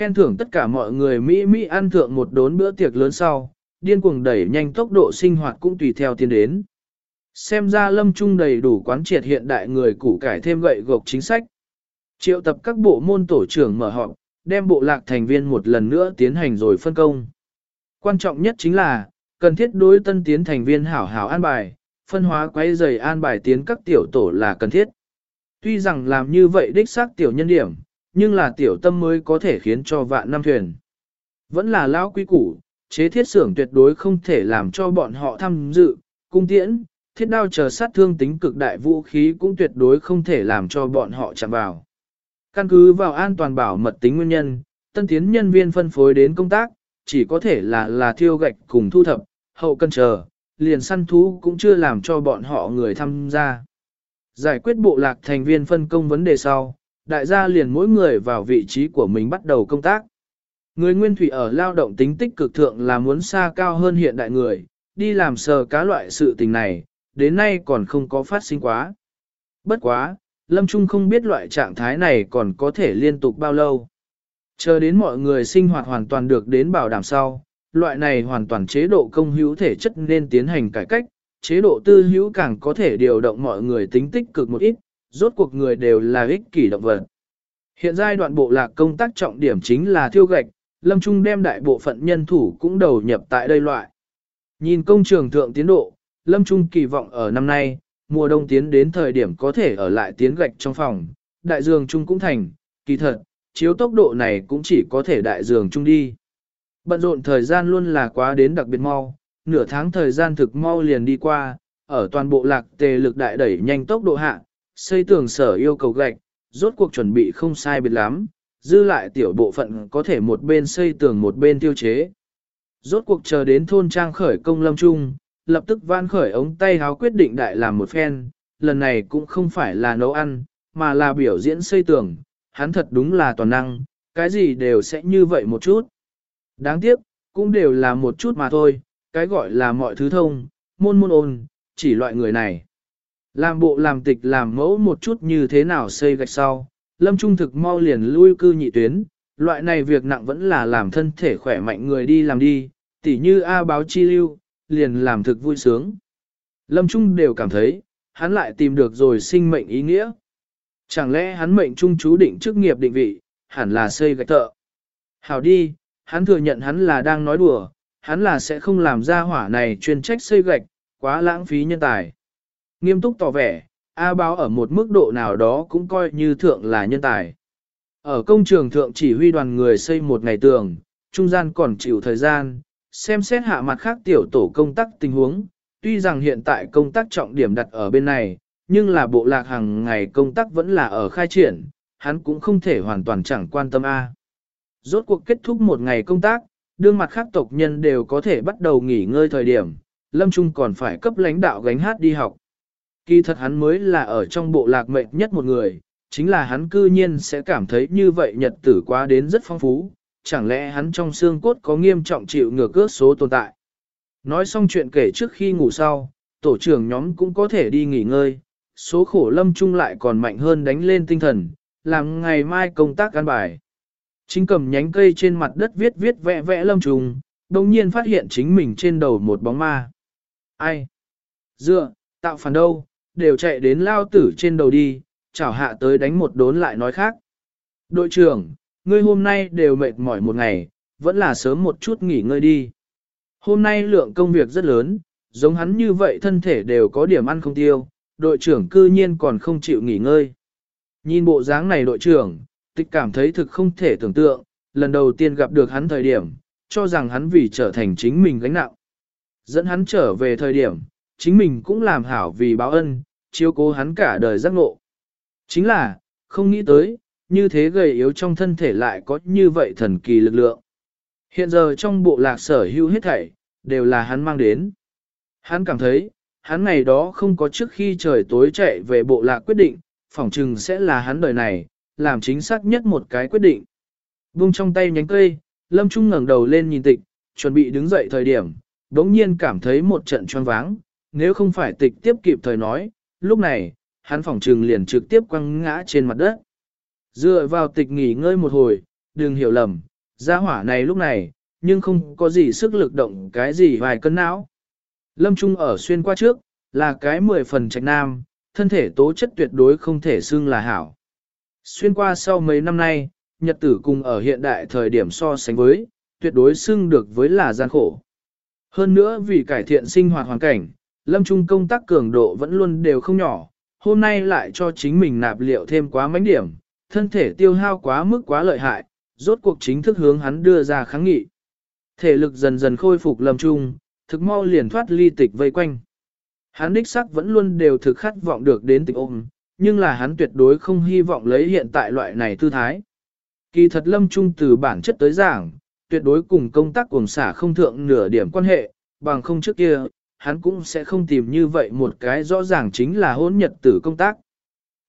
Khen thưởng tất cả mọi người Mỹ Mỹ ăn thượng một đốn bữa tiệc lớn sau, điên cuồng đẩy nhanh tốc độ sinh hoạt cũng tùy theo tiến đến. Xem ra lâm trung đầy đủ quán triệt hiện đại người củ cải thêm gậy gộc chính sách. Triệu tập các bộ môn tổ trưởng mở họp, đem bộ lạc thành viên một lần nữa tiến hành rồi phân công. Quan trọng nhất chính là, cần thiết đối tân tiến thành viên hảo hảo an bài, phân hóa quay dày an bài tiến các tiểu tổ là cần thiết. Tuy rằng làm như vậy đích xác tiểu nhân điểm, nhưng là tiểu tâm mới có thể khiến cho vạn năm thuyền. Vẫn là lão quý củ, chế thiết xưởng tuyệt đối không thể làm cho bọn họ tham dự, cung tiễn, thiết đao chờ sát thương tính cực đại vũ khí cũng tuyệt đối không thể làm cho bọn họ chạm vào. Căn cứ vào an toàn bảo mật tính nguyên nhân, tân tiến nhân viên phân phối đến công tác, chỉ có thể là là thiêu gạch cùng thu thập, hậu cân chờ, liền săn thú cũng chưa làm cho bọn họ người tham gia. Giải quyết bộ lạc thành viên phân công vấn đề sau, đại gia liền mỗi người vào vị trí của mình bắt đầu công tác. Người nguyên thủy ở lao động tính tích cực thượng là muốn xa cao hơn hiện đại người, đi làm sờ cá loại sự tình này, đến nay còn không có phát sinh quá. Bất quá, Lâm Trung không biết loại trạng thái này còn có thể liên tục bao lâu. Chờ đến mọi người sinh hoạt hoàn toàn được đến bảo đảm sau, loại này hoàn toàn chế độ công hữu thể chất nên tiến hành cải cách, chế độ tư hữu càng có thể điều động mọi người tính tích cực một ít, rốt cuộc người đều là ích kỷ động vật. Hiện giai đoạn bộ lạc công tác trọng điểm chính là thiêu gạch, Lâm Trung đem đại bộ phận nhân thủ cũng đầu nhập tại đây loại. Nhìn công trường thượng tiến độ, Lâm Trung kỳ vọng ở năm nay, mùa đông tiến đến thời điểm có thể ở lại tiến gạch trong phòng, đại dường Trung cũng thành, kỳ thật, chiếu tốc độ này cũng chỉ có thể đại dường Trung đi. Bận rộn thời gian luôn là quá đến đặc biệt mau, nửa tháng thời gian thực mau liền đi qua, ở toàn bộ lạc tề lực đại đẩy nhanh tốc độ hạ, xây tường sở yêu cầu gạch, rốt cuộc chuẩn bị không sai biệt lắm, dư lại tiểu bộ phận có thể một bên xây tường một bên tiêu chế. Rốt cuộc chờ đến thôn trang khởi công lâm trung, lập tức van khởi ống tay háo quyết định đại làm một phen, lần này cũng không phải là nấu ăn, mà là biểu diễn xây tường, hắn thật đúng là toàn năng, cái gì đều sẽ như vậy một chút. Đáng tiếc, cũng đều là một chút mà thôi, cái gọi là mọi thứ thông, môn môn ôn, chỉ loại người này. Làm bộ làm tịch làm mẫu một chút như thế nào xây gạch sau, lâm trung thực mau liền lui cư nhị tuyến, loại này việc nặng vẫn là làm thân thể khỏe mạnh người đi làm đi, tỉ như A báo chi lưu, liền làm thực vui sướng. Lâm Trung đều cảm thấy, hắn lại tìm được rồi sinh mệnh ý nghĩa. Chẳng lẽ hắn mệnh trung chú định chức nghiệp định vị, hẳn là xây gạch thợ. Hảo đi, hắn thừa nhận hắn là đang nói đùa, hắn là sẽ không làm ra hỏa này chuyên trách xây gạch, quá lãng phí nhân tài. Nghiêm túc tỏ vẻ, A báo ở một mức độ nào đó cũng coi như thượng là nhân tài. Ở công trường thượng chỉ huy đoàn người xây một ngày tường, trung gian còn chịu thời gian, xem xét hạ mặt khác tiểu tổ công tác tình huống, tuy rằng hiện tại công tác trọng điểm đặt ở bên này, nhưng là bộ lạc hàng ngày công tác vẫn là ở khai triển, hắn cũng không thể hoàn toàn chẳng quan tâm A. Rốt cuộc kết thúc một ngày công tác, đương mặt khác tộc nhân đều có thể bắt đầu nghỉ ngơi thời điểm, Lâm Trung còn phải cấp lãnh đạo gánh hát đi học. Kỳ thật hắn mới là ở trong bộ lạc mệnh nhất một người, chính là hắn cư nhiên sẽ cảm thấy như vậy nhật tử quá đến rất phong phú, chẳng lẽ hắn trong xương cốt có nghiêm trọng chịu ngược cước số tồn tại. Nói xong chuyện kể trước khi ngủ sau, tổ trưởng nhóm cũng có thể đi nghỉ ngơi, số khổ lâm trung lại còn mạnh hơn đánh lên tinh thần, làm ngày mai công tác căn bài. Chính cầm nhánh cây trên mặt đất viết viết vẽ vẽ lâm trùng, đồng nhiên phát hiện chính mình trên đầu một bóng ma. Ai? Dựa, tạo phản đâu, đều chạy đến lao tử trên đầu đi, chảo hạ tới đánh một đốn lại nói khác. Đội trưởng, ngươi hôm nay đều mệt mỏi một ngày, vẫn là sớm một chút nghỉ ngơi đi. Hôm nay lượng công việc rất lớn, giống hắn như vậy thân thể đều có điểm ăn không tiêu, đội trưởng cư nhiên còn không chịu nghỉ ngơi. Nhìn bộ dáng này đội trưởng, tịch cảm thấy thực không thể tưởng tượng, lần đầu tiên gặp được hắn thời điểm, cho rằng hắn vì trở thành chính mình gánh nặng. Dẫn hắn trở về thời điểm, chính mình cũng làm hảo vì báo ân, chiếu cố hắn cả đời giác ngộ. Chính là, không nghĩ tới, như thế gầy yếu trong thân thể lại có như vậy thần kỳ lực lượng. Hiện giờ trong bộ lạc sở hữu hết thảy, đều là hắn mang đến. Hắn cảm thấy, hắn ngày đó không có trước khi trời tối chạy về bộ lạc quyết định, phỏng chừng sẽ là hắn đời này, làm chính xác nhất một cái quyết định. Bung trong tay nhánh cây, Lâm Trung ngẩng đầu lên nhìn tịch, chuẩn bị đứng dậy thời điểm, đống nhiên cảm thấy một trận choáng váng, nếu không phải tịch tiếp kịp thời nói, lúc này, hắn phỏng trừng liền trực tiếp quăng ngã trên mặt đất. Dựa vào tịch nghỉ ngơi một hồi, đừng hiểu lầm, Gia hỏa này lúc này, nhưng không có gì sức lực động cái gì vài cân não. Lâm Trung ở xuyên qua trước, là cái mười phần trạch nam, thân thể tố chất tuyệt đối không thể xưng là hảo. Xuyên qua sau mấy năm nay, nhật tử cùng ở hiện đại thời điểm so sánh với, tuyệt đối xưng được với là gian khổ. Hơn nữa vì cải thiện sinh hoạt hoàn cảnh, Lâm Trung công tác cường độ vẫn luôn đều không nhỏ, hôm nay lại cho chính mình nạp liệu thêm quá mánh điểm, thân thể tiêu hao quá mức quá lợi hại, rốt cuộc chính thức hướng hắn đưa ra kháng nghị. Thể lực dần dần khôi phục Lâm Trung, thực mau liền thoát ly tịch vây quanh. Hắn đích sắc vẫn luôn đều thực khát vọng được đến tịch ôm, nhưng là hắn tuyệt đối không hy vọng lấy hiện tại loại này tư thái. Kỳ thật Lâm Trung từ bản chất tới giảng, tuyệt đối cùng công tác cuồng xả không thượng nửa điểm quan hệ, bằng không trước kia, hắn cũng sẽ không tìm như vậy một cái rõ ràng chính là hôn nhật tử công tác.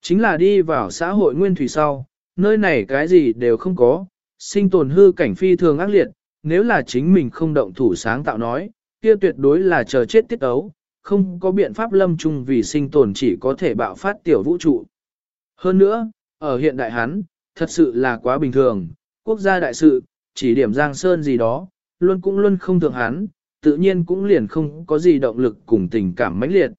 Chính là đi vào xã hội nguyên thủy sau, nơi này cái gì đều không có, sinh tồn hư cảnh phi thường ác liệt, nếu là chính mình không động thủ sáng tạo nói, kia tuyệt đối là chờ chết tiết ấu, không có biện pháp lâm chung vì sinh tồn chỉ có thể bạo phát tiểu vũ trụ. Hơn nữa, ở hiện đại hắn, thật sự là quá bình thường, quốc gia đại sự, chỉ điểm Giang Sơn gì đó, luôn cũng luôn không thường hắn, tự nhiên cũng liền không có gì động lực cùng tình cảm mãnh liệt.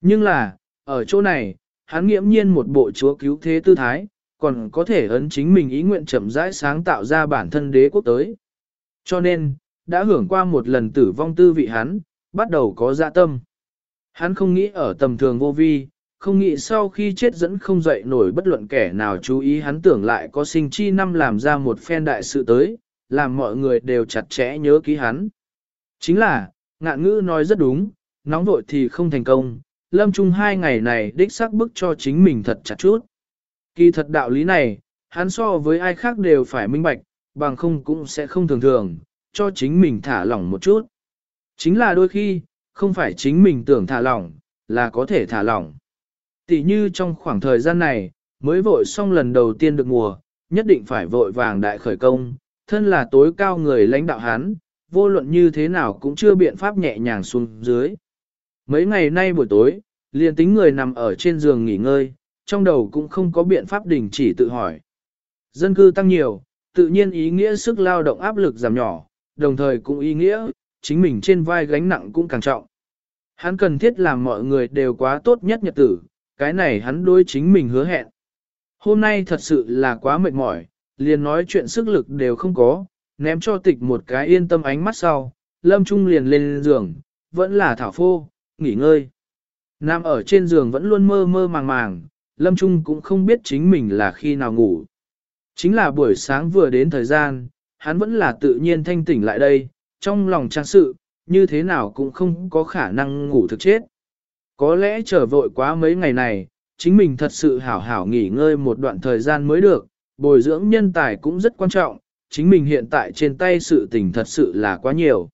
Nhưng là, ở chỗ này, hắn nghiễm nhiên một bộ chúa cứu thế tư thái, còn có thể ấn chính mình ý nguyện chậm rãi sáng tạo ra bản thân đế quốc tới. Cho nên, đã hưởng qua một lần tử vong tư vị hắn, bắt đầu có dạ tâm. Hắn không nghĩ ở tầm thường vô vi, không nghĩ sau khi chết dẫn không dậy nổi bất luận kẻ nào chú ý hắn tưởng lại có sinh chi năm làm ra một phen đại sự tới, làm mọi người đều chặt chẽ nhớ ký hắn. Chính là, ngạn ngữ nói rất đúng, nóng vội thì không thành công, lâm trung hai ngày này đích xác bức cho chính mình thật chặt chút. Kỳ thật đạo lý này, hắn so với ai khác đều phải minh bạch, bằng không cũng sẽ không thường thường, cho chính mình thả lỏng một chút. Chính là đôi khi, không phải chính mình tưởng thả lỏng, là có thể thả lỏng. Tỷ như trong khoảng thời gian này, mới vội xong lần đầu tiên được mùa, nhất định phải vội vàng đại khởi công, thân là tối cao người lãnh đạo hắn, vô luận như thế nào cũng chưa biện pháp nhẹ nhàng xuống dưới. Mấy ngày nay buổi tối, liền tính người nằm ở trên giường nghỉ ngơi, trong đầu cũng không có biện pháp đình chỉ tự hỏi. Dân cư tăng nhiều, tự nhiên ý nghĩa sức lao động áp lực giảm nhỏ, đồng thời cũng ý nghĩa, chính mình trên vai gánh nặng cũng càng trọng. Hắn cần thiết làm mọi người đều quá tốt nhất nhật tử, cái này hắn đối chính mình hứa hẹn. Hôm nay thật sự là quá mệt mỏi, liền nói chuyện sức lực đều không có, ném cho tịch một cái yên tâm ánh mắt sau, lâm trung liền lên giường, vẫn là thảo phô, nghỉ ngơi. Nam ở trên giường vẫn luôn mơ mơ màng màng, lâm trung cũng không biết chính mình là khi nào ngủ. Chính là buổi sáng vừa đến thời gian, hắn vẫn là tự nhiên thanh tỉnh lại đây, trong lòng trang sự, như thế nào cũng không có khả năng ngủ thực chết. Có lẽ trở vội quá mấy ngày này, chính mình thật sự hảo hảo nghỉ ngơi một đoạn thời gian mới được, bồi dưỡng nhân tài cũng rất quan trọng, chính mình hiện tại trên tay sự tình thật sự là quá nhiều.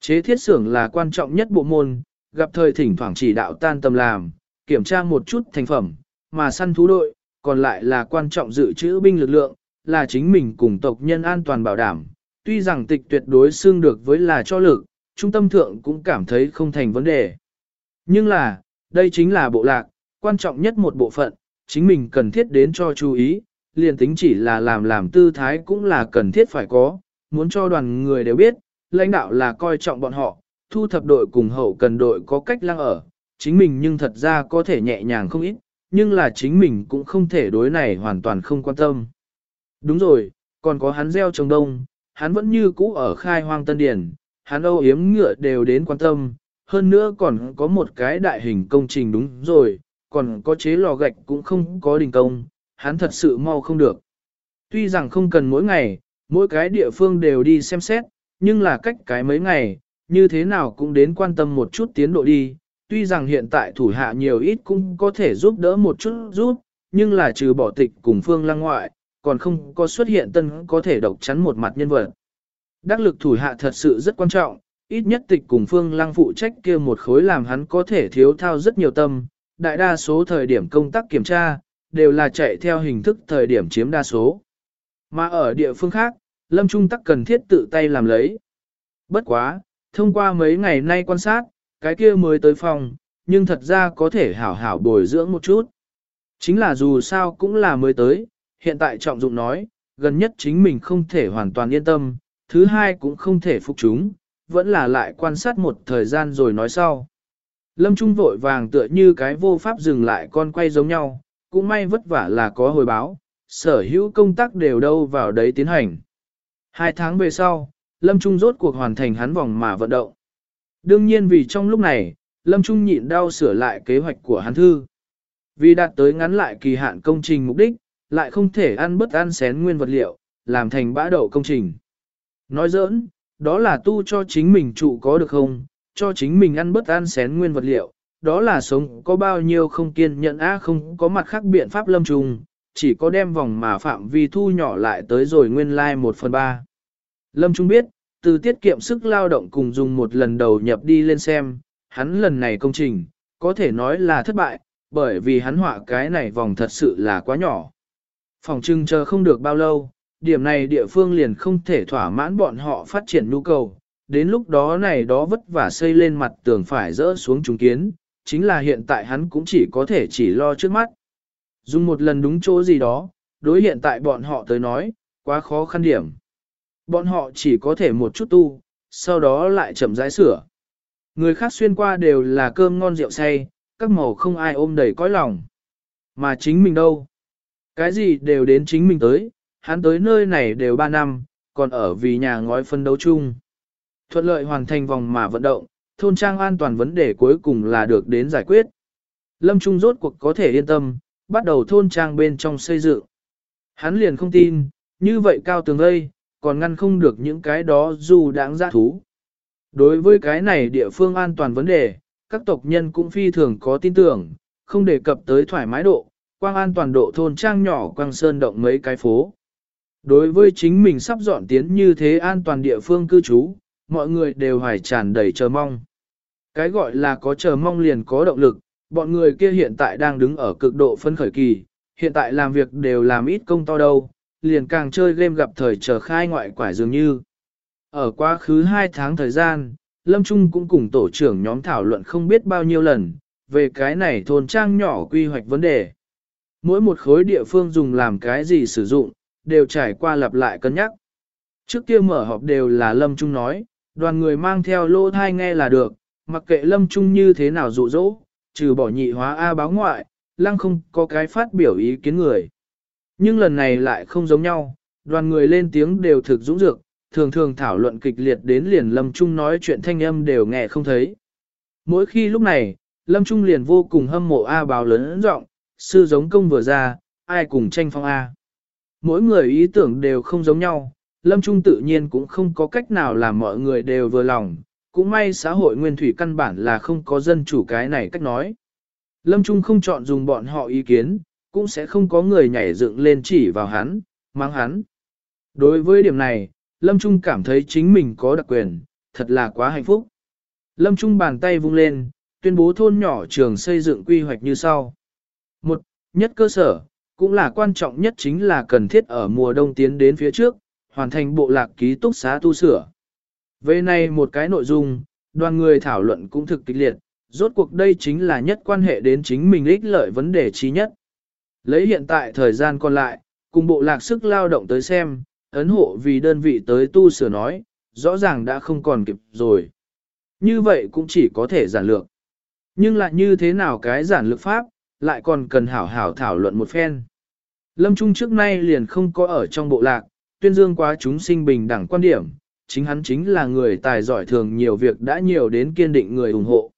Chế thiết xưởng là quan trọng nhất bộ môn, gặp thời thỉnh thoảng chỉ đạo tan tầm làm, kiểm tra một chút thành phẩm, mà săn thú đội, còn lại là quan trọng dự trữ binh lực lượng, là chính mình cùng tộc nhân an toàn bảo đảm. Tuy rằng tịch tuyệt đối xương được với là cho lực, trung tâm thượng cũng cảm thấy không thành vấn đề. Nhưng là, đây chính là bộ lạc, quan trọng nhất một bộ phận, chính mình cần thiết đến cho chú ý, liền tính chỉ là làm làm tư thái cũng là cần thiết phải có, muốn cho đoàn người đều biết, lãnh đạo là coi trọng bọn họ, thu thập đội cùng hậu cần đội có cách lăng ở, chính mình nhưng thật ra có thể nhẹ nhàng không ít, nhưng là chính mình cũng không thể đối này hoàn toàn không quan tâm. Đúng rồi, còn có hắn gieo trồng đông, hắn vẫn như cũ ở khai hoang tân điển, hắn âu yếm ngựa đều đến quan tâm, hơn nữa còn có một cái đại hình công trình đúng rồi, còn có chế lò gạch cũng không có đình công, hắn thật sự mau không được. Tuy rằng không cần mỗi ngày, mỗi cái địa phương đều đi xem xét, nhưng là cách cái mấy ngày, như thế nào cũng đến quan tâm một chút tiến độ đi. Tuy rằng hiện tại thủ hạ nhiều ít cũng có thể giúp đỡ một chút giúp, nhưng là trừ bỏ tịch cùng phương lăng ngoại, còn không có xuất hiện tân có thể độc chắn một mặt nhân vật. Đắc lực thủ hạ thật sự rất quan trọng, ít nhất tịch cùng phương lăng phụ trách kia một khối làm hắn có thể thiếu thao rất nhiều tâm, đại đa số thời điểm công tác kiểm tra, đều là chạy theo hình thức thời điểm chiếm đa số. Mà ở địa phương khác, Lâm Trung tắc cần thiết tự tay làm lấy. Bất quá, thông qua mấy ngày nay quan sát, cái kia mới tới phòng, nhưng thật ra có thể hảo hảo bồi dưỡng một chút. Chính là dù sao cũng là mới tới, hiện tại trọng dụng nói, gần nhất chính mình không thể hoàn toàn yên tâm, thứ hai cũng không thể phục chúng, vẫn là lại quan sát một thời gian rồi nói sau. Lâm Trung vội vàng tựa như cái vô pháp dừng lại con quay giống nhau, cũng may vất vả là có hồi báo, sở hữu công tác đều đâu vào đấy tiến hành. Hai tháng về sau, Lâm Trung rốt cuộc hoàn thành hắn vòng mà vận động. Đương nhiên vì trong lúc này, Lâm Trung nhịn đau sửa lại kế hoạch của hắn thư. Vì đạt tới ngắn lại kỳ hạn công trình mục đích, lại không thể ăn bất ăn xén nguyên vật liệu, làm thành bã đậu công trình. Nói giỡn, đó là tu cho chính mình trụ có được không, cho chính mình ăn bất ăn xén nguyên vật liệu, đó là sống có bao nhiêu không kiên nhẫn á không có mặt khác biện pháp lâm trùng, chỉ có đem vòng mà phạm vi thu nhỏ lại tới rồi nguyên lai like 1 phần 3. Lâm Trung biết, từ tiết kiệm sức lao động cùng dùng một lần đầu nhập đi lên xem, hắn lần này công trình, có thể nói là thất bại, bởi vì hắn họa cái này vòng thật sự là quá nhỏ. Phòng trưng chờ không được bao lâu, điểm này địa phương liền không thể thỏa mãn bọn họ phát triển nhu cầu, đến lúc đó này đó vất vả xây lên mặt tường phải rỡ xuống trùng kiến, chính là hiện tại hắn cũng chỉ có thể chỉ lo trước mắt. Dùng một lần đúng chỗ gì đó, đối hiện tại bọn họ tới nói, quá khó khăn điểm. Bọn họ chỉ có thể một chút tu, sau đó lại chậm rãi sửa. Người khác xuyên qua đều là cơm ngon rượu say, các màu không ai ôm đầy cõi lòng. Mà chính mình đâu? Cái gì đều đến chính mình tới, hắn tới nơi này đều 3 năm, còn ở vì nhà ngói phân đấu chung. Thuận lợi hoàn thành vòng mà vận động, thôn trang an toàn vấn đề cuối cùng là được đến giải quyết. Lâm Trung rốt cuộc có thể yên tâm, bắt đầu thôn trang bên trong xây dựng. Hắn liền không tin, như vậy cao tường đây, còn ngăn không được những cái đó dù đáng giá thú. Đối với cái này địa phương an toàn vấn đề, các tộc nhân cũng phi thường có tin tưởng, không đề cập tới thoải mái độ, quang an toàn độ thôn trang nhỏ quang sơn động mấy cái phố. Đối với chính mình sắp dọn tiến như thế an toàn địa phương cư trú, mọi người đều hoài tràn đầy chờ mong. Cái gọi là có chờ mong liền có động lực, bọn người kia hiện tại đang đứng ở cực độ phân khởi kỳ, hiện tại làm việc đều làm ít công to đâu, liền càng chơi game gặp thời chờ khai ngoại quả dường như. Ở quá khứ 2 tháng thời gian, Lâm Trung cũng cùng tổ trưởng nhóm thảo luận không biết bao nhiêu lần, về cái này thôn trang nhỏ quy hoạch vấn đề. Mỗi một khối địa phương dùng làm cái gì sử dụng, đều trải qua lặp lại cân nhắc. Trước kia mở họp đều là Lâm Trung nói, đoàn người mang theo lô thai nghe là được, mặc kệ Lâm Trung như thế nào dụ dỗ, trừ bỏ nhị hóa A báo ngoại, lăng không có cái phát biểu ý kiến người. Nhưng lần này lại không giống nhau, đoàn người lên tiếng đều thực dũng dược, thường thường thảo luận kịch liệt đến liền Lâm Trung nói chuyện thanh âm đều nghe không thấy. Mỗi khi lúc này, Lâm Trung liền vô cùng hâm mộ A báo lớn rộng, sư giống công vừa ra, ai cùng tranh phong A. Mỗi người ý tưởng đều không giống nhau, Lâm Trung tự nhiên cũng không có cách nào làm mọi người đều vừa lòng, cũng may xã hội nguyên thủy căn bản là không có dân chủ cái này cách nói. Lâm Trung không chọn dùng bọn họ ý kiến, cũng sẽ không có người nhảy dựng lên chỉ vào hắn, mang hắn. Đối với điểm này, Lâm Trung cảm thấy chính mình có đặc quyền, thật là quá hạnh phúc. Lâm Trung bàn tay vung lên, tuyên bố thôn nhỏ trường xây dựng quy hoạch như sau. Một, nhất cơ sở, cũng là quan trọng nhất chính là cần thiết ở mùa đông tiến đến phía trước, hoàn thành bộ lạc ký túc xá tu sửa. Về này một cái nội dung, đoàn người thảo luận cũng thực kịch liệt, rốt cuộc đây chính là nhất quan hệ đến chính mình ích lợi vấn đề trí nhất. Lấy hiện tại thời gian còn lại, cùng bộ lạc sức lao động tới xem, ấn hộ vì đơn vị tới tu sửa nói, rõ ràng đã không còn kịp rồi. Như vậy cũng chỉ có thể giản lược. Nhưng lại như thế nào cái giản lược pháp, lại còn cần hảo hảo thảo luận một phen. Lâm Trung trước nay liền không có ở trong bộ lạc, tuyên dương quá chúng sinh bình đẳng quan điểm, chính hắn chính là người tài giỏi thường nhiều việc đã nhiều đến kiên định người ủng hộ.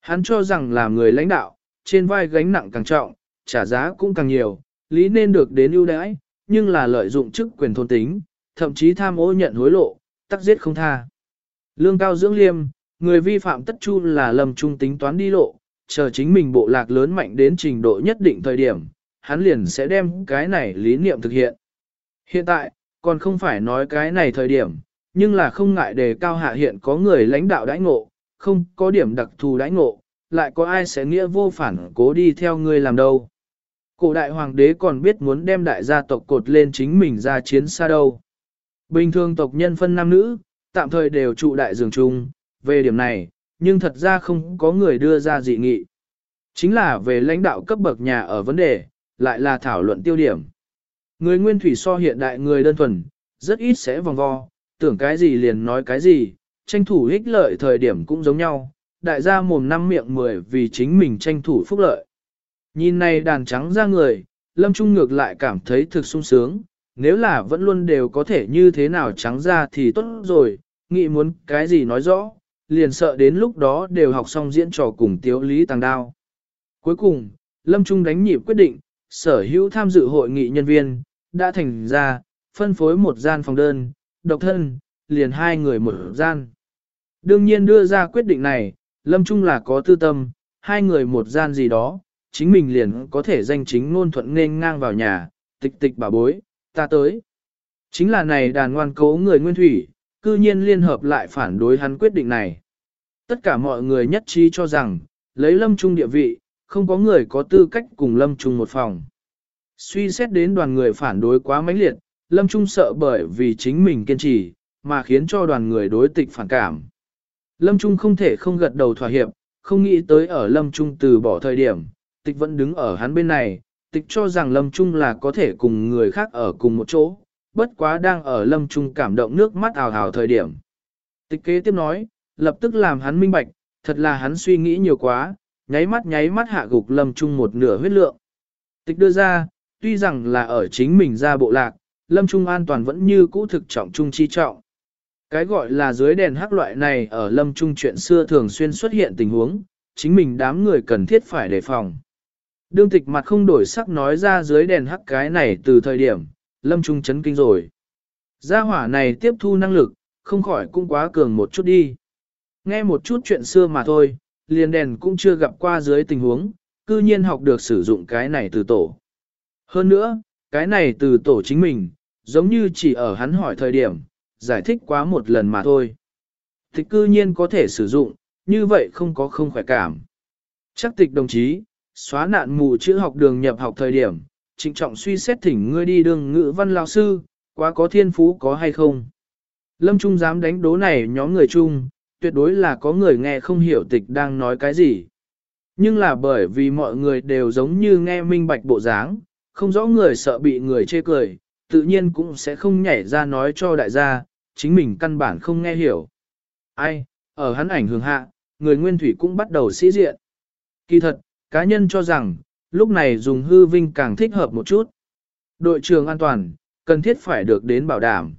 Hắn cho rằng là người lãnh đạo, trên vai gánh nặng càng trọng, trả giá cũng càng nhiều, lý nên được đến ưu đãi, nhưng là lợi dụng chức quyền thôn tính, thậm chí tham ô nhận hối lộ, tắc giết không tha. Lương cao dưỡng liêm, người vi phạm tất chu là lầm trung tính toán đi lộ, chờ chính mình bộ lạc lớn mạnh đến trình độ nhất định thời điểm, hắn liền sẽ đem cái này lý niệm thực hiện. Hiện tại, còn không phải nói cái này thời điểm, nhưng là không ngại đề cao hạ hiện có người lãnh đạo đãi ngộ, không có điểm đặc thù đãi ngộ, lại có ai sẽ nghĩa vô phản cố đi theo người làm đâu. Cổ đại hoàng đế còn biết muốn đem đại gia tộc cột lên chính mình ra chiến xa đâu. Bình thường tộc nhân phân nam nữ, tạm thời đều trụ đại dường chung, về điểm này, nhưng thật ra không có người đưa ra dị nghị. Chính là về lãnh đạo cấp bậc nhà ở vấn đề, lại là thảo luận tiêu điểm. Người nguyên thủy so hiện đại người đơn thuần, rất ít sẽ vòng vo, tưởng cái gì liền nói cái gì, tranh thủ ích lợi thời điểm cũng giống nhau, đại gia mồm năm miệng mười vì chính mình tranh thủ phúc lợi. Nhìn này đàn trắng ra người, Lâm Trung ngược lại cảm thấy thực sung sướng, nếu là vẫn luôn đều có thể như thế nào trắng ra thì tốt rồi, nghĩ muốn cái gì nói rõ, liền sợ đến lúc đó đều học xong diễn trò cùng tiếu lý tàng đao. Cuối cùng, Lâm Trung đánh nhịp quyết định, sở hữu tham dự hội nghị nhân viên, đã thành ra, phân phối một gian phòng đơn, độc thân, liền hai người một gian. Đương nhiên đưa ra quyết định này, Lâm Trung là có tư tâm, hai người một gian gì đó, chính mình liền có thể danh chính ngôn thuận nên ngang vào nhà, tịch tịch bà bối, ta tới. Chính là này đàn ngoan cố người nguyên thủy, cư nhiên liên hợp lại phản đối hắn quyết định này. Tất cả mọi người nhất trí cho rằng, lấy lâm trung địa vị, không có người có tư cách cùng lâm trung một phòng. Suy xét đến đoàn người phản đối quá mãnh liệt, lâm trung sợ bởi vì chính mình kiên trì, mà khiến cho đoàn người đối tịch phản cảm. Lâm Trung không thể không gật đầu thỏa hiệp, không nghĩ tới ở Lâm Trung từ bỏ thời điểm, tịch vẫn đứng ở hắn bên này, tịch cho rằng Lâm Trung là có thể cùng người khác ở cùng một chỗ, bất quá đang ở Lâm Trung cảm động nước mắt ào ào thời điểm. Tịch kế tiếp nói, lập tức làm hắn minh bạch, thật là hắn suy nghĩ nhiều quá, nháy mắt nháy mắt hạ gục Lâm Trung một nửa huyết lượng. Tịch đưa ra, tuy rằng là ở chính mình ra bộ lạc, Lâm Trung an toàn vẫn như cũ thực trọng trung chi trọng. Cái gọi là dưới đèn hắc loại này ở Lâm Trung chuyện xưa thường xuyên xuất hiện tình huống, chính mình đám người cần thiết phải đề phòng. Đương tịch mặt không đổi sắc nói ra dưới đèn hắc cái này từ thời điểm, lâm trung chấn kinh rồi. Gia hỏa này tiếp thu năng lực, không khỏi cũng quá cường một chút đi. Nghe một chút chuyện xưa mà thôi, liền đèn cũng chưa gặp qua dưới tình huống, cư nhiên học được sử dụng cái này từ tổ. Hơn nữa, cái này từ tổ chính mình, giống như chỉ ở hắn hỏi thời điểm, giải thích quá một lần mà thôi. Tịch cư nhiên có thể sử dụng, như vậy không có không khỏe cảm. Chắc tịch đồng chí, xóa nạn mù chữ học đường nhập học thời điểm, trịnh trọng suy xét thỉnh ngươi đi đường ngữ văn lao sư, quá có thiên phú có hay không. Lâm Trung dám đánh đố này nhóm người chung, tuyệt đối là có người nghe không hiểu tịch đang nói cái gì. Nhưng là bởi vì mọi người đều giống như nghe minh bạch bộ dáng, không rõ người sợ bị người chê cười, tự nhiên cũng sẽ không nhảy ra nói cho đại gia, chính mình căn bản không nghe hiểu. Ai, ở hắn ảnh hưởng hạ, người nguyên thủy cũng bắt đầu sĩ diện. Kỳ thật, cá nhân cho rằng, lúc này dùng hư vinh càng thích hợp một chút. Đội trường an toàn, cần thiết phải được đến bảo đảm.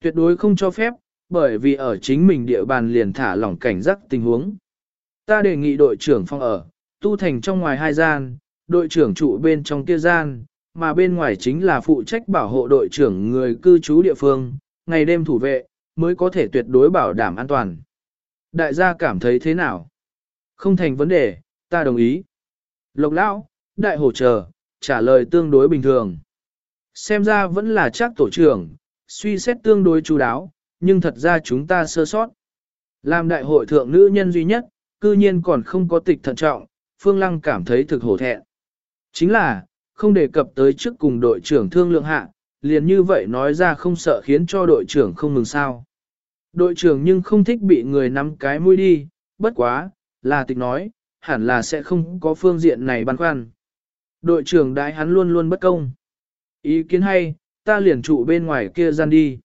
Tuyệt đối không cho phép, bởi vì ở chính mình địa bàn liền thả lỏng cảnh giác tình huống. Ta đề nghị đội trưởng phong ở, tu thành trong ngoài hai gian, đội trưởng trụ bên trong kia gian, mà bên ngoài chính là phụ trách bảo hộ đội trưởng người cư trú địa phương, ngày đêm thủ vệ, mới có thể tuyệt đối bảo đảm an toàn. Đại gia cảm thấy thế nào? Không thành vấn đề, ta đồng ý. Lộc lão, đại hổ chờ, trả lời tương đối bình thường. Xem ra vẫn là chắc tổ trưởng, suy xét tương đối chú đáo, nhưng thật ra chúng ta sơ sót. Làm đại hội thượng nữ nhân duy nhất, cư nhiên còn không có tịch thận trọng, Phương Lăng cảm thấy thực hổ thẹn. Chính là, không đề cập tới trước cùng đội trưởng thương lượng hạ, liền như vậy nói ra không sợ khiến cho đội trưởng không mừng sao. Đội trưởng nhưng không thích bị người nắm cái mũi đi, bất quá, là tịch nói, hẳn là sẽ không có phương diện này băn khoăn. Đội trưởng đại hắn luôn luôn bất công. Ý kiến hay, ta liền trụ bên ngoài kia gian đi.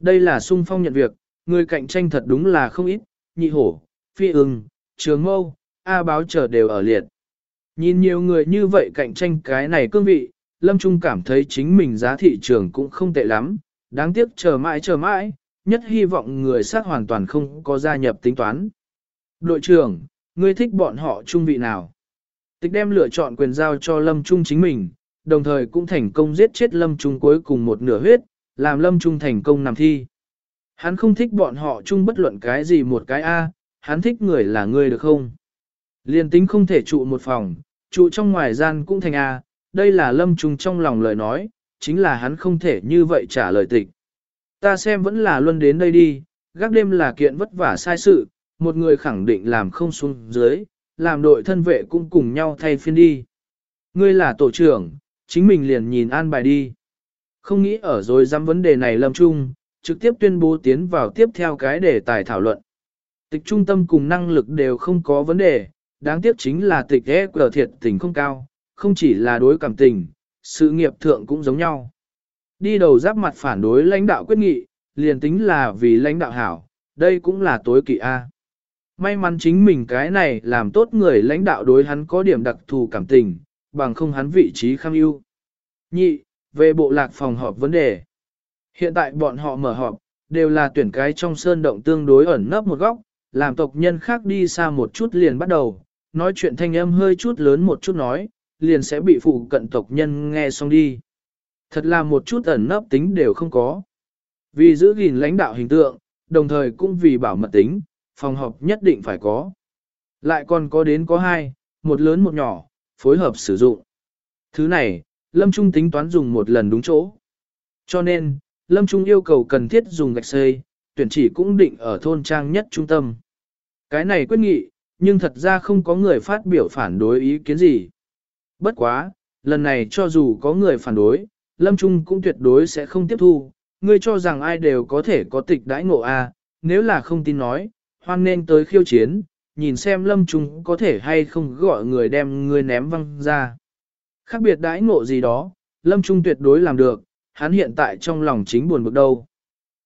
Đây là sung phong nhận việc, người cạnh tranh thật đúng là không ít, nhị hổ, phi ưng, trường mâu, A báo chờ đều ở liệt. Nhìn nhiều người như vậy cạnh tranh cái này cương vị, Lâm Trung cảm thấy chính mình giá thị trường cũng không tệ lắm, đáng tiếc chờ mãi chờ mãi, nhất hy vọng người sát hoàn toàn không có gia nhập tính toán. Đội trưởng, ngươi thích bọn họ trung vị nào? Tịch đem lựa chọn quyền giao cho Lâm Trung chính mình, đồng thời cũng thành công giết chết Lâm Trung cuối cùng một nửa huyết, làm Lâm Trung thành công nằm thi. Hắn không thích bọn họ chung bất luận cái gì một cái A, hắn thích người là ngươi được không? Liên tính không thể trụ một phòng, trụ trong ngoài gian cũng thành A, đây là Lâm Trung trong lòng lời nói, chính là hắn không thể như vậy trả lời tịch. Ta xem vẫn là luân đến đây đi, gác đêm là kiện vất vả sai sự, một người khẳng định làm không xuống dưới, làm đội thân vệ cũng cùng nhau thay phiên đi. Ngươi là tổ trưởng, chính mình liền nhìn an bài đi. Không nghĩ ở rồi dám vấn đề này lâm trung, trực tiếp tuyên bố tiến vào tiếp theo cái đề tài thảo luận. Tịch trung tâm cùng năng lực đều không có vấn đề, đáng tiếc chính là tịch e cờ thiệt tình không cao, không chỉ là đối cảm tình, sự nghiệp thượng cũng giống nhau. đi đầu giáp mặt phản đối lãnh đạo quyết nghị, liền tính là vì lãnh đạo hảo, đây cũng là tối kỵ A. May mắn chính mình cái này làm tốt người lãnh đạo đối hắn có điểm đặc thù cảm tình, bằng không hắn vị trí kham ưu. Nhị, về bộ lạc phòng họp vấn đề. Hiện tại bọn họ mở họp, đều là tuyển cái trong sơn động tương đối ẩn nấp một góc, làm tộc nhân khác đi xa một chút liền bắt đầu, nói chuyện thanh âm hơi chút lớn một chút nói, liền sẽ bị phụ cận tộc nhân nghe xong đi. Thật là một chút ẩn nấp tính đều không có. Vì giữ gìn lãnh đạo hình tượng, đồng thời cũng vì bảo mật tính, phòng họp nhất định phải có. Lại còn có đến có hai, một lớn một nhỏ, phối hợp sử dụng. Thứ này, Lâm Trung tính toán dùng một lần đúng chỗ. Cho nên, Lâm Trung yêu cầu cần thiết dùng gạch xây, tuyển chỉ cũng định ở thôn trang nhất trung tâm. Cái này quyết nghị, nhưng thật ra không có người phát biểu phản đối ý kiến gì. Bất quá, lần này cho dù có người phản đối, Lâm Trung cũng tuyệt đối sẽ không tiếp thu, ngươi cho rằng ai đều có thể có tịch đãi ngộ a, nếu là không tin nói, hoan nên tới khiêu chiến, nhìn xem Lâm Trung có thể hay không gọi người đem ngươi ném văng ra. Khác biệt đãi ngộ gì đó, Lâm Trung tuyệt đối làm được, hắn hiện tại trong lòng chính buồn bực đâu.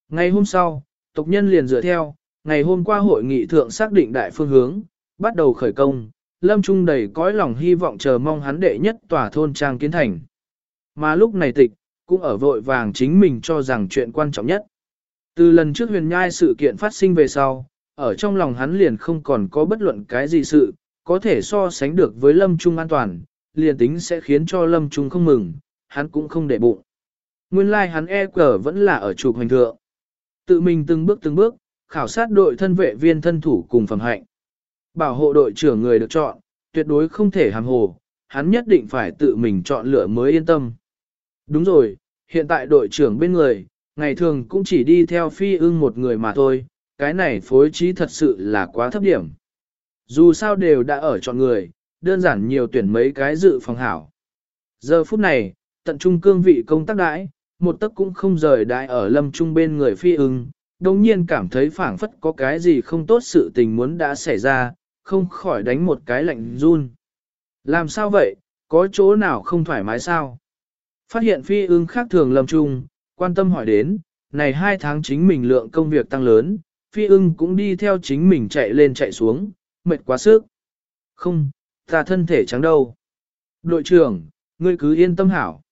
Ngày hôm sau, tộc nhân liền dựa theo, ngày hôm qua hội nghị thượng xác định đại phương hướng, bắt đầu khởi công, Lâm Trung đầy cõi lòng hy vọng chờ mong hắn đệ nhất tòa thôn trang kiến thành. Mà lúc này tịch, cũng ở vội vàng chính mình cho rằng chuyện quan trọng nhất. Từ lần trước huyền nhai sự kiện phát sinh về sau, ở trong lòng hắn liền không còn có bất luận cái gì sự, có thể so sánh được với Lâm Trung an toàn, liền tính sẽ khiến cho Lâm Trung không mừng, hắn cũng không để bụng. Nguyên lai like hắn e cờ vẫn là ở trục hành thượng. Tự mình từng bước từng bước, khảo sát đội thân vệ viên thân thủ cùng phẩm hạnh. Bảo hộ đội trưởng người được chọn, tuyệt đối không thể hàm hồ, hắn nhất định phải tự mình chọn lựa mới yên tâm. Đúng rồi, hiện tại đội trưởng bên người, ngày thường cũng chỉ đi theo phi ưng một người mà thôi, cái này phối trí thật sự là quá thấp điểm. Dù sao đều đã ở chọn người, đơn giản nhiều tuyển mấy cái dự phòng hảo. Giờ phút này, tận trung cương vị công tác đãi, một tấc cũng không rời đại ở lâm trung bên người phi ưng, đồng nhiên cảm thấy phảng phất có cái gì không tốt sự tình muốn đã xảy ra, không khỏi đánh một cái lạnh run. Làm sao vậy, có chỗ nào không thoải mái sao? Phát hiện phi ưng khác thường lâm trung, quan tâm hỏi đến, này hai tháng chính mình lượng công việc tăng lớn, phi ưng cũng đi theo chính mình chạy lên chạy xuống, mệt quá sức. Không, ta thân thể trắng đâu. Đội trưởng, ngươi cứ yên tâm hảo.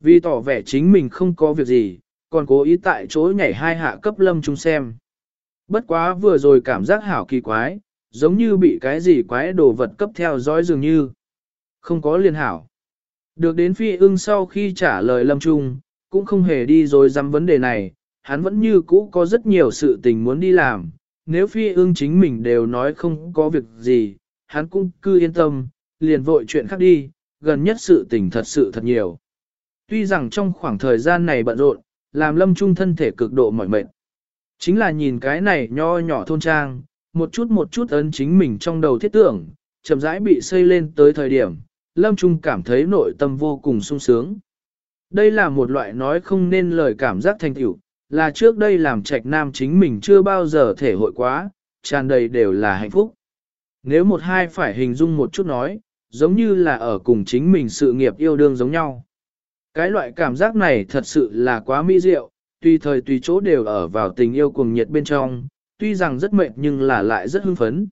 Vì tỏ vẻ chính mình không có việc gì, còn cố ý tại chỗ nhảy hai hạ cấp lâm trung xem. Bất quá vừa rồi cảm giác hảo kỳ quái, giống như bị cái gì quái đồ vật cấp theo dõi dường như. Không có liên hảo. Được đến phi ưng sau khi trả lời lâm trung, cũng không hề đi rồi dám vấn đề này, hắn vẫn như cũ có rất nhiều sự tình muốn đi làm. Nếu phi ưng chính mình đều nói không có việc gì, hắn cũng cứ yên tâm, liền vội chuyện khác đi, gần nhất sự tình thật sự thật nhiều. Tuy rằng trong khoảng thời gian này bận rộn, làm lâm trung thân thể cực độ mỏi mệt. Chính là nhìn cái này nho nhỏ thôn trang, một chút một chút ấn chính mình trong đầu thiết tưởng, chậm rãi bị xây lên tới thời điểm, lâm trung cảm thấy nội tâm vô cùng sung sướng. Đây là một loại nói không nên lời cảm giác thành tựu, là trước đây làm trạch nam chính mình chưa bao giờ thể hội quá, tràn đầy đều là hạnh phúc. Nếu một hai phải hình dung một chút nói, giống như là ở cùng chính mình sự nghiệp yêu đương giống nhau. Cái loại cảm giác này thật sự là quá mỹ diệu, tùy thời tùy chỗ đều ở vào tình yêu cuồng nhiệt bên trong, tuy rằng rất mệt nhưng là lại rất hưng phấn.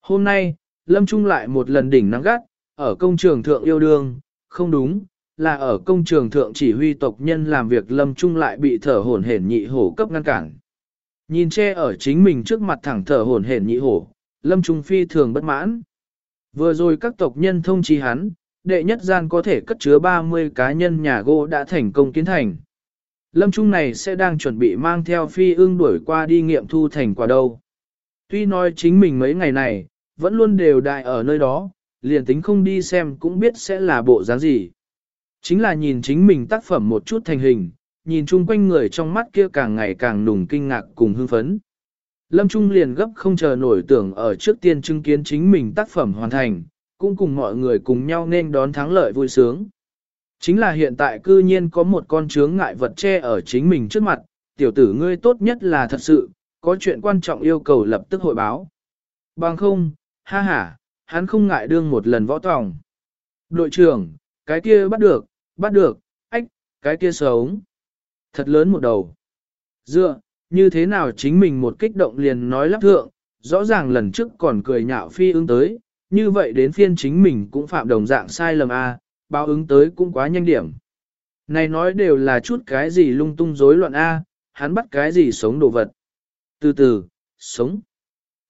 Hôm nay, Lâm Trung lại một lần đỉnh nắng gắt, ở công trường thượng yêu đương, không đúng, là ở công trường thượng chỉ huy tộc nhân làm việc Lâm Trung lại bị thở hổn hển nhị hổ cấp ngăn cản. Nhìn che ở chính mình trước mặt thẳng thở hổn hển nhị hổ, Lâm Trung phi thường bất mãn. Vừa rồi các tộc nhân thông chi hắn, đệ nhất gian có thể cất chứa 30 cá nhân nhà gỗ đã thành công kiến thành. Lâm Trung này sẽ đang chuẩn bị mang theo phi ương đuổi qua đi nghiệm thu thành quả đâu. Tuy nói chính mình mấy ngày này, vẫn luôn đều đại ở nơi đó, liền tính không đi xem cũng biết sẽ là bộ dáng gì. Chính là nhìn chính mình tác phẩm một chút thành hình, nhìn chung quanh người trong mắt kia càng ngày càng nùng kinh ngạc cùng hưng phấn. Lâm Trung liền gấp không chờ nổi tưởng ở trước tiên chứng kiến chính mình tác phẩm hoàn thành, cũng cùng mọi người cùng nhau nên đón thắng lợi vui sướng. Chính là hiện tại cư nhiên có một con chướng ngại vật che ở chính mình trước mặt, tiểu tử ngươi tốt nhất là thật sự, có chuyện quan trọng yêu cầu lập tức hội báo. Bằng không, ha ha, hắn không ngại đương một lần võ tòng. Đội trưởng, cái kia bắt được, bắt được, ách, cái kia sống. Thật lớn một đầu. Dựa, như thế nào chính mình một kích động liền nói lắp thượng, rõ ràng lần trước còn cười nhạo phi ứng tới, như vậy đến phiên chính mình cũng phạm đồng dạng sai lầm a, báo ứng tới cũng quá nhanh điểm. Này nói đều là chút cái gì lung tung rối loạn a, hắn bắt cái gì sống đồ vật. Từ từ, sống.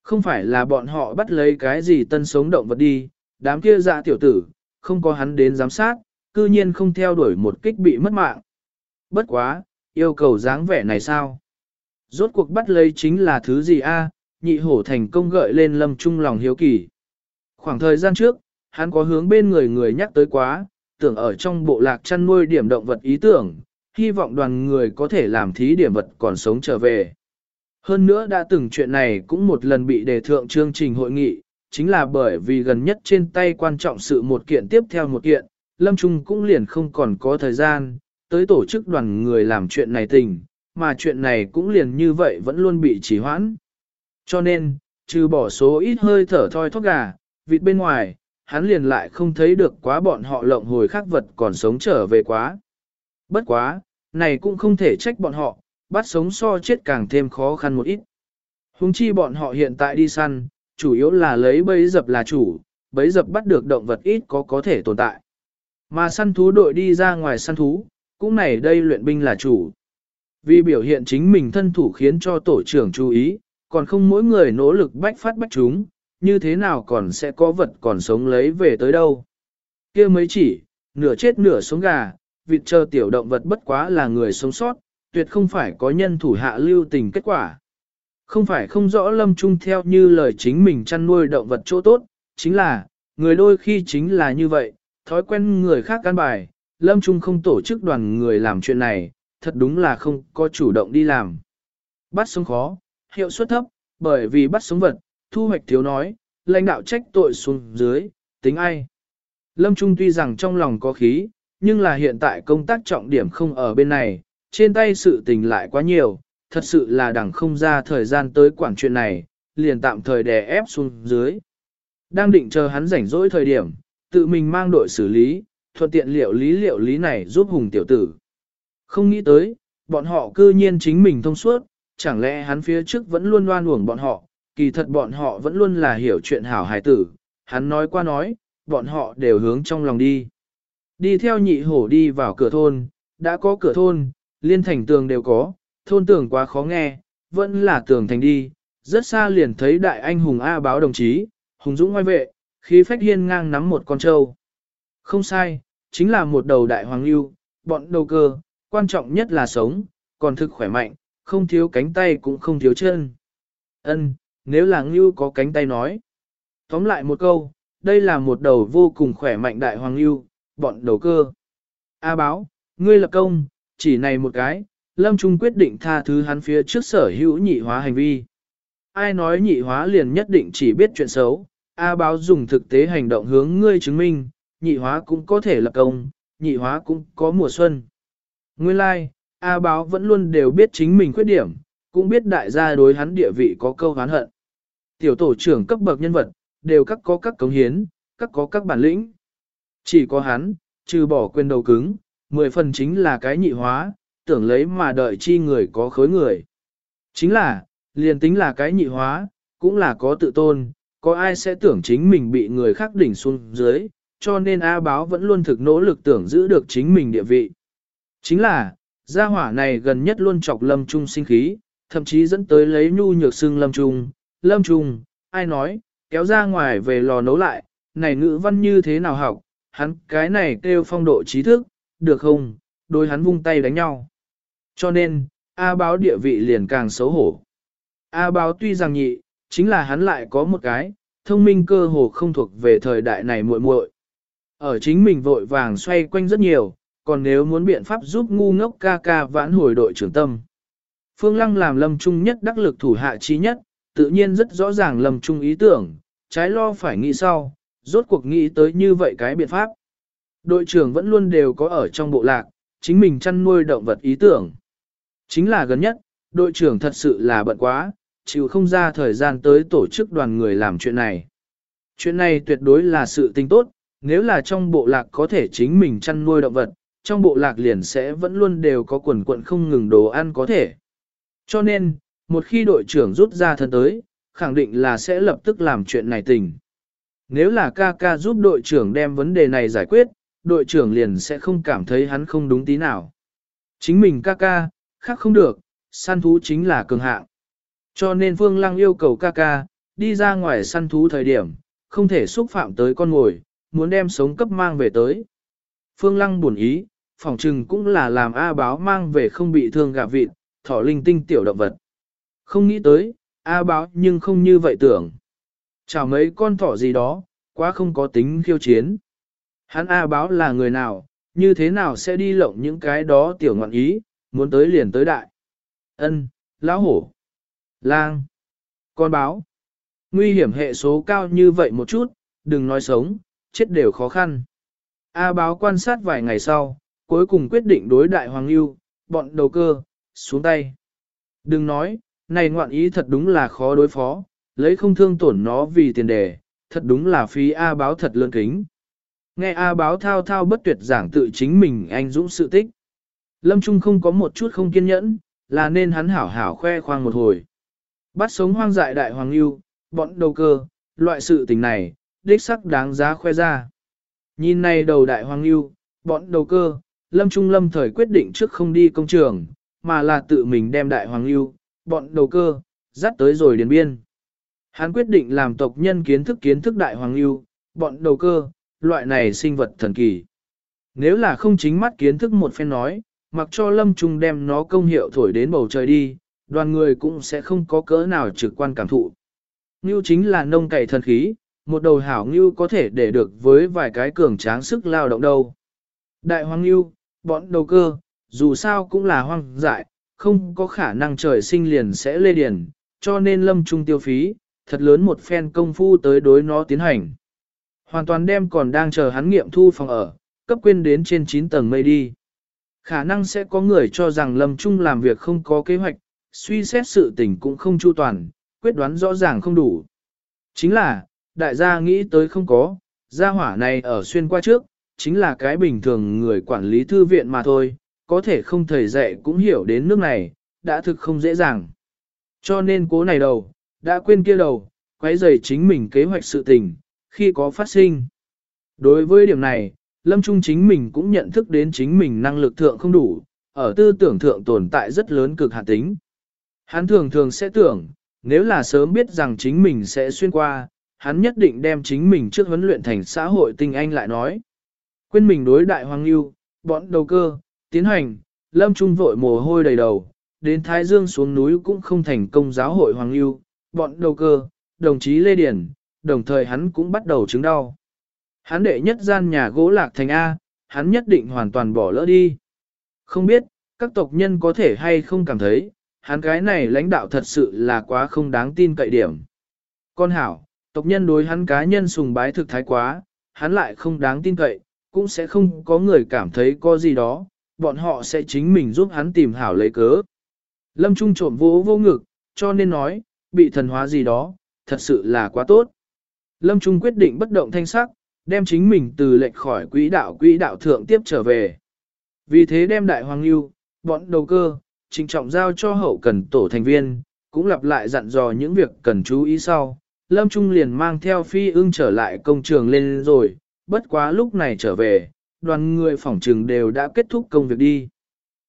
Không phải là bọn họ bắt lấy cái gì tân sống động vật đi, đám kia dạ tiểu tử, không có hắn đến giám sát, cư nhiên không theo đuổi một kích bị mất mạng. Bất quá, yêu cầu dáng vẻ này sao? Rốt cuộc bắt lấy chính là thứ gì a? nhị hổ thành công gợi lên lâm trung lòng hiếu kỳ. Khoảng thời gian trước, hắn có hướng bên người người nhắc tới quá, tưởng ở trong bộ lạc chăn nuôi điểm động vật ý tưởng, hy vọng đoàn người có thể làm thí điểm vật còn sống trở về. Hơn nữa đã từng chuyện này cũng một lần bị đề thượng chương trình hội nghị, chính là bởi vì gần nhất trên tay quan trọng sự một kiện tiếp theo một kiện, Lâm Trung cũng liền không còn có thời gian, tới tổ chức đoàn người làm chuyện này tình, mà chuyện này cũng liền như vậy vẫn luôn bị trì hoãn. Cho nên, trừ bỏ số ít hơi thở thoi thóp gà, vịt bên ngoài, hắn liền lại không thấy được quá bọn họ lộng hồi khác vật còn sống trở về quá. Bất quá, này cũng không thể trách bọn họ, bắt sống so chết càng thêm khó khăn một ít. Hùng chi bọn họ hiện tại đi săn, chủ yếu là lấy bấy dập là chủ, bấy dập bắt được động vật ít có có thể tồn tại. Mà săn thú đội đi ra ngoài săn thú, cũng này đây luyện binh là chủ. Vì biểu hiện chính mình thân thủ khiến cho tổ trưởng chú ý, còn không mỗi người nỗ lực bách phát bách chúng, như thế nào còn sẽ có vật còn sống lấy về tới đâu. kia mấy chỉ, nửa chết nửa sống gà, vịt chờ tiểu động vật bất quá là người sống sót, tuyệt không phải có nhân thủ hạ lưu tình kết quả. Không phải không rõ lâm trung theo như lời chính mình chăn nuôi động vật chỗ tốt, chính là, người đôi khi chính là như vậy, thói quen người khác căn bài, lâm trung không tổ chức đoàn người làm chuyện này, thật đúng là không có chủ động đi làm. Bắt sống khó, hiệu suất thấp, bởi vì bắt sống vật, thu hoạch thiếu nói, lãnh đạo trách tội xuống dưới, tính ai. Lâm Trung tuy rằng trong lòng có khí, nhưng là hiện tại công tác trọng điểm không ở bên này, trên tay sự tình lại quá nhiều, thật sự là đẳng không ra thời gian tới quản chuyện này, liền tạm thời đè ép xuống dưới. Đang định chờ hắn rảnh rỗi thời điểm, tự mình mang đội xử lý, thuận tiện liệu lý liệu lý này giúp hùng tiểu tử. Không nghĩ tới, bọn họ cư nhiên chính mình thông suốt, chẳng lẽ hắn phía trước vẫn luôn loan uổng bọn họ, kỳ thật bọn họ vẫn luôn là hiểu chuyện hảo hài tử, hắn nói qua nói, bọn họ đều hướng trong lòng đi. Đi theo nhị hổ đi vào cửa thôn, đã có cửa thôn, liên thành tường đều có, thôn tường quá khó nghe, vẫn là tường thành đi, rất xa liền thấy đại anh hùng A báo đồng chí, hùng dũng ngoài vệ, khí phách hiên ngang nắm một con trâu. Không sai, chính là một đầu đại hoàng lưu, bọn đầu cơ, quan trọng nhất là sống, còn thực khỏe mạnh, không thiếu cánh tay cũng không thiếu chân. Ân, nếu là ngưu có cánh tay nói. Tóm lại một câu, đây là một đầu vô cùng khỏe mạnh đại hoàng ngưu, bọn đầu cơ. A báo, ngươi lập công, chỉ này một cái, Lâm Trung quyết định tha thứ hắn phía trước sở hữu nhị hóa hành vi. Ai nói nhị hóa liền nhất định chỉ biết chuyện xấu, A báo dùng thực tế hành động hướng ngươi chứng minh, nhị hóa cũng có thể lập công, nhị hóa cũng có mùa xuân. Nguyên lai, like, A báo vẫn luôn đều biết chính mình khuyết điểm, cũng biết đại gia đối hắn địa vị có câu hán hận. Tiểu tổ trưởng cấp bậc nhân vật, đều các có các cống hiến, các có các bản lĩnh. Chỉ có hắn, trừ bỏ quyền đầu cứng, mười phần chính là cái nhị hóa, tưởng lấy mà đợi chi người có khối người. Chính là, liền tính là cái nhị hóa, cũng là có tự tôn, có ai sẽ tưởng chính mình bị người khác đỉnh xuống dưới, cho nên A báo vẫn luôn thực nỗ lực tưởng giữ được chính mình địa vị. Chính là, gia hỏa này gần nhất luôn chọc lâm trung sinh khí, thậm chí dẫn tới lấy nhu nhược xương lâm trung, lâm trung, ai nói, kéo ra ngoài về lò nấu lại, này ngữ văn như thế nào học, hắn cái này kêu phong độ trí thức, được không, đôi hắn vung tay đánh nhau. Cho nên, A báo địa vị liền càng xấu hổ. A báo tuy rằng nhị, chính là hắn lại có một cái, thông minh cơ hồ không thuộc về thời đại này muội muội. Ở chính mình vội vàng xoay quanh rất nhiều, còn nếu muốn biện pháp giúp ngu ngốc ca ca vãn hồi đội trưởng tâm. Phương Lăng làm lâm trung nhất đắc lực thủ hạ trí nhất, tự nhiên rất rõ ràng lầm chung ý tưởng, trái lo phải nghĩ sau, rốt cuộc nghĩ tới như vậy cái biện pháp. Đội trưởng vẫn luôn đều có ở trong bộ lạc, chính mình chăn nuôi động vật ý tưởng. Chính là gần nhất, đội trưởng thật sự là bận quá, chịu không ra thời gian tới tổ chức đoàn người làm chuyện này. Chuyện này tuyệt đối là sự tình tốt, nếu là trong bộ lạc có thể chính mình chăn nuôi động vật, trong bộ lạc liền sẽ vẫn luôn đều có quần quận không ngừng đồ ăn có thể. Cho nên, một khi đội trưởng rút ra thân tới, khẳng định là sẽ lập tức làm chuyện này tình. Nếu là ca ca giúp đội trưởng đem vấn đề này giải quyết, đội trưởng liền sẽ không cảm thấy hắn không đúng tí nào. Chính mình ca ca, khác không được, săn thú chính là cường hạng. Cho nên Phương Lăng yêu cầu ca ca, đi ra ngoài săn thú thời điểm, không thể xúc phạm tới con ngồi, muốn đem sống cấp mang về tới. Phương Lăng buồn ý, phòng trừng cũng là làm A báo mang về không bị thương gạ vịt, thỏ linh tinh tiểu động vật. Không nghĩ tới, A báo nhưng không như vậy tưởng. Chào mấy con thỏ gì đó, quá không có tính khiêu chiến. Hắn A báo là người nào, như thế nào sẽ đi lộng những cái đó tiểu ngọn ý, muốn tới liền tới đại. Ân, lão hổ, lang, con báo. Nguy hiểm hệ số cao như vậy một chút, đừng nói sống, chết đều khó khăn. A báo quan sát vài ngày sau, cuối cùng quyết định đối đại hoàng lưu, bọn đầu cơ, xuống tay. Đừng nói, này ngoạn ý thật đúng là khó đối phó, lấy không thương tổn nó vì tiền đề, thật đúng là phí A báo thật lươn kính. Nghe A báo thao thao bất tuyệt giảng tự chính mình anh dũng sự tích. Lâm Trung không có một chút không kiên nhẫn, là nên hắn hảo hảo khoe khoang một hồi. Bắt sống hoang dại đại hoàng lưu, bọn đầu cơ, loại sự tình này, đích sắc đáng giá khoe ra. Nhìn này đầu đại hoàng lưu, bọn đầu cơ, Lâm Trung Lâm thời quyết định trước không đi công trường, mà là tự mình đem đại hoàng lưu, bọn đầu cơ, dắt tới rồi điền biên. Hắn quyết định làm tộc nhân kiến thức kiến thức đại hoàng lưu, bọn đầu cơ, loại này sinh vật thần kỳ. Nếu là không chính mắt kiến thức một phen nói, mặc cho lâm trung đem nó công hiệu thổi đến bầu trời đi, đoàn người cũng sẽ không có cỡ nào trực quan cảm thụ. Ngưu chính là nông cày thần khí, một đầu hảo ngưu có thể để được với vài cái cường tráng sức lao động đâu. Đại hoàng ngưu, bọn đầu cơ, dù sao cũng là hoang dại, không có khả năng trời sinh liền sẽ lê điền, cho nên lâm trung tiêu phí, thật lớn một phen công phu tới đối nó tiến hành. Hoàn toàn đem còn đang chờ hắn nghiệm thu phòng ở, cấp quên đến trên 9 tầng mây đi. Khả năng sẽ có người cho rằng Lâm Trung làm việc không có kế hoạch, suy xét sự tình cũng không chu toàn, quyết đoán rõ ràng không đủ. Chính là, đại gia nghĩ tới không có, gia hỏa này ở xuyên qua trước, chính là cái bình thường người quản lý thư viện mà thôi, có thể không thầy dạy cũng hiểu đến nước này, đã thực không dễ dàng. Cho nên cố này đầu, đã quên kia đầu, quấy rầy chính mình kế hoạch sự tình, khi có phát sinh. Đối với điểm này, Lâm Trung chính mình cũng nhận thức đến chính mình năng lực thượng không đủ, ở tư tưởng thượng tồn tại rất lớn cực hạn tính. Hắn thường thường sẽ tưởng, nếu là sớm biết rằng chính mình sẽ xuyên qua, hắn nhất định đem chính mình trước huấn luyện thành xã hội tinh anh lại nói. Quên mình đối đại hoàng lưu, bọn đầu cơ, tiến hành, Lâm Trung vội mồ hôi đầy đầu, đến Thái Dương xuống núi cũng không thành công giáo hội hoàng lưu, bọn đầu cơ, đồng chí Lê Điển, đồng thời hắn cũng bắt đầu chứng đau. Hắn đệ nhất gian nhà gỗ lạc thành A, hắn nhất định hoàn toàn bỏ lỡ đi. Không biết, các tộc nhân có thể hay không cảm thấy, hắn cái này lãnh đạo thật sự là quá không đáng tin cậy điểm. Con hảo, tộc nhân đối hắn cá nhân sùng bái thực thái quá, hắn lại không đáng tin cậy, cũng sẽ không có người cảm thấy có gì đó, bọn họ sẽ chính mình giúp hắn tìm hảo lấy cớ. Lâm Trung trộm vô vô ngực, cho nên nói, bị thần hóa gì đó, thật sự là quá tốt. Lâm Trung quyết định bất động thanh sắc, đem chính mình từ lệch khỏi quỹ đạo quỹ đạo thượng tiếp trở về. Vì thế đem đại hoàng lưu, bọn đầu cơ, trình trọng giao cho hậu cần tổ thành viên, cũng lặp lại dặn dò những việc cần chú ý sau. Lâm Trung liền mang theo phi ưng trở lại công trường lên rồi, bất quá lúc này trở về, đoàn người phỏng trừng đều đã kết thúc công việc đi.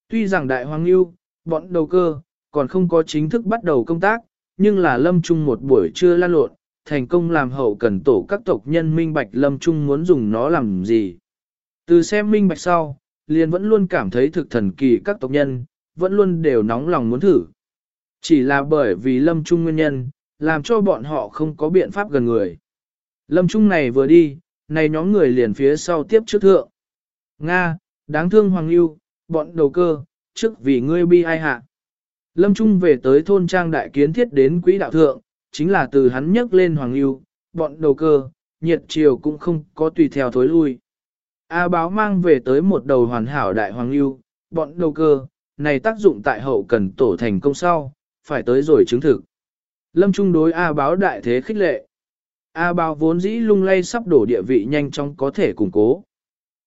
Tuy rằng đại hoàng lưu, bọn đầu cơ, còn không có chính thức bắt đầu công tác, nhưng là Lâm Trung một buổi trưa lan lộn, thành công làm hậu cần tổ các tộc nhân minh bạch lâm trung muốn dùng nó làm gì. Từ xem minh bạch sau, liền vẫn luôn cảm thấy thực thần kỳ các tộc nhân, vẫn luôn đều nóng lòng muốn thử. Chỉ là bởi vì lâm trung nguyên nhân, làm cho bọn họ không có biện pháp gần người. Lâm trung này vừa đi, này nhóm người liền phía sau tiếp trước thượng. Nga, đáng thương Hoàng Lưu, bọn đầu cơ, trước vì ngươi bi ai hạ. Lâm Trung về tới thôn trang đại kiến thiết đến quỹ đạo thượng, chính là từ hắn nhấc lên hoàng lưu, bọn đầu cơ, nhiệt chiều cũng không có tùy theo thối lui. A báo mang về tới một đầu hoàn hảo đại hoàng lưu, bọn đầu cơ, này tác dụng tại hậu cần tổ thành công sau, phải tới rồi chứng thực. Lâm Trung đối A báo đại thế khích lệ. A báo vốn dĩ lung lay sắp đổ địa vị nhanh chóng có thể củng cố.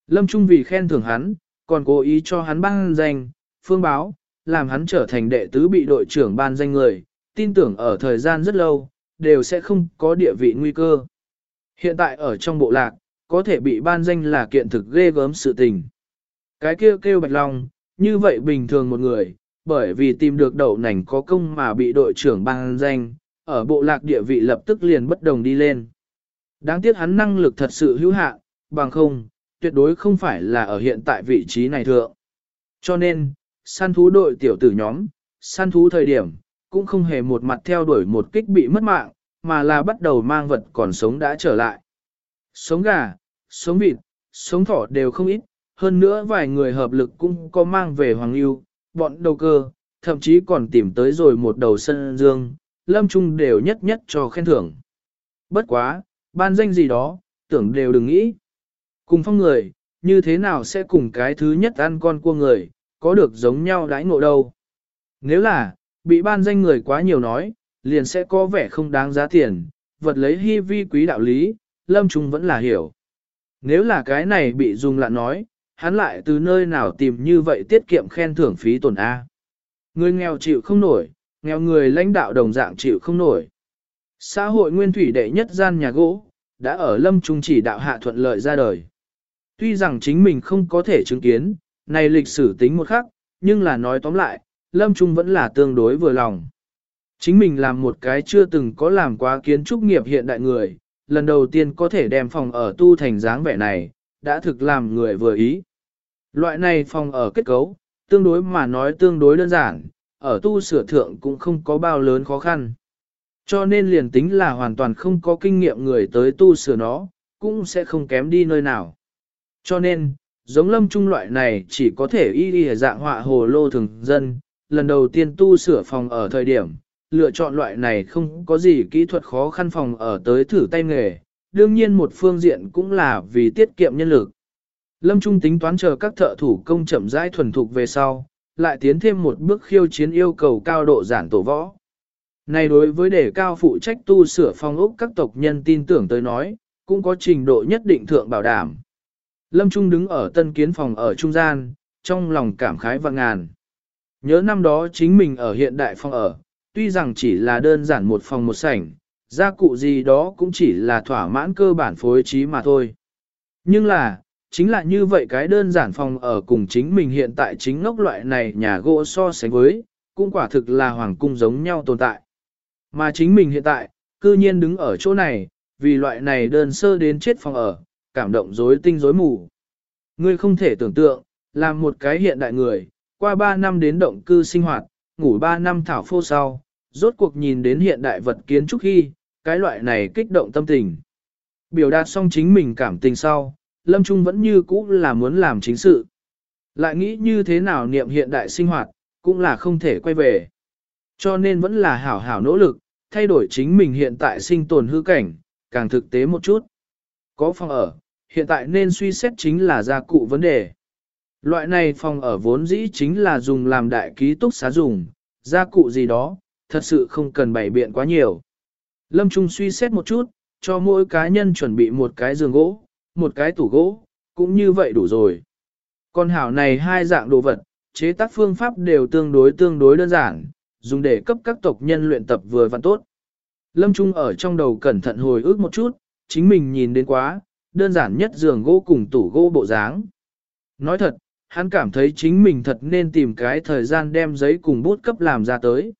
Lâm Trung vì khen thưởng hắn, còn cố ý cho hắn ban danh, phương báo, làm hắn trở thành đệ tứ bị đội trưởng ban danh người, tin tưởng ở thời gian rất lâu, đều sẽ không có địa vị nguy cơ. Hiện tại ở trong bộ lạc, có thể bị ban danh là kiện thực ghê gớm sự tình. Cái kia kêu, kêu bạch long, như vậy bình thường một người, bởi vì tìm được đậu nành có công mà bị đội trưởng ban danh, ở bộ lạc địa vị lập tức liền bất đồng đi lên. Đáng tiếc hắn năng lực thật sự hữu hạn, bằng không, tuyệt đối không phải là ở hiện tại vị trí này thượng. Cho nên, săn thú đội tiểu tử nhóm, săn thú thời điểm, cũng không hề một mặt theo đuổi một kích bị mất mạng, mà là bắt đầu mang vật còn sống đã trở lại. Sống gà, sống vịt, sống thỏ đều không ít, hơn nữa vài người hợp lực cũng có mang về Hoàng Lưu, bọn đầu cơ, thậm chí còn tìm tới rồi một đầu sân dương, lâm trung đều nhất nhất cho khen thưởng. Bất quá, ban danh gì đó, tưởng đều đừng nghĩ. Cùng phong người, như thế nào sẽ cùng cái thứ nhất ăn con cua người, có được giống nhau đãi ngộ đâu. Nếu là, bị ban danh người quá nhiều nói, liền sẽ có vẻ không đáng giá tiền, vật lấy hy vi quý đạo lý, lâm trung vẫn là hiểu. Nếu là cái này bị dùng lạ nói, hắn lại từ nơi nào tìm như vậy tiết kiệm khen thưởng phí tổn A. Người nghèo chịu không nổi, nghèo người lãnh đạo đồng dạng chịu không nổi. Xã hội nguyên thủy đệ nhất gian nhà gỗ, đã ở lâm trung chỉ đạo hạ thuận lợi ra đời. Tuy rằng chính mình không có thể chứng kiến, này lịch sử tính một khắc, nhưng là nói tóm lại, lâm trung vẫn là tương đối vừa lòng. Chính mình làm một cái chưa từng có làm quá kiến trúc nghiệp hiện đại người, lần đầu tiên có thể đem phòng ở tu thành dáng vẻ này, đã thực làm người vừa ý. Loại này phòng ở kết cấu, tương đối mà nói tương đối đơn giản, ở tu sửa thượng cũng không có bao lớn khó khăn. Cho nên liền tính là hoàn toàn không có kinh nghiệm người tới tu sửa nó, cũng sẽ không kém đi nơi nào. Cho nên, giống lâm trung loại này chỉ có thể y y dạng họa hồ lô thường dân, lần đầu tiên tu sửa phòng ở thời điểm, lựa chọn loại này không có gì kỹ thuật khó khăn phòng ở tới thử tay nghề, đương nhiên một phương diện cũng là vì tiết kiệm nhân lực. Lâm Trung tính toán chờ các thợ thủ công chậm rãi thuần thục về sau, lại tiến thêm một bước khiêu chiến yêu cầu cao độ giản tổ võ. Này đối với đề cao phụ trách tu sửa phong ốc các tộc nhân tin tưởng tới nói, cũng có trình độ nhất định thượng bảo đảm. Lâm Trung đứng ở tân kiến phòng ở trung gian, trong lòng cảm khái và ngàn. Nhớ năm đó chính mình ở hiện đại phòng ở, tuy rằng chỉ là đơn giản một phòng một sảnh, gia cụ gì đó cũng chỉ là thỏa mãn cơ bản phối trí mà thôi. Nhưng là, chính là như vậy cái đơn giản phòng ở cùng chính mình hiện tại chính ngốc loại này nhà gỗ so sánh với, cũng quả thực là hoàng cung giống nhau tồn tại. Mà chính mình hiện tại, cư nhiên đứng ở chỗ này, vì loại này đơn sơ đến chết phòng ở, cảm động rối tinh rối mù. Ngươi không thể tưởng tượng, làm một cái hiện đại người, qua 3 năm đến động cư sinh hoạt, ngủ 3 năm thảo phô sau, rốt cuộc nhìn đến hiện đại vật kiến trúc khi, cái loại này kích động tâm tình. Biểu đạt xong chính mình cảm tình sau, Lâm Trung vẫn như cũ là muốn làm chính sự. Lại nghĩ như thế nào niệm hiện đại sinh hoạt, cũng là không thể quay về. Cho nên vẫn là hảo hảo nỗ lực, thay đổi chính mình hiện tại sinh tồn hư cảnh, càng thực tế một chút. Có phòng ở, hiện tại nên suy xét chính là gia cụ vấn đề. Loại này phòng ở vốn dĩ chính là dùng làm đại ký túc xá dùng, gia cụ gì đó, thật sự không cần bày biện quá nhiều. Lâm Trung suy xét một chút, cho mỗi cá nhân chuẩn bị một cái giường gỗ, một cái tủ gỗ, cũng như vậy đủ rồi. con hảo này hai dạng đồ vật, chế tác phương pháp đều tương đối tương đối đơn giản, dùng để cấp các tộc nhân luyện tập vừa văn tốt. Lâm Trung ở trong đầu cẩn thận hồi ức một chút, chính mình nhìn đến quá, đơn giản nhất giường gỗ cùng tủ gỗ bộ dáng. Nói thật, hắn cảm thấy chính mình thật nên tìm cái thời gian đem giấy cùng bút cấp làm ra tới.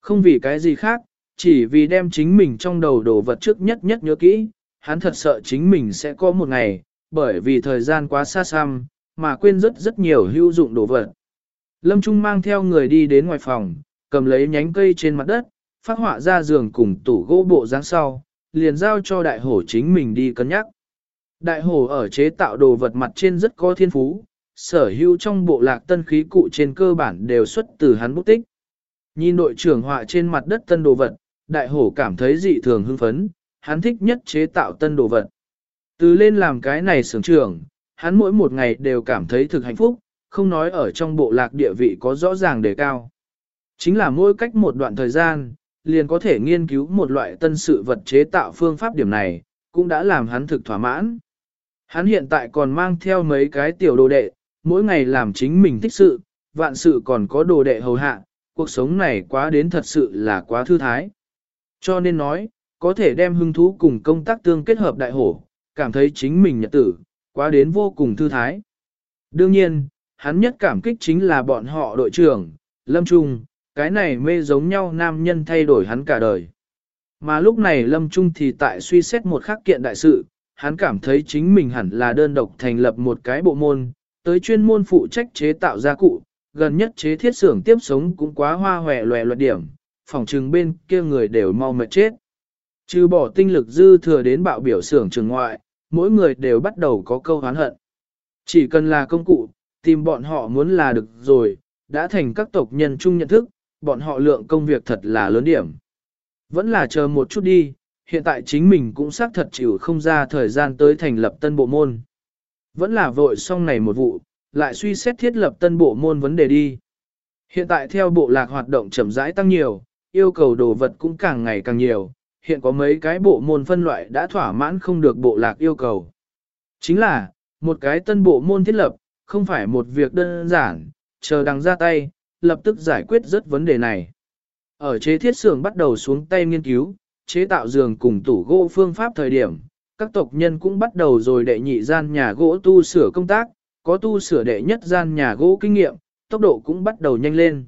Không vì cái gì khác, chỉ vì đem chính mình trong đầu đồ vật trước nhất nhất nhớ kỹ, hắn thật sợ chính mình sẽ có một ngày, bởi vì thời gian quá xa xăm, mà quên rất rất nhiều hữu dụng đồ vật. Lâm Trung mang theo người đi đến ngoài phòng, cầm lấy nhánh cây trên mặt đất, phát họa ra giường cùng tủ gỗ bộ dáng sau, liền giao cho đại hổ chính mình đi cân nhắc. Đại hổ ở chế tạo đồ vật mặt trên rất có thiên phú, sở hữu trong bộ lạc tân khí cụ trên cơ bản đều xuất từ hắn bút tích. Nhìn đội trưởng họa trên mặt đất tân đồ vật, đại hổ cảm thấy dị thường hưng phấn, hắn thích nhất chế tạo tân đồ vật. Từ lên làm cái này sưởng trưởng, hắn mỗi một ngày đều cảm thấy thực hạnh phúc, không nói ở trong bộ lạc địa vị có rõ ràng đề cao. Chính là mỗi cách một đoạn thời gian, liền có thể nghiên cứu một loại tân sự vật chế tạo phương pháp điểm này, cũng đã làm hắn thực thỏa mãn. Hắn hiện tại còn mang theo mấy cái tiểu đồ đệ, mỗi ngày làm chính mình thích sự, vạn sự còn có đồ đệ hầu hạ, cuộc sống này quá đến thật sự là quá thư thái. Cho nên nói, có thể đem hứng thú cùng công tác tương kết hợp đại hổ, cảm thấy chính mình nhật tử, quá đến vô cùng thư thái. Đương nhiên, hắn nhất cảm kích chính là bọn họ đội trưởng, Lâm Trung, cái này mê giống nhau nam nhân thay đổi hắn cả đời. Mà lúc này Lâm Trung thì tại suy xét một khắc kiện đại sự, hắn cảm thấy chính mình hẳn là đơn độc thành lập một cái bộ môn, tới chuyên môn phụ trách chế tạo gia cụ, gần nhất chế thiết xưởng tiếp sống cũng quá hoa hòe loẹ loạt điểm, phòng trừng bên kia người đều mau mệt chết. Trừ bỏ tinh lực dư thừa đến bạo biểu xưởng trường ngoại, mỗi người đều bắt đầu có câu hán hận. Chỉ cần là công cụ, tìm bọn họ muốn là được rồi, đã thành các tộc nhân chung nhận thức, bọn họ lượng công việc thật là lớn điểm. Vẫn là chờ một chút đi, hiện tại chính mình cũng xác thật chịu không ra thời gian tới thành lập tân bộ môn. Vẫn là vội xong này một vụ, lại suy xét thiết lập tân bộ môn vấn đề đi. Hiện tại theo bộ lạc hoạt động chậm rãi tăng nhiều, yêu cầu đồ vật cũng càng ngày càng nhiều, hiện có mấy cái bộ môn phân loại đã thỏa mãn không được bộ lạc yêu cầu. Chính là, một cái tân bộ môn thiết lập, không phải một việc đơn giản, chờ đằng ra tay, lập tức giải quyết rất vấn đề này. Ở chế thiết xưởng bắt đầu xuống tay nghiên cứu, chế tạo giường cùng tủ gỗ phương pháp thời điểm, các tộc nhân cũng bắt đầu rồi đệ nhị gian nhà gỗ tu sửa công tác, có tu sửa đệ nhất gian nhà gỗ kinh nghiệm, tốc độ cũng bắt đầu nhanh lên.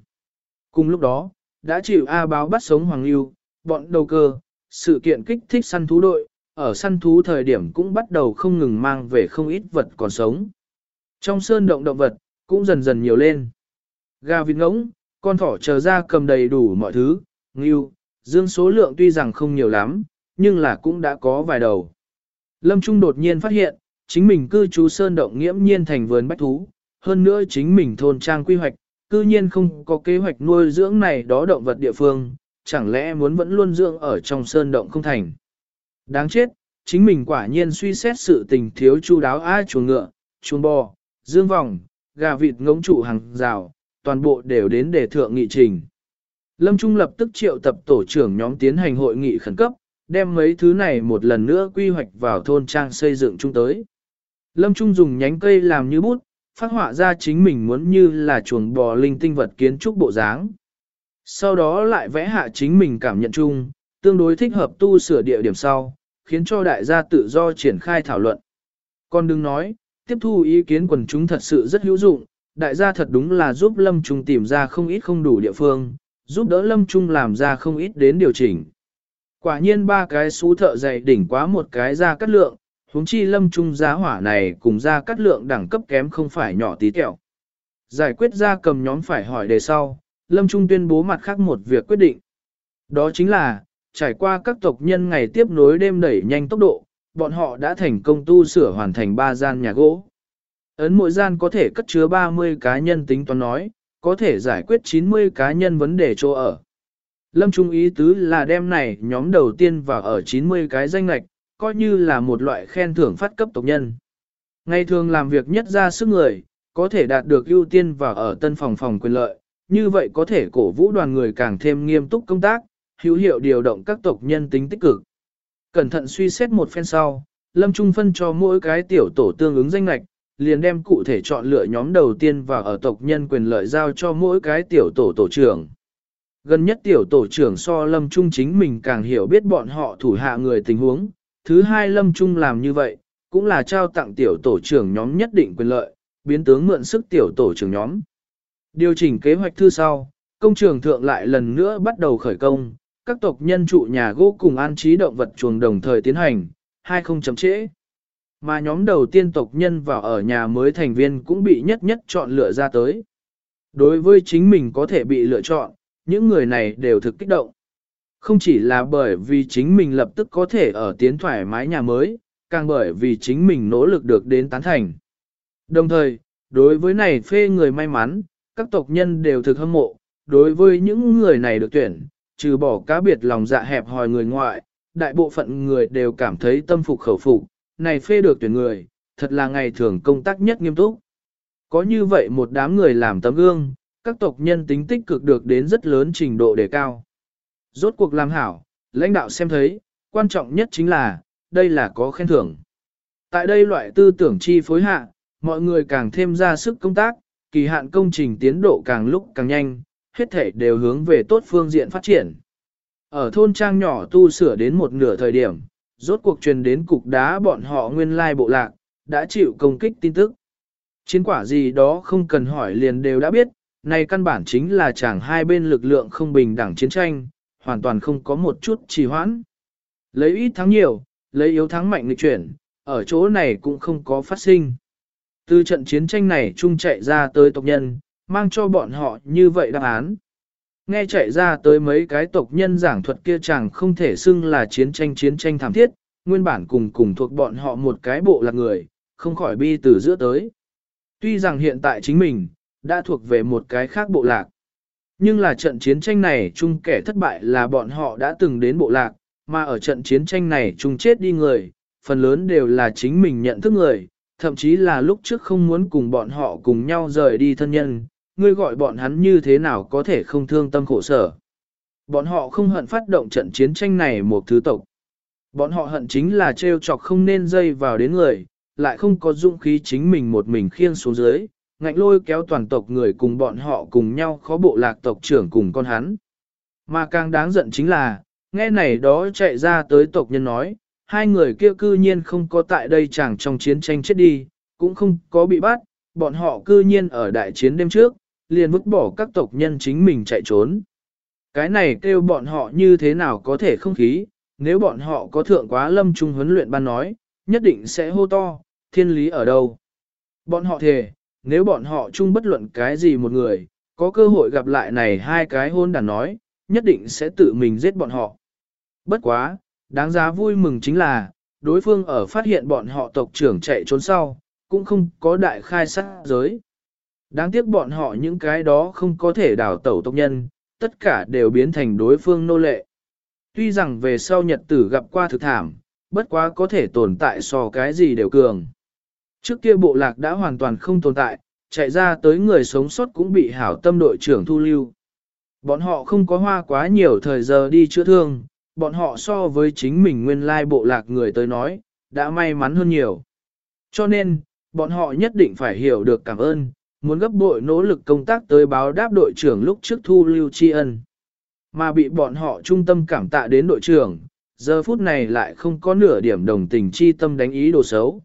Cùng lúc đó, đã chịu A báo bắt sống Hoàng Lưu, bọn đầu cơ, sự kiện kích thích săn thú đội, ở săn thú thời điểm cũng bắt đầu không ngừng mang về không ít vật còn sống. Trong sơn động động vật, cũng dần dần nhiều lên. Gà vịt ngỗng, con thỏ chờ ra cầm đầy đủ mọi thứ, ngưu, dương số lượng tuy rằng không nhiều lắm, nhưng là cũng đã có vài đầu. Lâm Trung đột nhiên phát hiện, chính mình cư trú sơn động nghiễm nhiên thành vườn bách thú, hơn nữa chính mình thôn trang quy hoạch, cư nhiên không có kế hoạch nuôi dưỡng này đó động vật địa phương, chẳng lẽ muốn vẫn luôn dưỡng ở trong sơn động không thành. Đáng chết, chính mình quả nhiên suy xét sự tình thiếu chu đáo ai chuồng ngựa, chuồng bò, dương vòng, gà vịt ngỗng trụ hàng rào, toàn bộ đều đến để thượng nghị trình. Lâm Trung lập tức triệu tập tổ trưởng nhóm tiến hành hội nghị khẩn cấp, đem mấy thứ này một lần nữa quy hoạch vào thôn trang xây dựng chung tới. Lâm Trung dùng nhánh cây làm như bút, phát họa ra chính mình muốn như là chuồng bò linh tinh vật kiến trúc bộ dáng. Sau đó lại vẽ hạ chính mình cảm nhận chung, tương đối thích hợp tu sửa địa điểm sau, khiến cho đại gia tự do triển khai thảo luận. Còn đừng nói, tiếp thu ý kiến quần chúng thật sự rất hữu dụng, đại gia thật đúng là giúp Lâm Trung tìm ra không ít không đủ địa phương, giúp đỡ Lâm Trung làm ra không ít đến điều chỉnh. Quả nhiên ba cái xú thợ dày đỉnh quá một cái ra cắt lượng, huống chi Lâm Trung giá hỏa này cùng ra cắt lượng đẳng cấp kém không phải nhỏ tí tẹo. Giải quyết ra cầm nhóm phải hỏi đề sau, Lâm Trung tuyên bố mặt khác một việc quyết định. Đó chính là, trải qua các tộc nhân ngày tiếp nối đêm đẩy nhanh tốc độ, bọn họ đã thành công tu sửa hoàn thành ba gian nhà gỗ. Ấn mỗi gian có thể cất chứa 30 cá nhân tính toán nói, có thể giải quyết 90 cá nhân vấn đề chỗ ở. Lâm Trung ý tứ là đem này nhóm đầu tiên vào ở 90 cái danh lạch, coi như là một loại khen thưởng phát cấp tộc nhân. Ngày thường làm việc nhất ra sức người, có thể đạt được ưu tiên vào ở tân phòng phòng quyền lợi, như vậy có thể cổ vũ đoàn người càng thêm nghiêm túc công tác, hữu hiệu điều động các tộc nhân tính tích cực. Cẩn thận suy xét một phen sau, Lâm Trung phân cho mỗi cái tiểu tổ tương ứng danh lạch, liền đem cụ thể chọn lựa nhóm đầu tiên và ở tộc nhân quyền lợi giao cho mỗi cái tiểu tổ tổ trưởng. Gần nhất tiểu tổ trưởng so Lâm Trung chính mình càng hiểu biết bọn họ thủ hạ người tình huống, thứ hai Lâm Trung làm như vậy, cũng là trao tặng tiểu tổ trưởng nhóm nhất định quyền lợi, biến tướng mượn sức tiểu tổ trưởng nhóm. Điều chỉnh kế hoạch thư sau, công trường thượng lại lần nữa bắt đầu khởi công, các tộc nhân trụ nhà gỗ cùng an trí động vật chuồng đồng thời tiến hành, hai không chấm trễ. Mà nhóm đầu tiên tộc nhân vào ở nhà mới thành viên cũng bị nhất nhất chọn lựa ra tới. Đối với chính mình có thể bị lựa chọn, những người này đều thực kích động. Không chỉ là bởi vì chính mình lập tức có thể ở tiến thoải mái nhà mới, càng bởi vì chính mình nỗ lực được đến tán thành. Đồng thời, đối với này phê người may mắn, các tộc nhân đều thực hâm mộ, đối với những người này được tuyển, trừ bỏ cá biệt lòng dạ hẹp hòi người ngoại, đại bộ phận người đều cảm thấy tâm phục khẩu phục, này phê được tuyển người, thật là ngày thường công tác nhất nghiêm túc. Có như vậy một đám người làm tấm gương, các tộc nhân tính tích cực được đến rất lớn trình độ đề cao. Rốt cuộc làm hảo, lãnh đạo xem thấy, quan trọng nhất chính là, đây là có khen thưởng. Tại đây loại tư tưởng chi phối hạ, mọi người càng thêm ra sức công tác, kỳ hạn công trình tiến độ càng lúc càng nhanh, hết thể đều hướng về tốt phương diện phát triển. Ở thôn trang nhỏ tu sửa đến một nửa thời điểm, rốt cuộc truyền đến cục đá bọn họ nguyên lai bộ lạc, đã chịu công kích tin tức. Chiến quả gì đó không cần hỏi liền đều đã biết, này căn bản chính là chẳng hai bên lực lượng không bình đẳng chiến tranh, hoàn toàn không có một chút trì hoãn. Lấy ít thắng nhiều, lấy yếu thắng mạnh nghịch chuyển, ở chỗ này cũng không có phát sinh. Từ trận chiến tranh này chung chạy ra tới tộc nhân, mang cho bọn họ như vậy đáp án. Nghe chạy ra tới mấy cái tộc nhân giảng thuật kia chẳng không thể xưng là chiến tranh chiến tranh thảm thiết, nguyên bản cùng cùng thuộc bọn họ một cái bộ lạc người, không khỏi bi từ giữa tới. Tuy rằng hiện tại chính mình, đã thuộc về một cái khác bộ lạc. Nhưng là trận chiến tranh này chung kẻ thất bại là bọn họ đã từng đến bộ lạc, mà ở trận chiến tranh này chung chết đi người, phần lớn đều là chính mình nhận thức người, thậm chí là lúc trước không muốn cùng bọn họ cùng nhau rời đi thân nhân, ngươi gọi bọn hắn như thế nào có thể không thương tâm khổ sở. Bọn họ không hận phát động trận chiến tranh này một thứ tộc. Bọn họ hận chính là trêu chọc không nên dây vào đến người, lại không có dũng khí chính mình một mình khiêng xuống dưới, ngạnh lôi kéo toàn tộc người cùng bọn họ cùng nhau khó bộ lạc tộc trưởng cùng con hắn. Mà càng đáng giận chính là, nghe này đó chạy ra tới tộc nhân nói, hai người kia cư nhiên không có tại đây chẳng trong chiến tranh chết đi, cũng không có bị bắt, bọn họ cư nhiên ở đại chiến đêm trước, liền vứt bỏ các tộc nhân chính mình chạy trốn. Cái này kêu bọn họ như thế nào có thể không khí, nếu bọn họ có thượng quá lâm trung huấn luyện ban nói, nhất định sẽ hô to, thiên lý ở đâu. Bọn họ thề, nếu bọn họ chung bất luận cái gì một người, có cơ hội gặp lại này hai cái hôn đàn nói, nhất định sẽ tự mình giết bọn họ. Bất quá, đáng giá vui mừng chính là, đối phương ở phát hiện bọn họ tộc trưởng chạy trốn sau, cũng không có đại khai sát giới. Đáng tiếc bọn họ những cái đó không có thể đào tẩu tộc nhân, tất cả đều biến thành đối phương nô lệ. Tuy rằng về sau nhật tử gặp qua thực thảm, bất quá có thể tồn tại so cái gì đều cường. Trước kia bộ lạc đã hoàn toàn không tồn tại, chạy ra tới người sống sót cũng bị hảo tâm đội trưởng thu lưu. Bọn họ không có hoa quá nhiều thời giờ đi chữa thương, bọn họ so với chính mình nguyên lai bộ lạc người tới nói, đã may mắn hơn nhiều. Cho nên, bọn họ nhất định phải hiểu được cảm ơn, muốn gấp bội nỗ lực công tác tới báo đáp đội trưởng lúc trước thu lưu tri ân. Mà bị bọn họ trung tâm cảm tạ đến đội trưởng, giờ phút này lại không có nửa điểm đồng tình chi tâm đánh ý đồ xấu.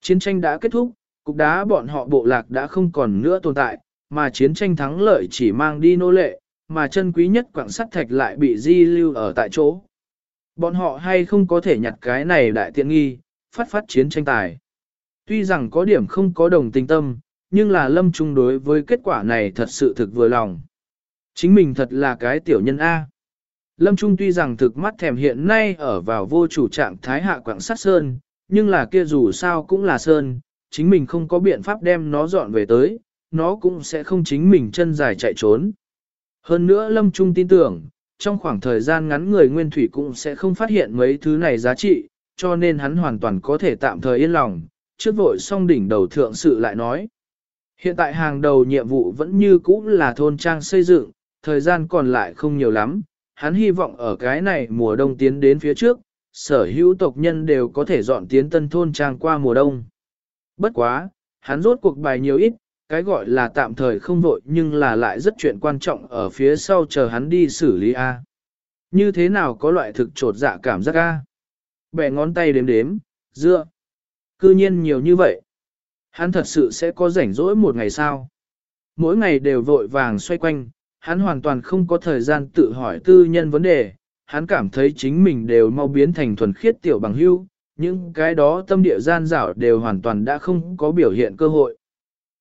Chiến tranh đã kết thúc, cục đá bọn họ bộ lạc đã không còn nữa tồn tại, mà chiến tranh thắng lợi chỉ mang đi nô lệ, mà chân quý nhất quảng sắt thạch lại bị di lưu ở tại chỗ. Bọn họ hay không có thể nhặt cái này đại tiện nghi, phát phát chiến tranh tài. Tuy rằng có điểm không có đồng tình tâm, nhưng là lâm trung đối với kết quả này thật sự thực vừa lòng. Chính mình thật là cái tiểu nhân A. Lâm Trung tuy rằng thực mắt thèm hiện nay ở vào vô chủ trạng thái hạ quảng sát sơn, nhưng là kia dù sao cũng là sơn, chính mình không có biện pháp đem nó dọn về tới, nó cũng sẽ không chính mình chân dài chạy trốn. Hơn nữa Lâm Trung tin tưởng, trong khoảng thời gian ngắn người nguyên thủy cũng sẽ không phát hiện mấy thứ này giá trị, cho nên hắn hoàn toàn có thể tạm thời yên lòng, trước vội xong đỉnh đầu thượng sự lại nói. Hiện tại hàng đầu nhiệm vụ vẫn như cũ là thôn trang xây dựng, thời gian còn lại không nhiều lắm, hắn hy vọng ở cái này mùa đông tiến đến phía trước, sở hữu tộc nhân đều có thể dọn tiến tân thôn trang qua mùa đông. Bất quá, hắn rốt cuộc bài nhiều ít, cái gọi là tạm thời không vội nhưng là lại rất chuyện quan trọng ở phía sau chờ hắn đi xử lý A. Như thế nào có loại thực trột dạ cảm giác A? Bẻ ngón tay đếm đếm, dưa. Cư nhiên nhiều như vậy. Hắn thật sự sẽ có rảnh rỗi một ngày sao? Mỗi ngày đều vội vàng xoay quanh, hắn hoàn toàn không có thời gian tự hỏi tư nhân vấn đề, hắn cảm thấy chính mình đều mau biến thành thuần khiết tiểu bằng hưu, những cái đó tâm địa gian dảo đều hoàn toàn đã không có biểu hiện cơ hội.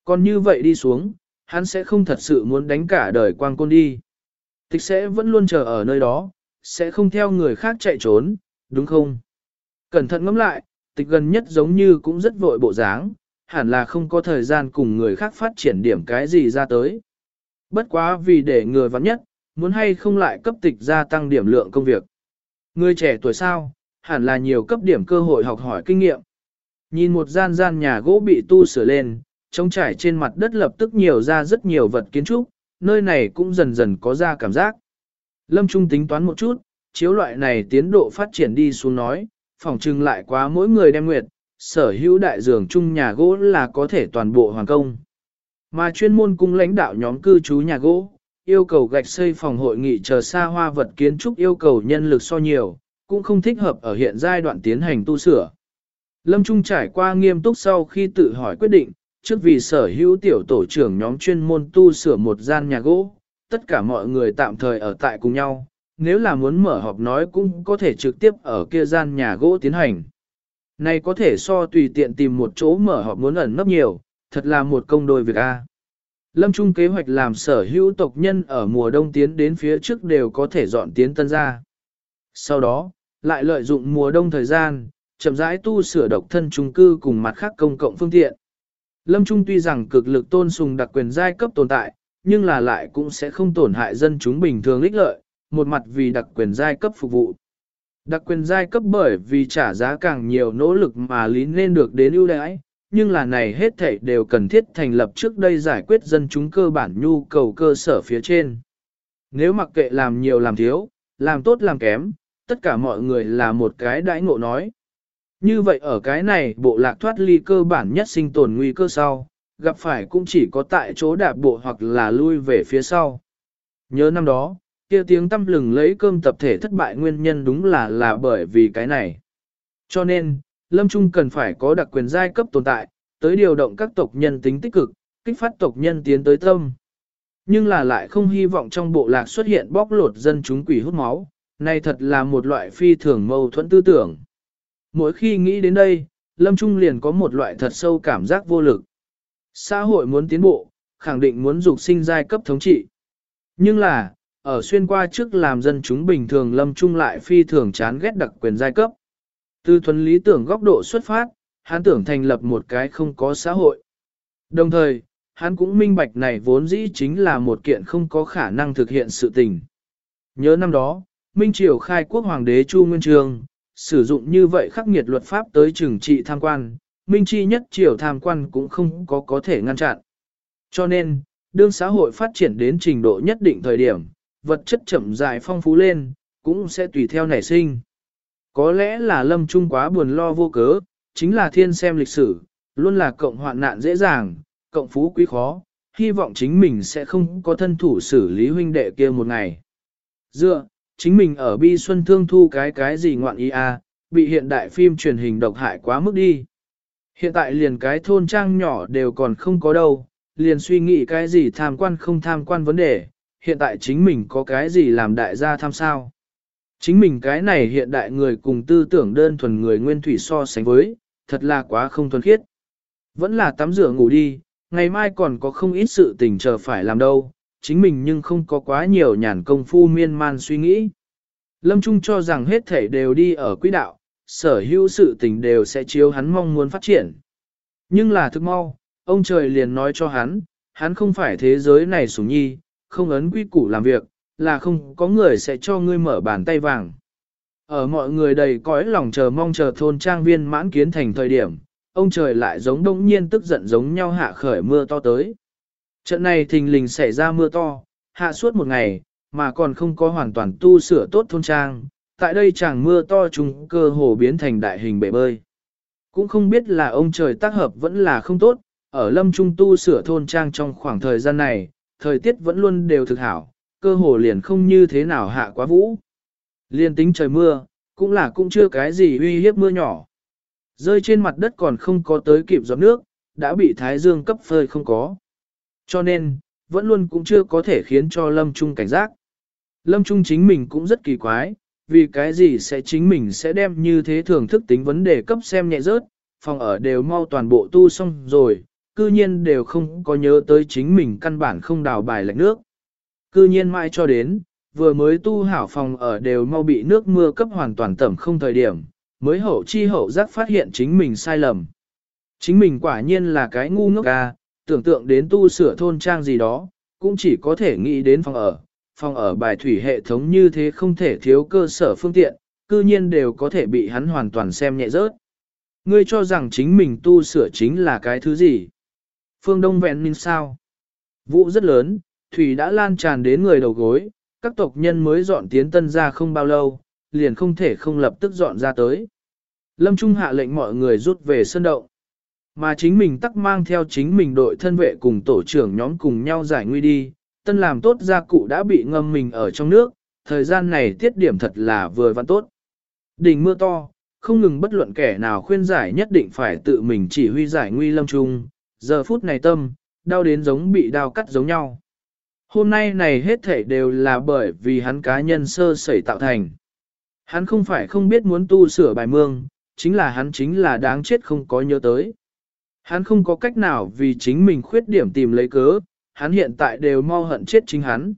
Còn như vậy đi xuống, hắn sẽ không thật sự muốn đánh cả đời quang côn đi. Tịch sẽ vẫn luôn chờ ở nơi đó, sẽ không theo người khác chạy trốn, đúng không? Cẩn thận ngẫm lại, tịch gần nhất giống như cũng rất vội bộ dáng, hẳn là không có thời gian cùng người khác phát triển điểm cái gì ra tới. Bất quá vì để người vắng nhất, muốn hay không lại cấp tịch gia tăng điểm lượng công việc. Người trẻ tuổi sao, hẳn là nhiều cấp điểm cơ hội học hỏi kinh nghiệm. Nhìn một gian gian nhà gỗ bị tu sửa lên, trống trải trên mặt đất lập tức nhiều ra rất nhiều vật kiến trúc, nơi này cũng dần dần có ra cảm giác. Lâm Trung tính toán một chút, chiếu loại này tiến độ phát triển đi xuống nói, phòng trưng lại quá mỗi người đem nguyệt, sở hữu đại dường chung nhà gỗ là có thể toàn bộ hoàn công. Mà chuyên môn cung lãnh đạo nhóm cư trú nhà gỗ, yêu cầu gạch xây phòng hội nghị chờ xa hoa vật kiến trúc yêu cầu nhân lực so nhiều, cũng không thích hợp ở hiện giai đoạn tiến hành tu sửa. Lâm Trung trải qua nghiêm túc sau khi tự hỏi quyết định, trước vì sở hữu tiểu tổ trưởng nhóm chuyên môn tu sửa một gian nhà gỗ, tất cả mọi người tạm thời ở tại cùng nhau, nếu là muốn mở họp nói cũng có thể trực tiếp ở kia gian nhà gỗ tiến hành. Này có thể so tùy tiện tìm một chỗ mở họp muốn ẩn nấp nhiều, thật là một công đôi việc A. Lâm Trung kế hoạch làm sở hữu tộc nhân ở mùa đông tiến đến phía trước đều có thể dọn tiến tân ra. Sau đó, lại lợi dụng mùa đông thời gian, chậm rãi tu sửa độc thân trung cư cùng mặt khác công cộng phương tiện. Lâm Trung tuy rằng cực lực tôn sùng đặc quyền giai cấp tồn tại, nhưng là lại cũng sẽ không tổn hại dân chúng bình thường ích lợi, một mặt vì đặc quyền giai cấp phục vụ. Đặc quyền giai cấp bởi vì trả giá càng nhiều nỗ lực mà lý nên được đến ưu đãi, nhưng là này hết thảy đều cần thiết thành lập trước đây giải quyết dân chúng cơ bản nhu cầu cơ sở phía trên. Nếu mặc kệ làm nhiều làm thiếu, làm tốt làm kém, tất cả mọi người là một cái đãi ngộ nói. Như vậy ở cái này bộ lạc thoát ly cơ bản nhất sinh tồn nguy cơ sau, gặp phải cũng chỉ có tại chỗ đạp bộ hoặc là lui về phía sau. Nhớ năm đó, kia tiếng tâm lừng lấy cơm tập thể thất bại nguyên nhân đúng là là bởi vì cái này. Cho nên, Lâm Trung cần phải có đặc quyền giai cấp tồn tại, tới điều động các tộc nhân tính tích cực, kích phát tộc nhân tiến tới tâm. Nhưng là lại không hy vọng trong bộ lạc xuất hiện bóc lột dân chúng quỷ hút máu, này thật là một loại phi thường mâu thuẫn tư tưởng. Mỗi khi nghĩ đến đây, Lâm Trung liền có một loại thật sâu cảm giác vô lực. Xã hội muốn tiến bộ, khẳng định muốn dục sinh giai cấp thống trị. Nhưng là, ở xuyên qua trước làm dân chúng bình thường Lâm Trung lại phi thường chán ghét đặc quyền giai cấp. Từ thuần lý tưởng góc độ xuất phát, hắn tưởng thành lập một cái không có xã hội. Đồng thời, hắn cũng minh bạch này vốn dĩ chính là một kiện không có khả năng thực hiện sự tình. Nhớ năm đó, Minh Triều khai quốc hoàng đế Chu Nguyên Trường, sử dụng như vậy khắc nghiệt luật pháp tới trừng trị tham quan, Minh Chi nhất Triều tham quan cũng không có có thể ngăn chặn. Cho nên, đương xã hội phát triển đến trình độ nhất định thời điểm, vật chất chậm rãi phong phú lên, cũng sẽ tùy theo nảy sinh. Có lẽ là lâm trung quá buồn lo vô cớ, chính là thiên xem lịch sử, luôn là cộng hoạn nạn dễ dàng, cộng phú quý khó, hy vọng chính mình sẽ không có thân thủ xử lý huynh đệ kia một ngày. Dựa, chính mình ở bi xuân thương thu cái cái gì ngoạn ý a, bị hiện đại phim truyền hình độc hại quá mức đi. Hiện tại liền cái thôn trang nhỏ đều còn không có đâu, liền suy nghĩ cái gì tham quan không tham quan vấn đề, hiện tại chính mình có cái gì làm đại gia tham sao. Chính mình cái này hiện đại người cùng tư tưởng đơn thuần người nguyên thủy so sánh với, thật là quá không thuần khiết. Vẫn là tắm rửa ngủ đi, ngày mai còn có không ít sự tình chờ phải làm đâu, chính mình nhưng không có quá nhiều nhàn công phu miên man suy nghĩ. Lâm Trung cho rằng hết thể đều đi ở quỹ đạo, sở hữu sự tình đều sẽ chiếu hắn mong muốn phát triển. Nhưng là thức mau, ông trời liền nói cho hắn, hắn không phải thế giới này sủng nhi, không ấn quy củ làm việc, là không có người sẽ cho ngươi mở bàn tay vàng. Ở mọi người đầy cõi lòng chờ mong chờ thôn trang viên mãn kiến thành thời điểm, ông trời lại giống đông nhiên tức giận giống nhau hạ khởi mưa to tới. Trận này thình lình xảy ra mưa to, hạ suốt một ngày, mà còn không có hoàn toàn tu sửa tốt thôn trang, tại đây chẳng mưa to trùng cơ hồ biến thành đại hình bể bơi. Cũng không biết là ông trời tác hợp vẫn là không tốt, ở lâm trung tu sửa thôn trang trong khoảng thời gian này, thời tiết vẫn luôn đều thực hảo, cơ hồ liền không như thế nào hạ quá vũ. Liên tính trời mưa, cũng là cũng chưa cái gì uy hiếp mưa nhỏ. Rơi trên mặt đất còn không có tới kịp giọt nước, đã bị thái dương cấp phơi không có. Cho nên, vẫn luôn cũng chưa có thể khiến cho Lâm Trung cảnh giác. Lâm Trung chính mình cũng rất kỳ quái, vì cái gì sẽ chính mình sẽ đem như thế thưởng thức tính vấn đề cấp xem nhẹ rớt, phòng ở đều mau toàn bộ tu xong rồi, cư nhiên đều không có nhớ tới chính mình căn bản không đào bài lạnh nước. Cư nhiên mãi cho đến, vừa mới tu hảo phòng ở đều mau bị nước mưa cấp hoàn toàn tẩm không thời điểm, mới hậu chi hậu giác phát hiện chính mình sai lầm. Chính mình quả nhiên là cái ngu ngốc à, tưởng tượng đến tu sửa thôn trang gì đó, cũng chỉ có thể nghĩ đến phòng ở. Phòng ở bài thủy hệ thống như thế không thể thiếu cơ sở phương tiện, cư nhiên đều có thể bị hắn hoàn toàn xem nhẹ rớt. Ngươi cho rằng chính mình tu sửa chính là cái thứ gì? Phương Đông vẹn minh sao? Vụ rất lớn, thủy đã lan tràn đến người đầu gối, các tộc nhân mới dọn tiến tân ra không bao lâu, liền không thể không lập tức dọn ra tới. Lâm Trung hạ lệnh mọi người rút về sân động. Mà chính mình tắc mang theo chính mình đội thân vệ cùng tổ trưởng nhóm cùng nhau giải nguy đi, tân làm tốt gia cụ đã bị ngâm mình ở trong nước, thời gian này tiết điểm thật là vừa văn tốt. Đỉnh mưa to, không ngừng bất luận kẻ nào khuyên giải nhất định phải tự mình chỉ huy giải nguy lâm trung, giờ phút này tâm, đau đến giống bị đau cắt giống nhau. Hôm nay này hết thể đều là bởi vì hắn cá nhân sơ sẩy tạo thành. Hắn không phải không biết muốn tu sửa bài mương, chính là hắn chính là đáng chết không có nhớ tới. Hắn không có cách nào vì chính mình khuyết điểm tìm lấy cớ, hắn hiện tại đều mau hận chết chính hắn.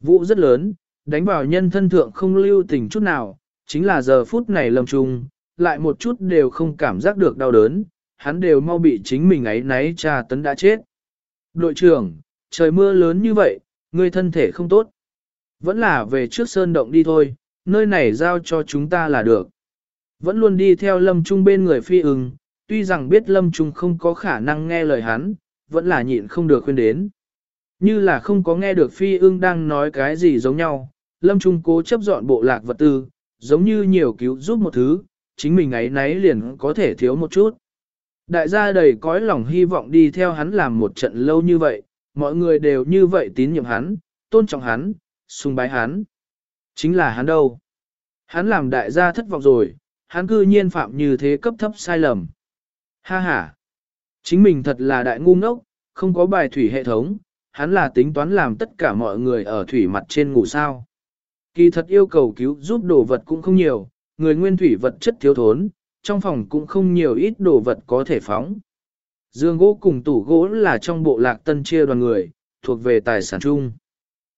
Vụ rất lớn, đánh vào nhân thân thượng không lưu tình chút nào, chính là giờ phút này lầm trung, lại một chút đều không cảm giác được đau đớn, hắn đều mau bị chính mình ấy náy trà tấn đã chết. Đội trưởng, trời mưa lớn như vậy, ngươi thân thể không tốt. Vẫn là về trước sơn động đi thôi, nơi này giao cho chúng ta là được. Vẫn luôn đi theo lâm trung bên người phi ưng, tuy rằng biết lâm trung không có khả năng nghe lời hắn, vẫn là nhịn không được khuyên đến. Như là không có nghe được phi ưng đang nói cái gì giống nhau, lâm trung cố chấp dọn bộ lạc vật tư, giống như nhiều cứu giúp một thứ, chính mình ấy nấy liền có thể thiếu một chút. Đại gia đầy cõi lòng hy vọng đi theo hắn làm một trận lâu như vậy, mọi người đều như vậy tín nhiệm hắn, tôn trọng hắn, sùng bái hắn. Chính là hắn đâu? Hắn làm đại gia thất vọng rồi, hắn cư nhiên phạm như thế cấp thấp sai lầm. Ha ha! Chính mình thật là đại ngu ngốc, không có bài thủy hệ thống, hắn là tính toán làm tất cả mọi người ở thủy mặt trên ngủ sao. Kỳ thật yêu cầu cứu giúp đồ vật cũng không nhiều, người nguyên thủy vật chất thiếu thốn, trong phòng cũng không nhiều ít đồ vật có thể phóng. Dương gỗ cùng tủ gỗ là trong bộ lạc tân chia đoàn người, thuộc về tài sản chung.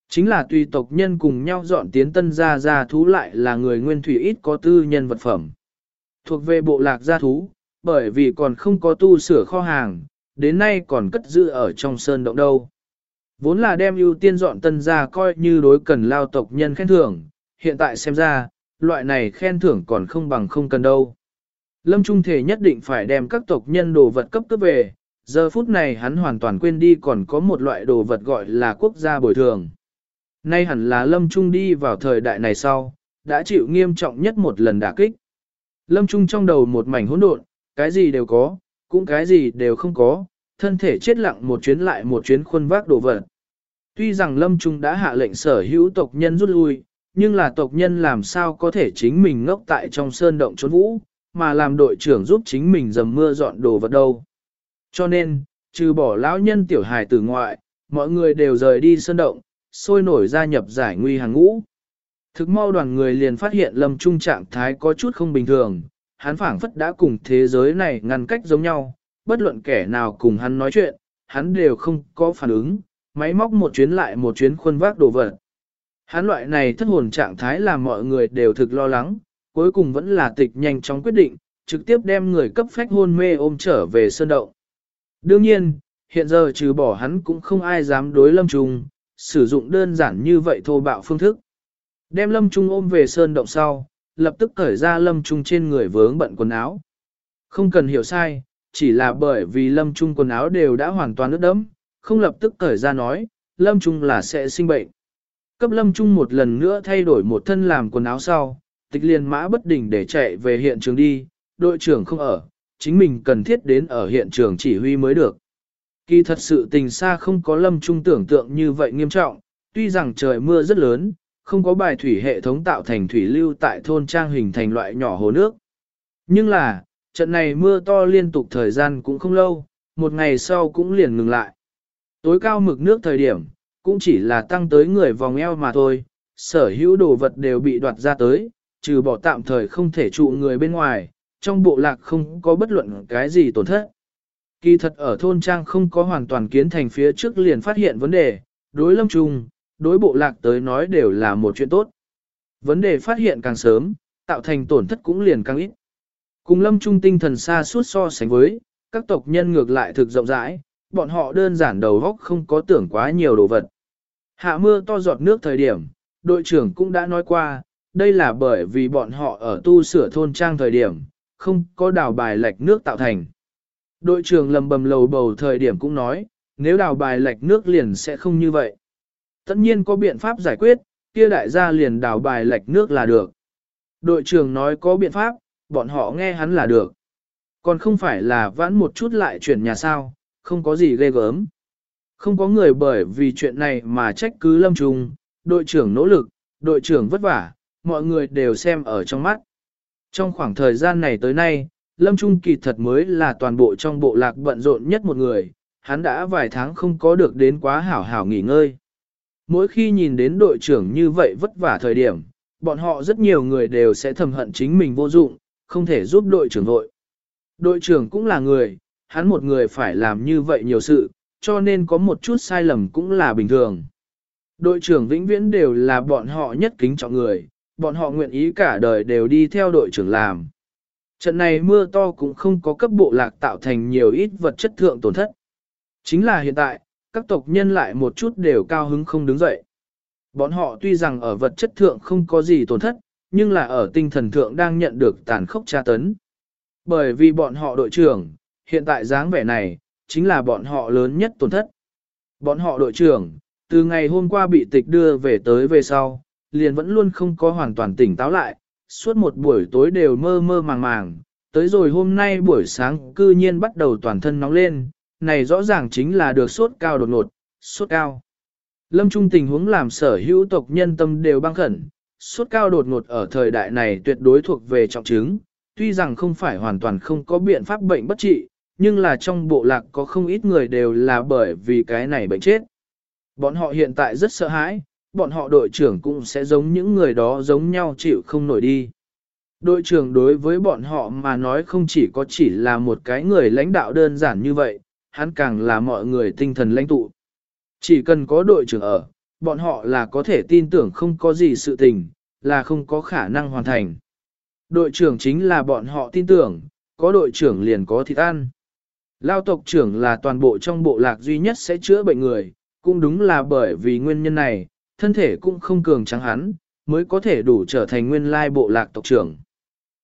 Chính là tùy tộc nhân cùng nhau dọn tiến tân gia gia thú lại là người nguyên thủy ít có tư nhân vật phẩm. Thuộc về bộ lạc gia thú, bởi vì còn không có tu sửa kho hàng, đến nay còn cất giữ ở trong sơn động đâu. Vốn là đem ưu tiên dọn tân gia coi như đối cần lao tộc nhân khen thưởng, hiện tại xem ra, loại này khen thưởng còn không bằng không cần đâu. Lâm Trung Thể nhất định phải đem các tộc nhân đồ vật cấp cấp về, giờ phút này hắn hoàn toàn quên đi còn có một loại đồ vật gọi là quốc gia bồi thường. Nay hẳn là Lâm Trung đi vào thời đại này sau, đã chịu nghiêm trọng nhất một lần đả kích. Lâm Trung trong đầu một mảnh hỗn độn, cái gì đều có, cũng cái gì đều không có, thân thể chết lặng một chuyến lại một chuyến khuôn vác đồ vật. Tuy rằng Lâm Trung đã hạ lệnh sở hữu tộc nhân rút lui, nhưng là tộc nhân làm sao có thể chính mình ngốc tại trong sơn động trốn vũ, mà làm đội trưởng giúp chính mình dầm mưa dọn đồ vật đâu. Cho nên, trừ bỏ lão nhân tiểu hài từ ngoại, mọi người đều rời đi sơn động, sôi nổi gia nhập giải nguy hàng ngũ. Thực mau đoàn người liền phát hiện lâm trung trạng thái có chút không bình thường, hắn phảng phất đã cùng thế giới này ngăn cách giống nhau, bất luận kẻ nào cùng hắn nói chuyện, hắn đều không có phản ứng, máy móc một chuyến lại một chuyến khuôn vác đồ vật. Hắn loại này thất hồn trạng thái làm mọi người đều thực lo lắng, cuối cùng vẫn là tịch nhanh chóng quyết định, trực tiếp đem người cấp phách hôn mê ôm trở về sơn động. Đương nhiên, hiện giờ trừ bỏ hắn cũng không ai dám đối lâm trung, sử dụng đơn giản như vậy thô bạo phương thức. Đem lâm trung ôm về sơn động sau, lập tức cởi ra lâm trung trên người vướng bận quần áo. Không cần hiểu sai, chỉ là bởi vì lâm trung quần áo đều đã hoàn toàn ướt đẫm, không lập tức cởi ra nói, lâm trung là sẽ sinh bệnh. Cấp lâm trung một lần nữa thay đổi một thân làm quần áo sau, tịch liền mã bất đình để chạy về hiện trường đi, đội trưởng không ở, chính mình cần thiết đến ở hiện trường chỉ huy mới được. Kỳ thật sự tình xa không có lâm trung tưởng tượng như vậy nghiêm trọng, tuy rằng trời mưa rất lớn, không có bài thủy hệ thống tạo thành thủy lưu tại thôn trang hình thành loại nhỏ hồ nước. Nhưng là, trận này mưa to liên tục thời gian cũng không lâu, một ngày sau cũng liền ngừng lại. Tối cao mực nước thời điểm, cũng chỉ là tăng tới người vòng eo mà thôi, sở hữu đồ vật đều bị đoạt ra tới, trừ bỏ tạm thời không thể trụ người bên ngoài, trong bộ lạc không có bất luận cái gì tổn thất. Kỳ thật ở thôn trang không có hoàn toàn kiến thành phía trước liền phát hiện vấn đề, đối lâm trung, đối bộ lạc tới nói đều là một chuyện tốt. Vấn đề phát hiện càng sớm, tạo thành tổn thất cũng liền càng ít. Cùng lâm trung tinh thần xa suốt so sánh với, các tộc nhân ngược lại thực rộng rãi, bọn họ đơn giản đầu góc không có tưởng quá nhiều đồ vật. Hạ mưa to giọt nước thời điểm, đội trưởng cũng đã nói qua, đây là bởi vì bọn họ ở tu sửa thôn trang thời điểm, không có đào bài lệch nước tạo thành. Đội trưởng lầm bầm lầu bầu thời điểm cũng nói, nếu đào bài lệch nước liền sẽ không như vậy. Tất nhiên có biện pháp giải quyết, kia đại gia liền đào bài lệch nước là được. Đội trưởng nói có biện pháp, bọn họ nghe hắn là được. Còn không phải là vãn một chút lại chuyển nhà sao, không có gì ghê gớm. Không có người bởi vì chuyện này mà trách cứ lâm trùng đội trưởng nỗ lực, đội trưởng vất vả, mọi người đều xem ở trong mắt. Trong khoảng thời gian này tới nay, Lâm Trung kỳ thật mới là toàn bộ trong bộ lạc bận rộn nhất một người, hắn đã vài tháng không có được đến quá hảo hảo nghỉ ngơi. Mỗi khi nhìn đến đội trưởng như vậy vất vả thời điểm, bọn họ rất nhiều người đều sẽ thầm hận chính mình vô dụng, không thể giúp đội trưởng vội. Đội trưởng cũng là người, hắn một người phải làm như vậy nhiều sự, cho nên có một chút sai lầm cũng là bình thường. Đội trưởng vĩnh viễn đều là bọn họ nhất kính trọng người, bọn họ nguyện ý cả đời đều đi theo đội trưởng làm. Trận này mưa to cũng không có cấp bộ lạc tạo thành nhiều ít vật chất thượng tổn thất. Chính là hiện tại, các tộc nhân lại một chút đều cao hứng không đứng dậy. Bọn họ tuy rằng ở vật chất thượng không có gì tổn thất, nhưng là ở tinh thần thượng đang nhận được tàn khốc tra tấn. Bởi vì bọn họ đội trưởng, hiện tại dáng vẻ này, chính là bọn họ lớn nhất tổn thất. Bọn họ đội trưởng, từ ngày hôm qua bị tịch đưa về tới về sau, liền vẫn luôn không có hoàn toàn tỉnh táo lại, suốt một buổi tối đều mơ mơ màng màng, tới rồi hôm nay buổi sáng cư nhiên bắt đầu toàn thân nóng lên, này rõ ràng chính là được sốt cao đột ngột, sốt cao. Lâm Trung tình huống làm sở hữu tộc nhân tâm đều băng khẩn, sốt cao đột ngột ở thời đại này tuyệt đối thuộc về trọng chứng, tuy rằng không phải hoàn toàn không có biện pháp bệnh bất trị, nhưng là trong bộ lạc có không ít người đều là bởi vì cái này bệnh chết. Bọn họ hiện tại rất sợ hãi, bọn họ đội trưởng cũng sẽ giống những người đó giống nhau chịu không nổi đi. Đội trưởng đối với bọn họ mà nói không chỉ có chỉ là một cái người lãnh đạo đơn giản như vậy, hắn càng là mọi người tinh thần lãnh tụ. Chỉ cần có đội trưởng ở, bọn họ là có thể tin tưởng không có gì sự tình, là không có khả năng hoàn thành. Đội trưởng chính là bọn họ tin tưởng, có đội trưởng liền có thịt ăn. Lao tộc trưởng là toàn bộ trong bộ lạc duy nhất sẽ chữa bệnh người, cũng đúng là bởi vì nguyên nhân này, thân thể cũng không cường trắng hắn, mới có thể đủ trở thành nguyên lai bộ lạc tộc trưởng.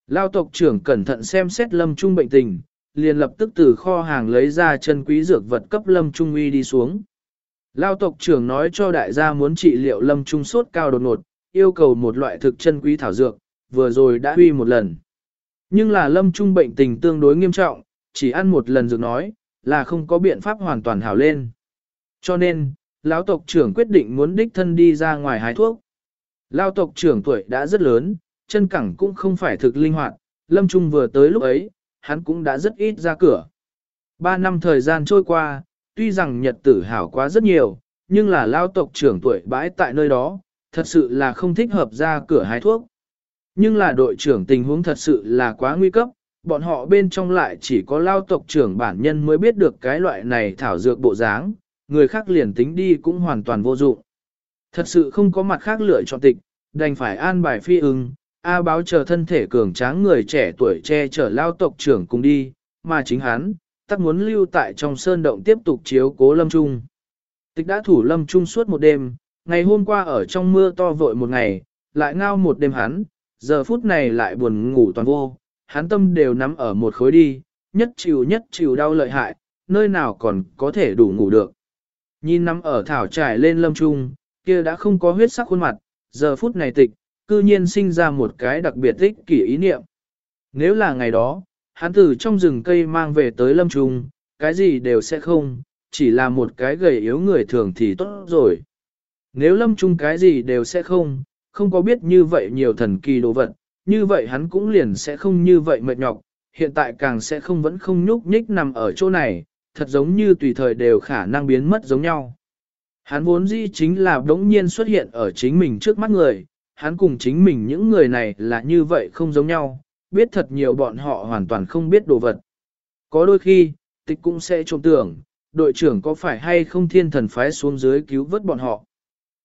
Lao tộc trưởng cẩn thận xem xét lâm trung bệnh tình, liền lập tức từ kho hàng lấy ra chân quý dược vật cấp lâm trung uy đi xuống. Lao tộc trưởng nói cho đại gia muốn trị liệu lâm trung sốt cao đột ngột, yêu cầu một loại thực chân quý thảo dược, vừa rồi đã uy một lần. Nhưng là lâm trung bệnh tình tương đối nghiêm trọng, chỉ ăn một lần dược nói, là không có biện pháp hoàn toàn hảo lên. Cho nên, lão tộc trưởng quyết định muốn đích thân đi ra ngoài hái thuốc. Lão tộc trưởng tuổi đã rất lớn, chân cẳng cũng không phải thực linh hoạt, Lâm Trung vừa tới lúc ấy, hắn cũng đã rất ít ra cửa. Ba năm thời gian trôi qua, tuy rằng nhật tử hảo quá rất nhiều, nhưng là lao tộc trưởng tuổi bãi tại nơi đó, thật sự là không thích hợp ra cửa hái thuốc. Nhưng là đội trưởng tình huống thật sự là quá nguy cấp, bọn họ bên trong lại chỉ có lao tộc trưởng bản nhân mới biết được cái loại này thảo dược bộ dáng, người khác liền tính đi cũng hoàn toàn vô dụng. Thật sự không có mặt khác lựa chọn tịch, đành phải an bài phi ưng, A báo chờ thân thể cường tráng người trẻ tuổi che chở lao tộc trưởng cùng đi, mà chính hắn, tắc muốn lưu tại trong sơn động tiếp tục chiếu cố lâm trung. Tịch đã thủ lâm trung suốt một đêm, ngày hôm qua ở trong mưa to vội một ngày, lại ngao một đêm hắn, giờ phút này lại buồn ngủ toàn vô, hắn tâm đều nắm ở một khối đi, nhất chịu nhất chịu đau lợi hại, nơi nào còn có thể đủ ngủ được. Nhìn nằm ở thảo trải lên lâm trung, kia đã không có huyết sắc khuôn mặt, giờ phút này tịch, cư nhiên sinh ra một cái đặc biệt tích kỷ ý niệm. Nếu là ngày đó, hắn từ trong rừng cây mang về tới lâm trung, cái gì đều sẽ không, chỉ là một cái gầy yếu người thường thì tốt rồi. Nếu lâm trung cái gì đều sẽ không, không có biết như vậy nhiều thần kỳ đồ vật, như vậy hắn cũng liền sẽ không như vậy mệt nhọc, hiện tại càng sẽ không vẫn không nhúc nhích nằm ở chỗ này, thật giống như tùy thời đều khả năng biến mất giống nhau. Hắn vốn dĩ chính là đống nhiên xuất hiện ở chính mình trước mắt người, hắn cùng chính mình những người này là như vậy không giống nhau, biết thật nhiều bọn họ hoàn toàn không biết đồ vật. Có đôi khi, tịch cũng sẽ trông tưởng, đội trưởng có phải hay không thiên thần phái xuống dưới cứu vớt bọn họ.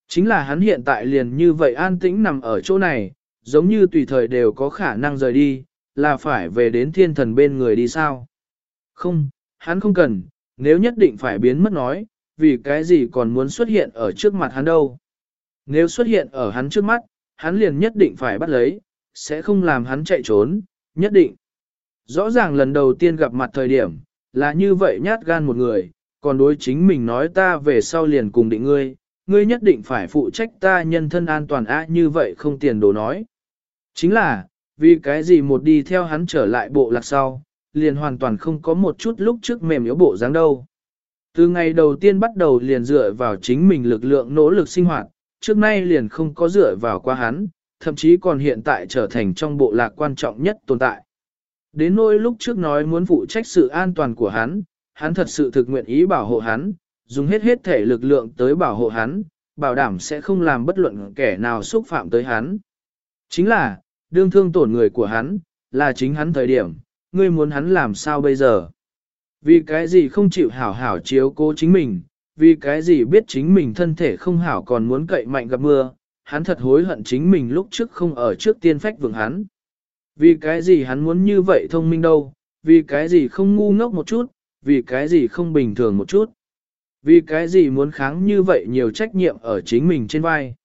Chính là hắn hiện tại liền như vậy an tĩnh nằm ở chỗ này, giống như tùy thời đều có khả năng rời đi, là phải về đến thiên thần bên người đi sao. Không, hắn không cần, nếu nhất định phải biến mất nói, vì cái gì còn muốn xuất hiện ở trước mặt hắn đâu. Nếu xuất hiện ở hắn trước mắt, hắn liền nhất định phải bắt lấy, sẽ không làm hắn chạy trốn, nhất định. Rõ ràng lần đầu tiên gặp mặt thời điểm, là như vậy nhát gan một người, còn đối chính mình nói ta về sau liền cùng định ngươi, ngươi nhất định phải phụ trách ta nhân thân an toàn a như vậy không tiền đồ nói. Chính là, vì cái gì một đi theo hắn trở lại bộ lạc sau, liền hoàn toàn không có một chút lúc trước mềm yếu bộ dáng đâu. Từ ngày đầu tiên bắt đầu liền dựa vào chính mình lực lượng nỗ lực sinh hoạt, trước nay liền không có dựa vào qua hắn, thậm chí còn hiện tại trở thành trong bộ lạc quan trọng nhất tồn tại. Đến nỗi lúc trước nói muốn phụ trách sự an toàn của hắn, hắn thật sự thực nguyện ý bảo hộ hắn, dùng hết hết thể lực lượng tới bảo hộ hắn, bảo đảm sẽ không làm bất luận kẻ nào xúc phạm tới hắn. Chính là, đương thương tổn người của hắn, là chính hắn thời điểm, ngươi muốn hắn làm sao bây giờ? Vì cái gì không chịu hảo hảo chiếu cố chính mình, vì cái gì biết chính mình thân thể không hảo còn muốn cậy mạnh gặp mưa, hắn thật hối hận chính mình lúc trước không ở trước tiên phách vượng hắn. Vì cái gì hắn muốn như vậy thông minh đâu, vì cái gì không ngu ngốc một chút, vì cái gì không bình thường một chút. Vì cái gì muốn kháng như vậy nhiều trách nhiệm ở chính mình trên vai.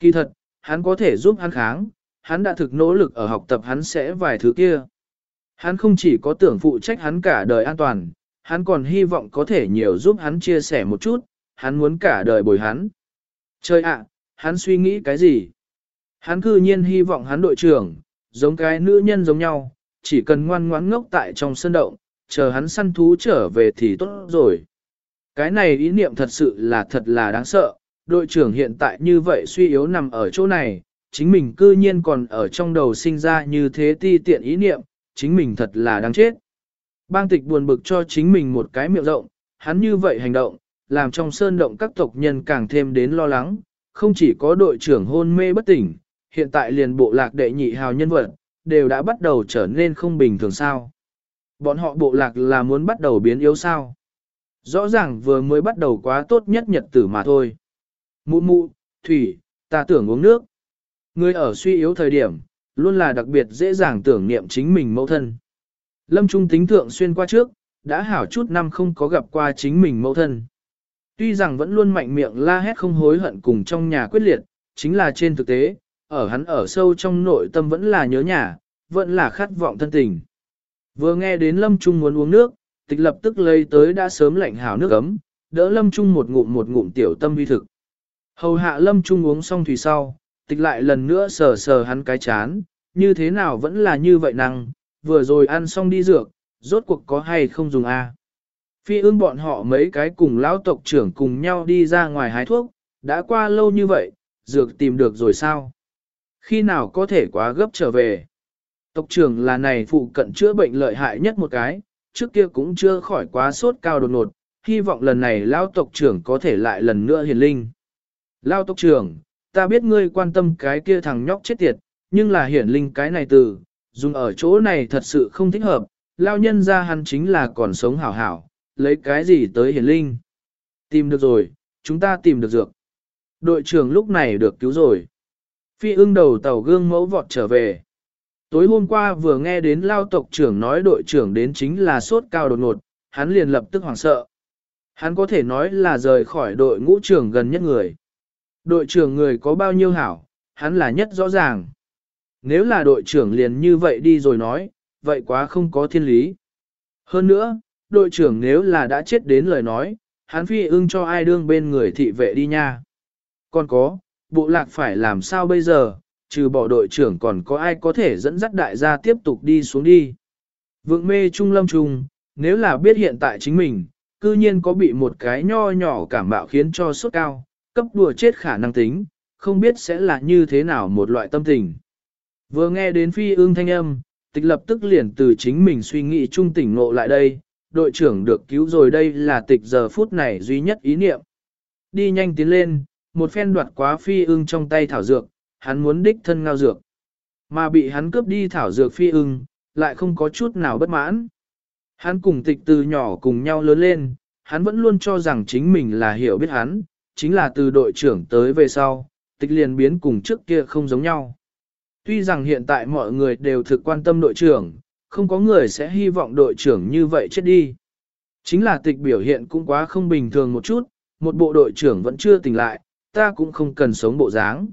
Kỳ thật, hắn có thể giúp hắn kháng, hắn đã thực nỗ lực ở học tập hắn sẽ vài thứ kia. Hắn không chỉ có tưởng phụ trách hắn cả đời an toàn, hắn còn hy vọng có thể nhiều giúp hắn chia sẻ một chút, hắn muốn cả đời bồi hắn. Trời ạ, hắn suy nghĩ cái gì? Hắn cư nhiên hy vọng hắn đội trưởng, giống cái nữ nhân giống nhau, chỉ cần ngoan ngoãn ngốc tại trong sân động, chờ hắn săn thú trở về thì tốt rồi. Cái này ý niệm thật sự là thật là đáng sợ, đội trưởng hiện tại như vậy suy yếu nằm ở chỗ này, chính mình cư nhiên còn ở trong đầu sinh ra như thế ti tiện ý niệm, chính mình thật là đáng chết. Bang tịch buồn bực cho chính mình một cái miệng rộng, hắn như vậy hành động, làm trong sơn động các tộc nhân càng thêm đến lo lắng, không chỉ có đội trưởng hôn mê bất tỉnh, hiện tại liền bộ lạc đệ nhị hào nhân vật, đều đã bắt đầu trở nên không bình thường sao. Bọn họ bộ lạc là muốn bắt đầu biến yếu sao. Rõ ràng vừa mới bắt đầu quá tốt nhất nhật tử mà thôi. Mụ mụ, thủy, ta tưởng uống nước. Ngươi ở suy yếu thời điểm, luôn là đặc biệt dễ dàng tưởng niệm chính mình mẫu thân. Lâm Trung tính thượng xuyên qua trước, đã hảo chút năm không có gặp qua chính mình mẫu thân. Tuy rằng vẫn luôn mạnh miệng la hét không hối hận cùng trong nhà quyết liệt, chính là trên thực tế, ở hắn ở sâu trong nội tâm vẫn là nhớ nhà, vẫn là khát vọng thân tình. Vừa nghe đến Lâm Trung muốn uống nước, tịch lập tức lấy tới đã sớm lạnh hảo nước ấm, đỡ Lâm Trung một ngụm một ngụm tiểu tâm vi thực. Hầu hạ Lâm Trung uống xong thủy sau, tịch lại lần nữa sờ sờ hắn cái chán, như thế nào vẫn là như vậy năng, vừa rồi ăn xong đi dược, rốt cuộc có hay không dùng a? Phi ương bọn họ mấy cái cùng lão tộc trưởng cùng nhau đi ra ngoài hái thuốc, đã qua lâu như vậy, dược tìm được rồi sao? Khi nào có thể quá gấp trở về? Tộc trưởng là này phụ cận chữa bệnh lợi hại nhất một cái, trước kia cũng chưa khỏi quá sốt cao đột ngột, hy vọng lần này lão tộc trưởng có thể lại lần nữa hiền linh. Lão tộc trưởng, ta biết ngươi quan tâm cái kia thằng nhóc chết tiệt, nhưng là hiển linh cái này từ, dùng ở chỗ này thật sự không thích hợp, lao nhân ra hắn chính là còn sống hảo hảo, lấy cái gì tới hiển linh. Tìm được rồi, chúng ta tìm được dược. Đội trưởng lúc này được cứu rồi. Phi ưng đầu tàu gương mẫu vọt trở về. Tối hôm qua vừa nghe đến lao tộc trưởng nói đội trưởng đến chính là sốt cao đột ngột, hắn liền lập tức hoảng sợ. Hắn có thể nói là rời khỏi đội ngũ trưởng gần nhất người. Đội trưởng người có bao nhiêu hảo, hắn là nhất rõ ràng. Nếu là đội trưởng liền như vậy đi rồi nói, vậy quá không có thiên lý. Hơn nữa, đội trưởng nếu là đã chết đến lời nói, hắn phi ưng cho ai đương bên người thị vệ đi nha. Còn có, bộ lạc phải làm sao bây giờ, trừ bỏ đội trưởng còn có ai có thể dẫn dắt đại gia tiếp tục đi xuống đi. Vượng mê trung lâm trung, nếu là biết hiện tại chính mình, cư nhiên có bị một cái nho nhỏ cảm bạo khiến cho sốt cao, cấp đùa chết khả năng tính, không biết sẽ là như thế nào một loại tâm tình. Vừa nghe đến phi ương thanh âm, tịch lập tức liền từ chính mình suy nghĩ trung tỉnh ngộ lại đây, đội trưởng được cứu rồi đây là tịch giờ phút này duy nhất ý niệm. Đi nhanh tiến lên, một phen đoạt quá phi ưng trong tay thảo dược, hắn muốn đích thân ngao dược. Mà bị hắn cướp đi thảo dược phi ưng, lại không có chút nào bất mãn. Hắn cùng tịch từ nhỏ cùng nhau lớn lên, hắn vẫn luôn cho rằng chính mình là hiểu biết hắn, chính là từ đội trưởng tới về sau, tịch liền biến cùng trước kia không giống nhau. Tuy rằng hiện tại mọi người đều thực quan tâm đội trưởng, không có người sẽ hy vọng đội trưởng như vậy chết đi. Chính là tịch biểu hiện cũng quá không bình thường một chút, một bộ đội trưởng vẫn chưa tỉnh lại, ta cũng không cần sống bộ dáng.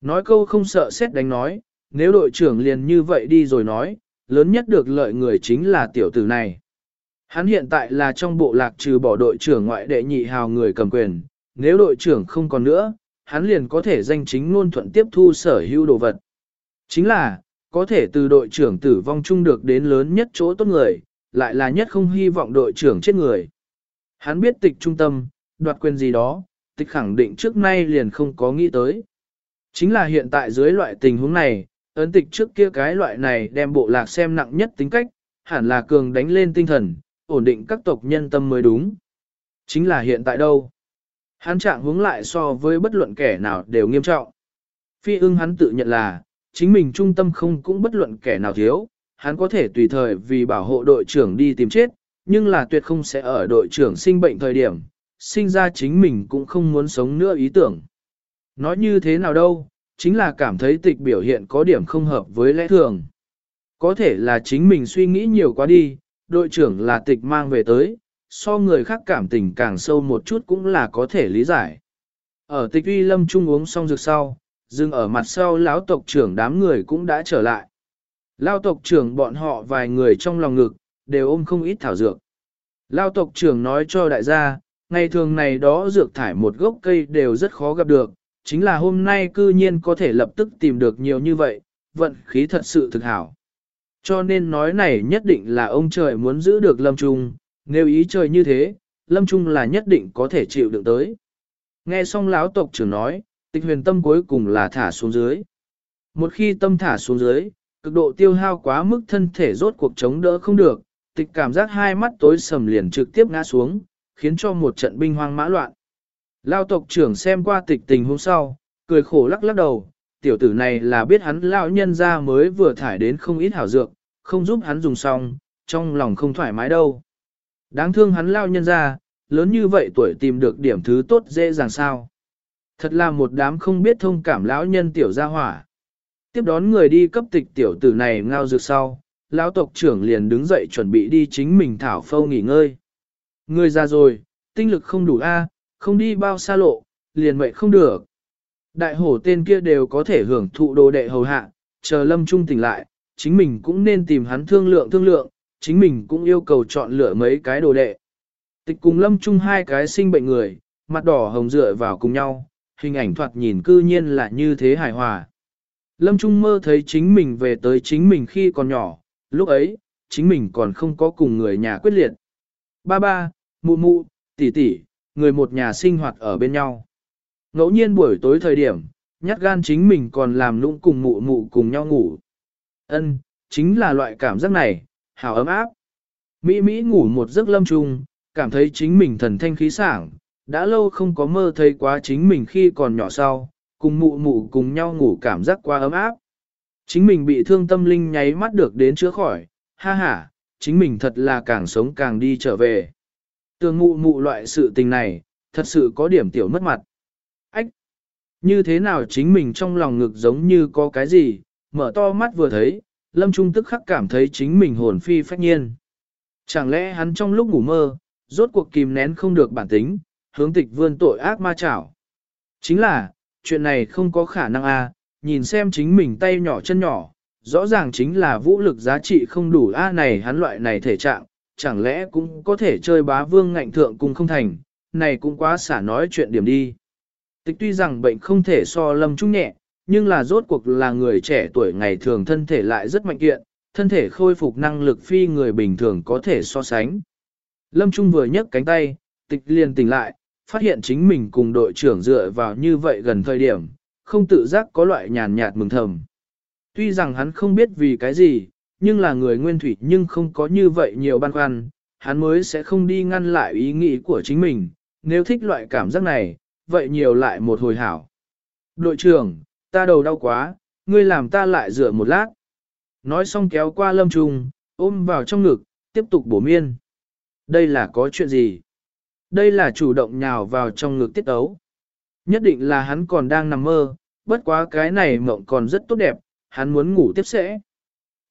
Nói câu không sợ xét đánh nói, nếu đội trưởng liền như vậy đi rồi nói, lớn nhất được lợi người chính là tiểu tử này. Hắn hiện tại là trong bộ lạc trừ bỏ đội trưởng ngoại đệ nhị hào người cầm quyền, nếu đội trưởng không còn nữa, hắn liền có thể danh chính ngôn thuận tiếp thu sở hữu đồ vật. Chính là, có thể từ đội trưởng tử vong chung được đến lớn nhất chỗ tốt người, lại là nhất không hy vọng đội trưởng chết người. Hắn biết tịch trung tâm, đoạt quyền gì đó, tịch khẳng định trước nay liền không có nghĩ tới. Chính là hiện tại dưới loại tình huống này, ấn tịch trước kia cái loại này đem bộ lạc xem nặng nhất tính cách, hẳn là cường đánh lên tinh thần, ổn định các tộc nhân tâm mới đúng. Chính là hiện tại đâu? Hắn trạng hướng lại so với bất luận kẻ nào đều nghiêm trọng. Phi ưng hắn tự nhận là, chính mình trung tâm không cũng bất luận kẻ nào thiếu, hắn có thể tùy thời vì bảo hộ đội trưởng đi tìm chết, nhưng là tuyệt không sẽ ở đội trưởng sinh bệnh thời điểm, sinh ra chính mình cũng không muốn sống nữa ý tưởng. Nói như thế nào đâu, chính là cảm thấy tịch biểu hiện có điểm không hợp với lẽ thường. Có thể là chính mình suy nghĩ nhiều quá đi, đội trưởng là tịch mang về tới, so người khác cảm tình càng sâu một chút cũng là có thể lý giải. Ở tịch uy lâm trung uống xong dược sau, dừng ở mặt sau lão tộc trưởng đám người cũng đã trở lại. Lao tộc trưởng bọn họ vài người trong lòng ngực, đều ôm không ít thảo dược. Lao tộc trưởng nói cho đại gia, ngày thường này đó dược thải một gốc cây đều rất khó gặp được, chính là hôm nay cư nhiên có thể lập tức tìm được nhiều như vậy, vận khí thật sự thực hảo. Cho nên nói này nhất định là ông trời muốn giữ được Lâm Trung, nếu ý trời như thế, Lâm Trung là nhất định có thể chịu được tới. Nghe xong lão tộc trưởng nói, tịch huyền tâm cuối cùng là thả xuống dưới. Một khi tâm thả xuống dưới, cực độ tiêu hao quá mức thân thể rốt cuộc chống đỡ không được, tịch cảm giác hai mắt tối sầm liền trực tiếp ngã xuống, khiến cho một trận binh hoang mã loạn. Lao tộc trưởng xem qua tịch tình hôm sau, cười khổ lắc lắc đầu, tiểu tử này là biết hắn lão nhân ra mới vừa thải đến không ít hảo dược, không giúp hắn dùng xong, trong lòng không thoải mái đâu. Đáng thương hắn lao nhân ra, lớn như vậy tuổi tìm được điểm thứ tốt dễ dàng sao. Thật là một đám không biết thông cảm lão nhân tiểu gia hỏa. Tiếp đón người đi cấp tịch tiểu tử này ngao dược sau, lão tộc trưởng liền đứng dậy chuẩn bị đi chính mình thảo phâu nghỉ ngơi. Người già rồi, tinh lực không đủ a, không đi bao xa lộ, liền mệnh không được. Đại hổ tên kia đều có thể hưởng thụ đồ đệ hầu hạ, chờ lâm trung tỉnh lại, chính mình cũng nên tìm hắn thương lượng thương lượng, chính mình cũng yêu cầu chọn lựa mấy cái đồ đệ. Tịch cùng lâm trung hai cái sinh bệnh người, mặt đỏ hồng dựa vào cùng nhau, hình ảnh thoạt nhìn cư nhiên là như thế hài hòa. Lâm Trung mơ thấy chính mình về tới chính mình khi còn nhỏ, lúc ấy, chính mình còn không có cùng người nhà quyết liệt. Ba ba, mụ mụ, tỷ tỷ, người một nhà sinh hoạt ở bên nhau. Ngẫu nhiên buổi tối thời điểm, nhát gan chính mình còn làm lũng cùng mụ mụ cùng nhau ngủ. Ân, chính là loại cảm giác này, hào ấm áp. Mỹ Mỹ ngủ một giấc lâm trung, cảm thấy chính mình thần thanh khí sảng, đã lâu không có mơ thấy quá chính mình khi còn nhỏ sau, cùng mụ mụ cùng nhau ngủ cảm giác quá ấm áp. Chính mình bị thương tâm linh nháy mắt được đến chữa khỏi, ha ha, chính mình thật là càng sống càng đi trở về. Tường mụ mụ loại sự tình này, thật sự có điểm tiểu mất mặt. Ách! Như thế nào chính mình trong lòng ngực giống như có cái gì, mở to mắt vừa thấy, Lâm Trung tức khắc cảm thấy chính mình hồn phi phách nhiên. Chẳng lẽ hắn trong lúc ngủ mơ, rốt cuộc kìm nén không được bản tính, hướng tịch vươn tội ác ma chảo. Chính là, chuyện này không có khả năng a, nhìn xem chính mình tay nhỏ chân nhỏ, rõ ràng chính là vũ lực giá trị không đủ a này hắn loại này thể trạng, chẳng lẽ cũng có thể chơi bá vương ngạnh thượng cùng không thành, này cũng quá xả nói chuyện điểm đi. Tịch tuy rằng bệnh không thể so lâm trung nhẹ, nhưng là rốt cuộc là người trẻ tuổi ngày thường thân thể lại rất mạnh kiện, thân thể khôi phục năng lực phi người bình thường có thể so sánh. Lâm Trung vừa nhấc cánh tay, tịch liền tỉnh lại, phát hiện chính mình cùng đội trưởng dựa vào như vậy gần thời điểm, không tự giác có loại nhàn nhạt mừng thầm. Tuy rằng hắn không biết vì cái gì, nhưng là người nguyên thủy nhưng không có như vậy nhiều băn khoăn, hắn mới sẽ không đi ngăn lại ý nghĩ của chính mình, nếu thích loại cảm giác này, vậy nhiều lại một hồi hảo. Đội trưởng, ta đầu đau quá, ngươi làm ta lại dựa một lát. Nói xong kéo qua lâm trùng, ôm vào trong ngực, tiếp tục bổ miên. Đây là có chuyện gì? Đây là chủ động nhào vào trong ngực tiết ấu. Nhất định là hắn còn đang nằm mơ, bất quá cái này mộng còn rất tốt đẹp, hắn muốn ngủ tiếp sẽ.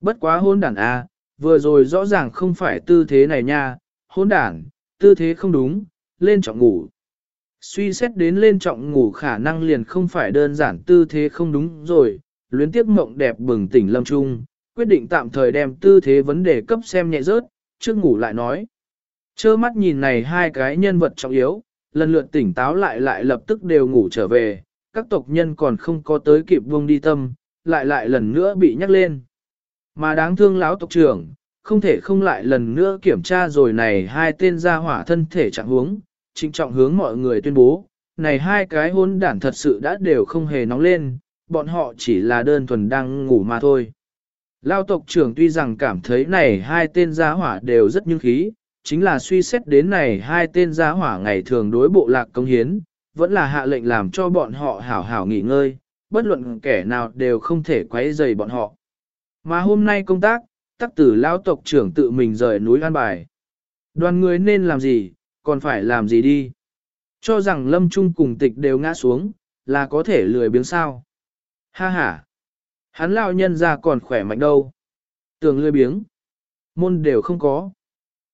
Bất quá hôn đản a, à, vừa rồi rõ ràng không phải tư thế này nha, hôn đản, tư thế không đúng, lên trọng ngủ. Suy xét đến lên trọng ngủ khả năng liền không phải đơn giản tư thế không đúng rồi, luyến tiếc mộng đẹp bừng tỉnh lâm trung, quyết định tạm thời đem tư thế vấn đề cấp xem nhẹ rớt, trước ngủ lại nói. Chơ mắt nhìn này hai cái nhân vật trọng yếu, lần lượt tỉnh táo lại lại lập tức đều ngủ trở về, các tộc nhân còn không có tới kịp buông đi tâm, lại lại lần nữa bị nhắc lên. Mà đáng thương lão tộc trưởng, không thể không lại lần nữa kiểm tra rồi này hai tên gia hỏa thân thể trạng huống, trịnh trọng hướng mọi người tuyên bố, này hai cái hôn đản thật sự đã đều không hề nóng lên, bọn họ chỉ là đơn thuần đang ngủ mà thôi. Lao tộc trưởng tuy rằng cảm thấy này hai tên gia hỏa đều rất nhưng khí, chính là suy xét đến này hai tên gia hỏa ngày thường đối bộ lạc công hiến, vẫn là hạ lệnh làm cho bọn họ hảo hảo nghỉ ngơi, bất luận kẻ nào đều không thể quấy rầy bọn họ. Mà hôm nay công tác, tắc tử lao tộc trưởng tự mình rời núi an bài. Đoàn người nên làm gì, còn phải làm gì đi. Cho rằng lâm trung cùng tịch đều ngã xuống, là có thể lười biếng sao. Ha ha. Hắn lão nhân ra còn khỏe mạnh đâu. Tưởng lười biếng. Môn đều không có.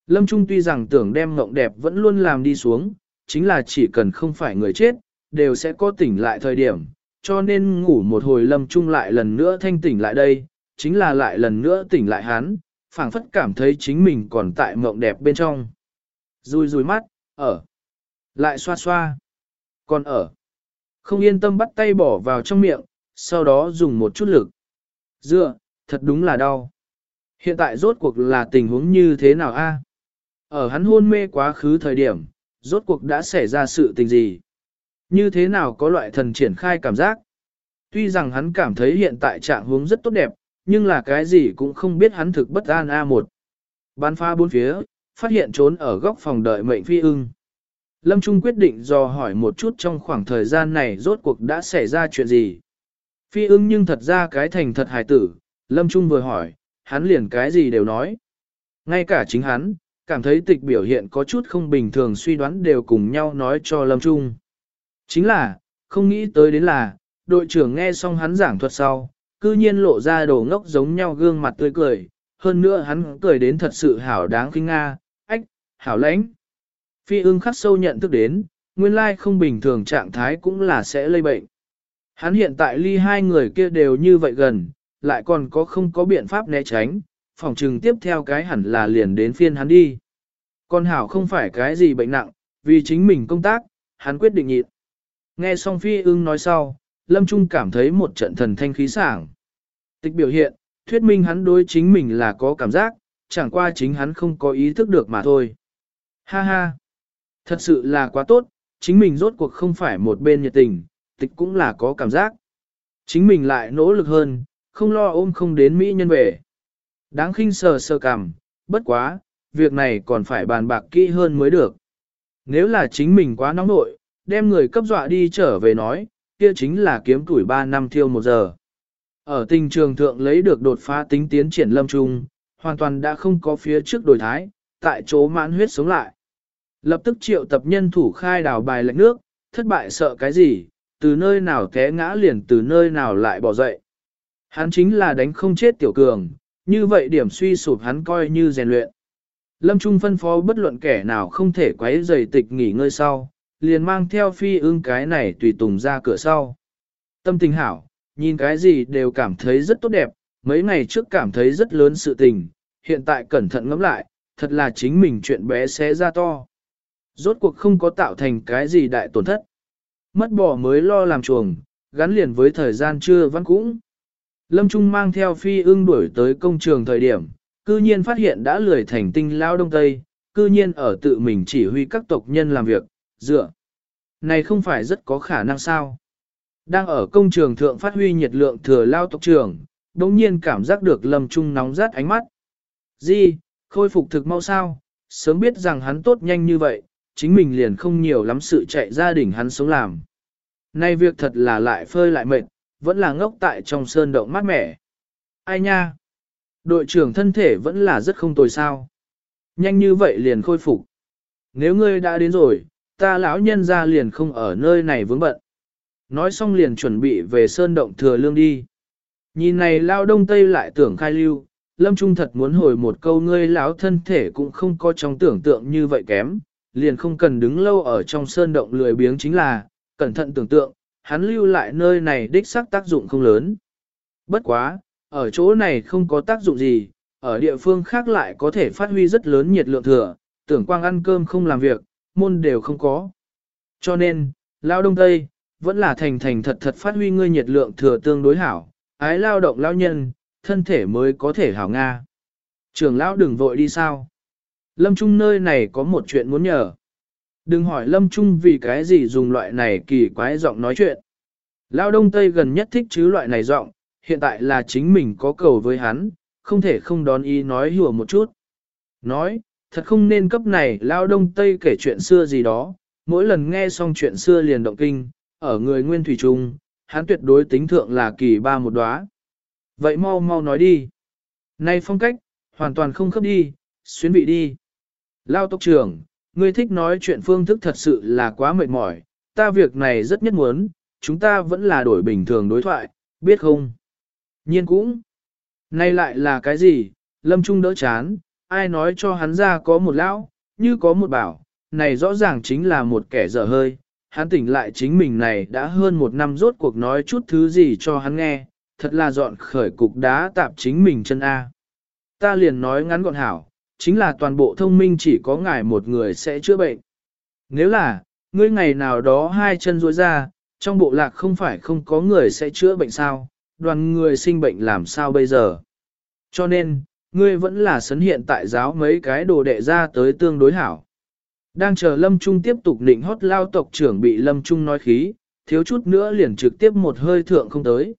Lâm Trung tuy rằng tưởng đem mộng đẹp vẫn luôn làm đi xuống, chính là chỉ cần không phải người chết, đều sẽ có tỉnh lại thời điểm, cho nên ngủ một hồi Lâm Trung lại lần nữa thanh tỉnh lại đây, chính là lại lần nữa tỉnh lại hắn, phảng phất cảm thấy chính mình còn tại mộng đẹp bên trong. Rùi rùi mắt, ở. Lại xoa xoa. Còn ở. Không yên tâm bắt tay bỏ vào trong miệng, sau đó dùng một chút lực. Dựa, thật đúng là đau. Hiện tại rốt cuộc là tình huống như thế nào a? Ở hắn hôn mê quá khứ thời điểm, rốt cuộc đã xảy ra sự tình gì? Như thế nào có loại thần triển khai cảm giác? Tuy rằng hắn cảm thấy hiện tại trạng huống rất tốt đẹp, nhưng là cái gì cũng không biết hắn thực bất an A1. Bán pha bốn phía, phát hiện trốn ở góc phòng đợi mệnh phi ưng. Lâm Trung quyết định dò hỏi một chút trong khoảng thời gian này rốt cuộc đã xảy ra chuyện gì. Phi ưng nhưng thật ra cái thành thật hài tử, Lâm Trung vừa hỏi, hắn liền cái gì đều nói. Ngay cả chính hắn, cảm thấy tịch biểu hiện có chút không bình thường suy đoán đều cùng nhau nói cho Lâm Trung. Chính là, không nghĩ tới đến là, đội trưởng nghe xong hắn giảng thuật sau, cư nhiên lộ ra đồ ngốc giống nhau gương mặt tươi cười, hơn nữa hắn cười đến thật sự hảo đáng kinh nga, ách, hảo lãnh. Phi ưng khắc sâu nhận thức đến, nguyên lai không bình thường trạng thái cũng là sẽ lây bệnh. Hắn hiện tại ly hai người kia đều như vậy gần, lại còn có không có biện pháp né tránh, phòng trừng tiếp theo cái hẳn là liền đến phiên hắn đi. Con hảo không phải cái gì bệnh nặng, vì chính mình công tác, hắn quyết định nhịn. Nghe xong phi ưng nói sau, Lâm Trung cảm thấy một trận thần thanh khí sảng. Tịch biểu hiện, thuyết minh hắn đối chính mình là có cảm giác, chẳng qua chính hắn không có ý thức được mà thôi. Ha ha! Thật sự là quá tốt, chính mình rốt cuộc không phải một bên nhiệt tình, tịch cũng là có cảm giác. Chính mình lại nỗ lực hơn, không lo ôm không đến Mỹ nhân về. Đáng khinh sờ sờ cảm, bất quá, việc này còn phải bàn bạc kỹ hơn mới được. Nếu là chính mình quá nóng nội, đem người cấp dọa đi trở về nói, kia chính là kiếm tuổi 3 năm thiêu một giờ. Ở tình trường thượng lấy được đột phá tính tiến triển lâm trung, hoàn toàn đã không có phía trước đổi thái, tại chỗ mãn huyết sống lại. Lập tức triệu tập nhân thủ khai đào bài lệnh nước, thất bại sợ cái gì, từ nơi nào té ngã liền từ nơi nào lại bỏ dậy. Hắn chính là đánh không chết tiểu cường, như vậy điểm suy sụp hắn coi như rèn luyện. Lâm Trung phân phó bất luận kẻ nào không thể quấy rầy tịch nghỉ ngơi sau, liền mang theo phi ưng cái này tùy tùng ra cửa sau. Tâm tình hảo, nhìn cái gì đều cảm thấy rất tốt đẹp, mấy ngày trước cảm thấy rất lớn sự tình, hiện tại cẩn thận ngẫm lại, thật là chính mình chuyện bé xé ra to. Rốt cuộc không có tạo thành cái gì đại tổn thất. Mất bỏ mới lo làm chuồng, gắn liền với thời gian chưa văn cũng. Lâm Trung mang theo phi ưng đuổi tới công trường thời điểm, cư nhiên phát hiện đã lười thành tinh lao đông tây, cư nhiên ở tự mình chỉ huy các tộc nhân làm việc, dựa. Này không phải rất có khả năng sao. Đang ở công trường thượng phát huy nhiệt lượng thừa lao tộc trưởng, đồng nhiên cảm giác được lâm trung nóng rát ánh mắt. Di, khôi phục thực mau sao, sớm biết rằng hắn tốt nhanh như vậy, chính mình liền không nhiều lắm sự chạy gia đình hắn sống làm. Nay việc thật là lại phơi lại mệt, vẫn là ngốc tại trong sơn động mát mẻ. Ai nha? Đội trưởng thân thể vẫn là rất không tồi sao. Nhanh như vậy liền khôi phục. Nếu ngươi đã đến rồi, ta lão nhân ra liền không ở nơi này vướng bận. Nói xong liền chuẩn bị về sơn động thừa lương đi. Nhìn này lao đông tây lại tưởng khai lưu, lâm trung thật muốn hồi một câu ngươi lão thân thể cũng không có trong tưởng tượng như vậy kém, liền không cần đứng lâu ở trong sơn động lười biếng chính là, cẩn thận tưởng tượng, hắn lưu lại nơi này đích xác tác dụng không lớn. Bất quá, ở chỗ này không có tác dụng gì, ở địa phương khác lại có thể phát huy rất lớn nhiệt lượng thừa, tưởng quang ăn cơm không làm việc, môn đều không có. Cho nên, lao đông tây, vẫn là thành thành thật thật phát huy ngươi nhiệt lượng thừa tương đối hảo, ái lao động lao nhân, thân thể mới có thể hảo Nga. Trường lão đừng vội đi sao. Lâm Trung nơi này có một chuyện muốn nhờ. Đừng hỏi Lâm Trung vì cái gì dùng loại này kỳ quái giọng nói chuyện. Lao Đông Tây gần nhất thích chứ loại này giọng, hiện tại là chính mình có cầu với hắn, không thể không đón ý nói hùa một chút. Nói, thật không nên cấp này Lao Đông Tây kể chuyện xưa gì đó, mỗi lần nghe xong chuyện xưa liền động kinh, ở người nguyên thủy trung, hắn tuyệt đối tính thượng là kỳ ba một đóa. Vậy mau mau nói đi. Này phong cách, hoàn toàn không khớp đi, xuyến vị đi. Lao tộc trưởng, ngươi thích nói chuyện phương thức thật sự là quá mệt mỏi, ta việc này rất nhất muốn, chúng ta vẫn là đổi bình thường đối thoại, biết không? Nhiên cũng. Nay lại là cái gì? Lâm Trung đỡ chán, ai nói cho hắn ra có một lão, như có một bảo, này rõ ràng chính là một kẻ dở hơi. Hắn tỉnh lại chính mình này đã hơn một năm rốt cuộc nói chút thứ gì cho hắn nghe, thật là dọn khởi cục đá tạp chính mình chân A. Ta liền nói ngắn gọn hảo, chính là toàn bộ thông minh chỉ có ngài một người sẽ chữa bệnh. Nếu là, ngươi ngày nào đó hai chân rối ra, trong bộ lạc không phải không có người sẽ chữa bệnh sao, đoàn người sinh bệnh làm sao bây giờ. Cho nên, ngươi vẫn là sấn hiện tại giáo mấy cái đồ đệ ra tới tương đối hảo. Đang chờ Lâm Trung tiếp tục định hót lao tộc trưởng bị Lâm Trung nói khí, thiếu chút nữa liền trực tiếp một hơi thượng không tới.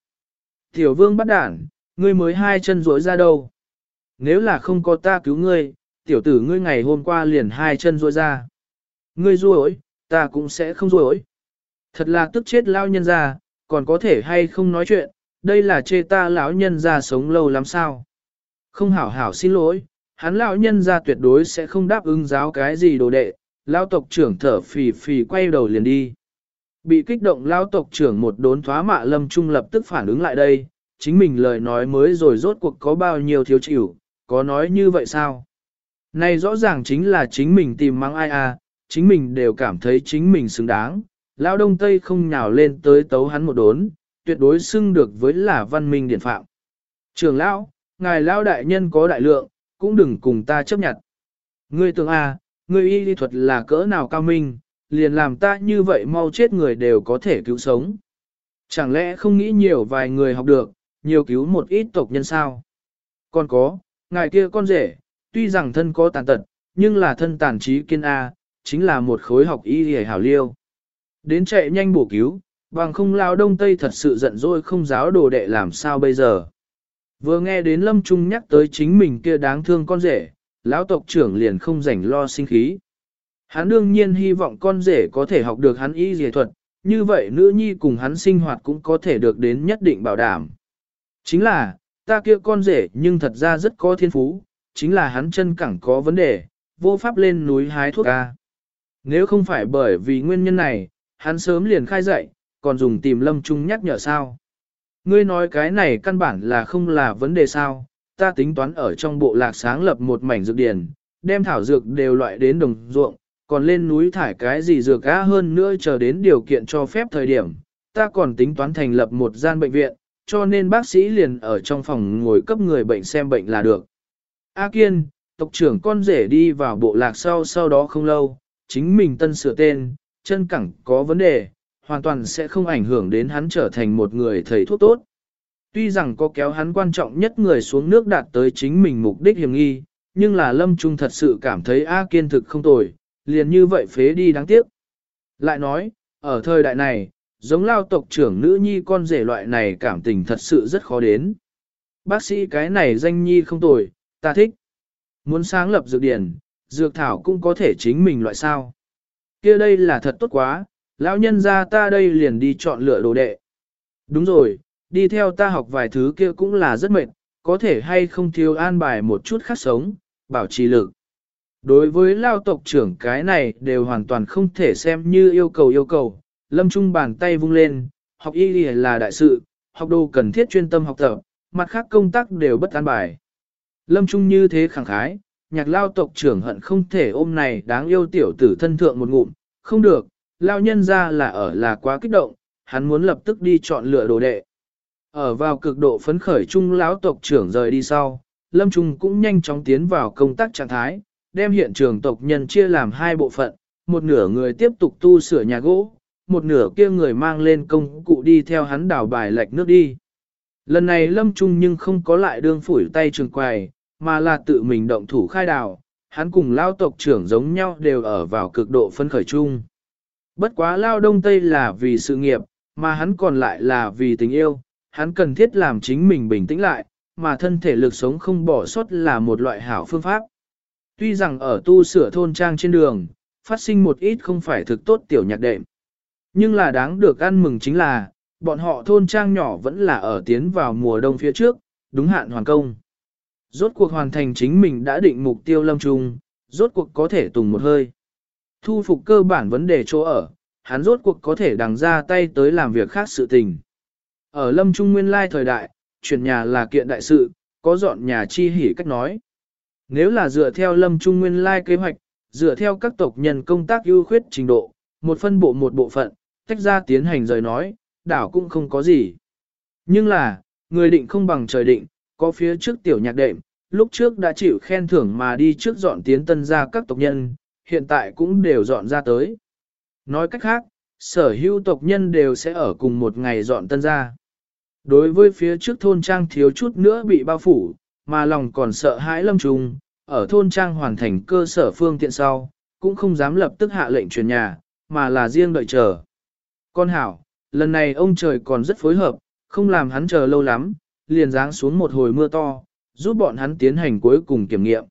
Tiểu vương bắt đản, ngươi mới hai chân rối ra đâu. Nếu là không có ta cứu ngươi, tiểu tử ngươi ngày hôm qua liền hai chân rối ra. Ngươi rối, ta cũng sẽ không rối. Thật là tức chết lao nhân ra, còn có thể hay không nói chuyện, đây là chê ta lão nhân ra sống lâu lắm sao. Không hảo hảo xin lỗi, hắn lão nhân ra tuyệt đối sẽ không đáp ứng giáo cái gì đồ đệ, lao tộc trưởng thở phì phì quay đầu liền đi. Bị kích động lao tộc trưởng một đốn thoá mạ lâm trung lập tức phản ứng lại đây, chính mình lời nói mới rồi rốt cuộc có bao nhiêu thiếu chịu, có nói như vậy sao? Này rõ ràng chính là chính mình tìm mắng ai à, chính mình đều cảm thấy chính mình xứng đáng, Lão Đông Tây không nhào lên tới tấu hắn một đốn, tuyệt đối xưng được với là văn minh điển phạm. Trường Lão, ngài Lão đại nhân có đại lượng, cũng đừng cùng ta chấp nhận. Ngươi tưởng à, ngươi y lý thuật là cỡ nào cao minh, liền làm ta như vậy mau chết người đều có thể cứu sống. Chẳng lẽ không nghĩ nhiều vài người học được, nhiều cứu một ít tộc nhân sao? Còn có, ngài kia con rể, tuy rằng thân có tàn tật, nhưng là thân tàn trí kiên A, chính là một khối học y hề hảo liêu. Đến chạy nhanh bổ cứu, bằng không lao đông tây thật sự giận dỗi không giáo đồ đệ làm sao bây giờ. Vừa nghe đến Lâm Trung nhắc tới chính mình kia đáng thương con rể, lão tộc trưởng liền không rảnh lo sinh khí. Hắn đương nhiên hy vọng con rể có thể học được hắn y dề thuật, như vậy nữ nhi cùng hắn sinh hoạt cũng có thể được đến nhất định bảo đảm. Chính là, ta kia con rể nhưng thật ra rất có thiên phú, chính là hắn chân cẳng có vấn đề, vô pháp lên núi hái thuốc ca. Nếu không phải bởi vì nguyên nhân này, hắn sớm liền khai dậy, còn dùng tìm lâm trung nhắc nhở sao. Ngươi nói cái này căn bản là không là vấn đề sao, ta tính toán ở trong bộ lạc sáng lập một mảnh dược điển, đem thảo dược đều loại đến đồng ruộng, còn lên núi thải cái gì dược á hơn nữa chờ đến điều kiện cho phép thời điểm, ta còn tính toán thành lập một gian bệnh viện, cho nên bác sĩ liền ở trong phòng ngồi cấp người bệnh xem bệnh là được. A Kiên, tộc trưởng con rể đi vào bộ lạc sau sau đó không lâu, chính mình tân sửa tên, chân cẳng có vấn đề, hoàn toàn sẽ không ảnh hưởng đến hắn trở thành một người thầy thuốc tốt. Tuy rằng có kéo hắn quan trọng nhất người xuống nước đạt tới chính mình mục đích hiểm nghi, nhưng là Lâm Trung thật sự cảm thấy A Kiên thực không tồi, liền như vậy phế đi đáng tiếc. Lại nói, ở thời đại này, giống lao tộc trưởng nữ nhi con rể loại này cảm tình thật sự rất khó đến. Bác sĩ cái này danh nhi không tồi, ta thích. Muốn sáng lập dược điển, dược thảo cũng có thể chính mình loại sao. kia đây là thật tốt quá, lão nhân ra ta đây liền đi chọn lựa đồ đệ. Đúng rồi, đi theo ta học vài thứ kia cũng là rất mệt, có thể hay không thiếu an bài một chút khác sống, bảo trì lực. Đối với lao tộc trưởng cái này đều hoàn toàn không thể xem như yêu cầu yêu cầu, lâm trung bàn tay vung lên, học y là đại sự, học đồ cần thiết chuyên tâm học tập, mặt khác công tác đều bất an bài. Lâm trung như thế khẳng khái, nhạc lao tộc trưởng hận không thể ôm này đáng yêu tiểu tử thân thượng một ngụm, không được, lao nhân ra là ở là quá kích động, hắn muốn lập tức đi chọn lựa đồ đệ. Ở vào cực độ phấn khởi chung lão tộc trưởng rời đi sau, Lâm Trung cũng nhanh chóng tiến vào công tác trạng thái, đem hiện trường tộc nhân chia làm hai bộ phận, một nửa người tiếp tục tu sửa nhà gỗ, một nửa kia người mang lên công cụ đi theo hắn đào bài lạch nước đi. Lần này Lâm Trung nhưng không có lại đương phủi tay trường quài, mà là tự mình động thủ khai đào, hắn cùng lao tộc trưởng giống nhau đều ở vào cực độ phân khởi chung. Bất quá lao đông tây là vì sự nghiệp, mà hắn còn lại là vì tình yêu, hắn cần thiết làm chính mình bình tĩnh lại, mà thân thể lực sống không bỏ sót là một loại hảo phương pháp. Tuy rằng ở tu sửa thôn trang trên đường, phát sinh một ít không phải thực tốt tiểu nhạc đệm. Nhưng là đáng được ăn mừng chính là, bọn họ thôn trang nhỏ vẫn là ở tiến vào mùa đông phía trước, đúng hạn hoàn công. Rốt cuộc hoàn thành chính mình đã định mục tiêu lâm trung, rốt cuộc có thể tùng một hơi. Thu phục cơ bản vấn đề chỗ ở, hắn rốt cuộc có thể đằng ra tay tới làm việc khác sự tình. Ở lâm trung nguyên lai thời đại, chuyển nhà là kiện đại sự, có dọn nhà chi hỉ cách nói. Nếu là dựa theo lâm trung nguyên lai kế hoạch, dựa theo các tộc nhân công tác ưu khuyết trình độ, một phân bộ một bộ phận, tách ra tiến hành rời nói, đảo cũng không có gì. Nhưng là, người định không bằng trời định, có phía trước tiểu nhạc đệm, lúc trước đã chịu khen thưởng mà đi trước dọn tiến tân ra các tộc nhân, hiện tại cũng đều dọn ra tới. Nói cách khác, sở hữu tộc nhân đều sẽ ở cùng một ngày dọn tân ra. Đối với phía trước thôn trang thiếu chút nữa bị bao phủ, mà lòng còn sợ hãi lâm trùng, ở thôn trang hoàn thành cơ sở phương tiện sau, cũng không dám lập tức hạ lệnh chuyển nhà, mà là riêng đợi chờ. Con hảo, lần này ông trời còn rất phối hợp, không làm hắn chờ lâu lắm, liền giáng xuống một hồi mưa to, giúp bọn hắn tiến hành cuối cùng kiểm nghiệm.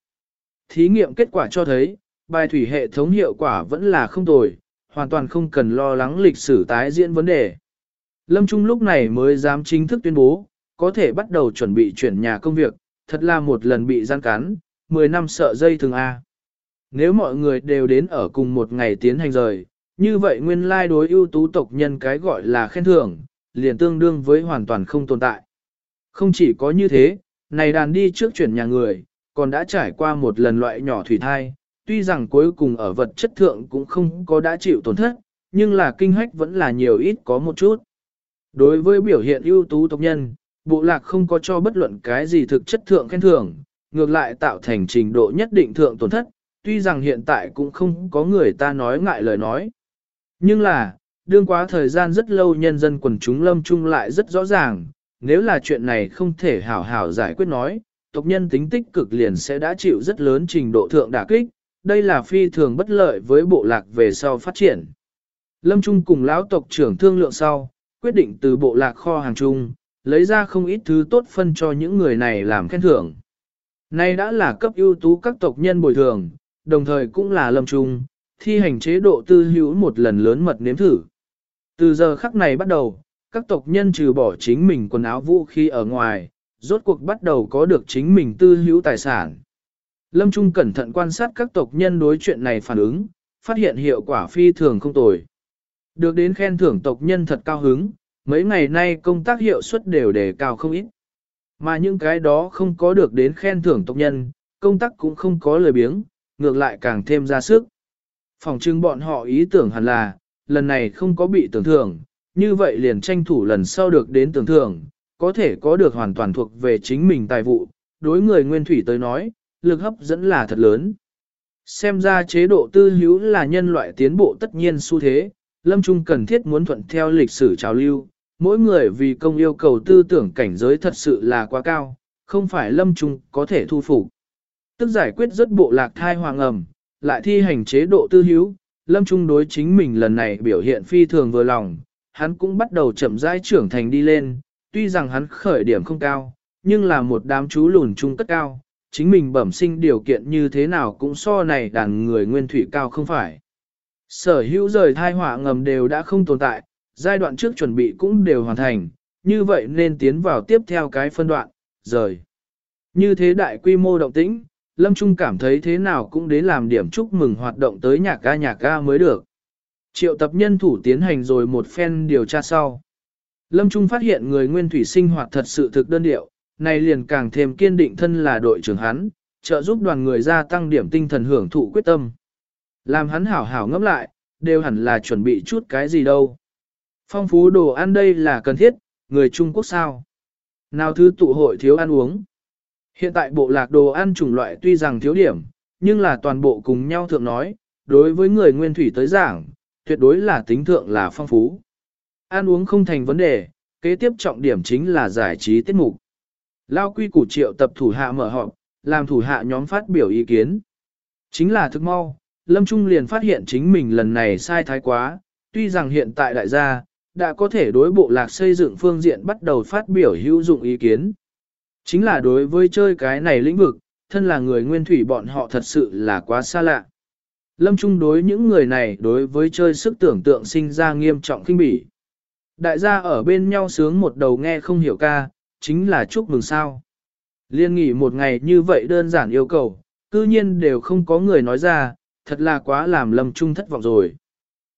Thí nghiệm kết quả cho thấy, bài thủy hệ thống hiệu quả vẫn là không tồi, hoàn toàn không cần lo lắng lịch sử tái diễn vấn đề. Lâm Trung lúc này mới dám chính thức tuyên bố, có thể bắt đầu chuẩn bị chuyển nhà công việc, thật là một lần bị gian cắn, 10 năm sợ dây thường A. Nếu mọi người đều đến ở cùng một ngày tiến hành rời, như vậy nguyên lai đối ưu tú tộc nhân cái gọi là khen thưởng, liền tương đương với hoàn toàn không tồn tại. Không chỉ có như thế, này đàn đi trước chuyển nhà người, còn đã trải qua một lần loại nhỏ thủy thai, tuy rằng cuối cùng ở vật chất thượng cũng không có đã chịu tổn thất, nhưng là kinh hách vẫn là nhiều ít có một chút. Đối với biểu hiện ưu tú tộc nhân, bộ lạc không có cho bất luận cái gì thực chất thượng khen thưởng, ngược lại tạo thành trình độ nhất định thượng tổn thất, tuy rằng hiện tại cũng không có người ta nói ngại lời nói. Nhưng là, đương quá thời gian rất lâu nhân dân quần chúng lâm trung lại rất rõ ràng, nếu là chuyện này không thể hảo hảo giải quyết nói, tộc nhân tính tích cực liền sẽ đã chịu rất lớn trình độ thượng đả kích, đây là phi thường bất lợi với bộ lạc về sau phát triển. Lâm Trung cùng lão tộc trưởng thương lượng sau, quyết định từ bộ lạc kho hàng chung, lấy ra không ít thứ tốt phân cho những người này làm khen thưởng. Nay đã là cấp ưu tú các tộc nhân bồi thường, đồng thời cũng là lâm trung, thi hành chế độ tư hữu một lần lớn mật nếm thử. Từ giờ khắc này bắt đầu, các tộc nhân trừ bỏ chính mình quần áo vũ khí ở ngoài, rốt cuộc bắt đầu có được chính mình tư hữu tài sản. Lâm Trung cẩn thận quan sát các tộc nhân đối chuyện này phản ứng, phát hiện hiệu quả phi thường không tồi. Được đến khen thưởng tộc nhân thật cao hứng, mấy ngày nay công tác hiệu suất đều đề cao không ít. Mà những cái đó không có được đến khen thưởng tộc nhân, công tác cũng không có lời biếng, ngược lại càng thêm ra sức. Phòng trưng bọn họ ý tưởng hẳn là, lần này không có bị tưởng thưởng, như vậy liền tranh thủ lần sau được đến tưởng thưởng, có thể có được hoàn toàn thuộc về chính mình tài vụ, đối người nguyên thủy tới nói, lực hấp dẫn là thật lớn. Xem ra chế độ tư hữu là nhân loại tiến bộ tất nhiên xu thế, Lâm Trung cần thiết muốn thuận theo lịch sử trào lưu, mỗi người vì công yêu cầu tư tưởng cảnh giới thật sự là quá cao, không phải Lâm Trung có thể thu phục. Tức giải quyết rất bộ lạc thai hoàng ẩm, lại thi hành chế độ tư hữu, Lâm Trung đối chính mình lần này biểu hiện phi thường vừa lòng, hắn cũng bắt đầu chậm rãi trưởng thành đi lên, tuy rằng hắn khởi điểm không cao, nhưng là một đám chú lùn trung tất cao, chính mình bẩm sinh điều kiện như thế nào cũng so này đàn người nguyên thủy cao không phải. Sở hữu rời thai họa ngầm đều đã không tồn tại, giai đoạn trước chuẩn bị cũng đều hoàn thành, như vậy nên tiến vào tiếp theo cái phân đoạn, rời. Như thế đại quy mô động tĩnh, Lâm Trung cảm thấy thế nào cũng đến làm điểm chúc mừng hoạt động tới nhạc ca nhạc ca mới được. Triệu tập nhân thủ tiến hành rồi một phen điều tra sau. Lâm Trung phát hiện người nguyên thủy sinh hoạt thật sự thực đơn điệu, này liền càng thêm kiên định thân là đội trưởng hắn, trợ giúp đoàn người gia tăng điểm tinh thần hưởng thụ quyết tâm. Làm hắn hảo hảo ngẫm lại, đều hẳn là chuẩn bị chút cái gì đâu. Phong phú đồ ăn đây là cần thiết, người Trung Quốc sao? Nào thứ tụ hội thiếu ăn uống. Hiện tại bộ lạc đồ ăn chủng loại tuy rằng thiếu điểm, nhưng là toàn bộ cùng nhau thượng nói, đối với người nguyên thủy tới giảng, tuyệt đối là tính thượng là phong phú. Ăn uống không thành vấn đề, Kế tiếp trọng điểm chính là giải trí tiết mục. Lao quy củ triệu tập thủ hạ mở họp, làm thủ hạ nhóm phát biểu ý kiến. Chính là thức mau, Lâm Trung liền phát hiện chính mình lần này sai thái quá, tuy rằng hiện tại đại gia, đã có thể đối bộ lạc xây dựng phương diện bắt đầu phát biểu hữu dụng ý kiến. Chính là đối với chơi cái này lĩnh vực, thân là người nguyên thủy bọn họ thật sự là quá xa lạ. Lâm Trung đối những người này đối với chơi sức tưởng tượng sinh ra nghiêm trọng kinh bỉ. Đại gia ở bên nhau sướng một đầu nghe không hiểu ca, chính là chúc mừng sao. Liên nghỉ một ngày như vậy đơn giản yêu cầu, cư nhiên đều không có người nói ra, thật là quá làm Lâm Trung thất vọng rồi.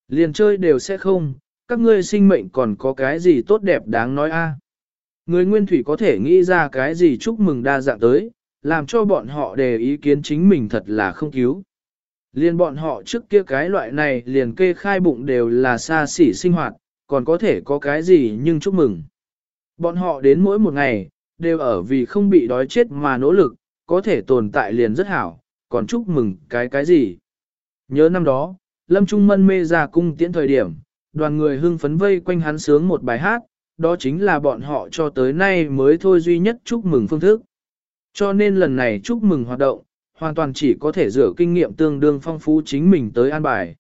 Liền chơi đều sẽ không, các ngươi sinh mệnh còn có cái gì tốt đẹp đáng nói a? Người nguyên thủy có thể nghĩ ra cái gì chúc mừng đa dạng tới, làm cho bọn họ đề ý kiến chính mình thật là không cứu. Liên bọn họ trước kia cái loại này liền kê khai bụng đều là xa xỉ sinh hoạt, còn có thể có cái gì nhưng chúc mừng. Bọn họ đến mỗi một ngày, đều ở vì không bị đói chết mà nỗ lực, có thể tồn tại liền rất hảo, còn chúc mừng cái cái gì. Nhớ năm đó, Lâm Trung Mân mê ra cung tiễn thời điểm, đoàn người hưng phấn vây quanh hắn sướng một bài hát, đó chính là bọn họ cho tới nay mới thôi duy nhất chúc mừng phương thức. Cho nên lần này chúc mừng hoạt động, hoàn toàn chỉ có thể dựa kinh nghiệm tương đương phong phú chính mình tới an bài.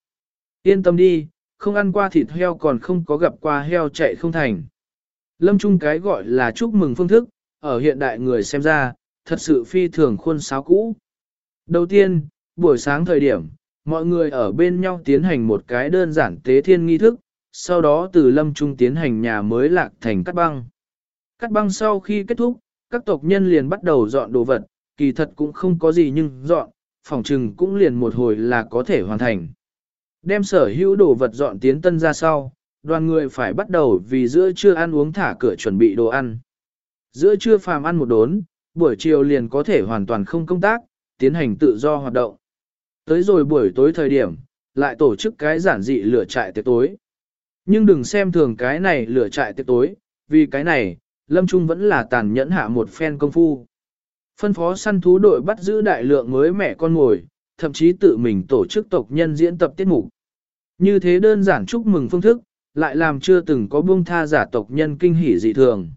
Yên tâm đi, không ăn qua thịt heo còn không có gặp qua heo chạy không thành. Lâm Trung cái gọi là chúc mừng phương thức, ở hiện đại người xem ra, thật sự phi thường khuôn sáo cũ. Đầu tiên, buổi sáng thời điểm, mọi người ở bên nhau tiến hành một cái đơn giản tế thiên nghi thức, sau đó từ lâm trung tiến hành nhà mới lạc thành cắt băng. Cắt băng sau khi kết thúc, các tộc nhân liền bắt đầu dọn đồ vật, kỳ thật cũng không có gì nhưng dọn, phòng trừng cũng liền một hồi là có thể hoàn thành. Đem sở hữu đồ vật dọn tiến tân ra sau, đoàn người phải bắt đầu vì giữa trưa ăn uống thả cửa chuẩn bị đồ ăn. Giữa trưa phàm ăn một đốn, buổi chiều liền có thể hoàn toàn không công tác, tiến hành tự do hoạt động. Tới rồi buổi tối thời điểm, lại tổ chức cái giản dị lửa trại tiệc tối. Nhưng đừng xem thường cái này lửa trại tiệc tối, vì cái này, Lâm Trung vẫn là tàn nhẫn hạ một phen công phu. Phân phó săn thú đội bắt giữ đại lượng mới mẹ con ngồi, thậm chí tự mình tổ chức tộc nhân diễn tập tiết mục. Như thế đơn giản chúc mừng phương thức, lại làm chưa từng có buông tha giả tộc nhân kinh hỉ dị thường.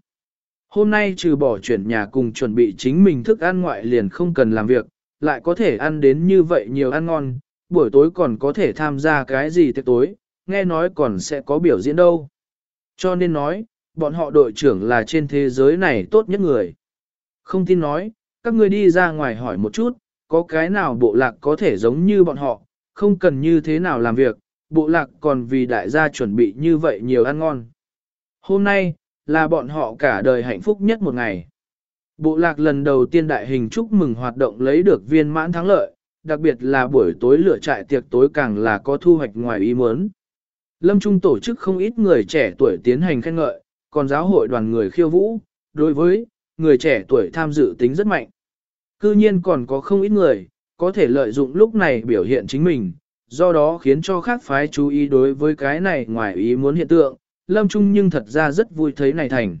Hôm nay trừ bỏ chuyển nhà cùng chuẩn bị chính mình thức ăn ngoại liền không cần làm việc, lại có thể ăn đến như vậy nhiều ăn ngon, buổi tối còn có thể tham gia cái gì tiệc tối, nghe nói còn sẽ có biểu diễn đâu. Cho nên nói, bọn họ đội trưởng là trên thế giới này tốt nhất người. Không tin nói, các ngươi đi ra ngoài hỏi một chút, có cái nào bộ lạc có thể giống như bọn họ, không cần như thế nào làm việc, bộ lạc còn vì đại gia chuẩn bị như vậy nhiều ăn ngon. Hôm nay, là bọn họ cả đời hạnh phúc nhất một ngày. Bộ lạc lần đầu tiên đại hình chúc mừng hoạt động lấy được viên mãn thắng lợi, đặc biệt là buổi tối lửa trại tiệc tối càng là có thu hoạch ngoài ý muốn. Lâm Trung tổ chức không ít người trẻ tuổi tiến hành khen ngợi, còn giáo hội đoàn người khiêu vũ, đối với người trẻ tuổi tham dự tính rất mạnh. Cư nhiên còn có không ít người, có thể lợi dụng lúc này biểu hiện chính mình, do đó khiến cho khác phái chú ý đối với cái này ngoài ý muốn hiện tượng, Lâm Trung nhưng thật ra rất vui thấy này thành.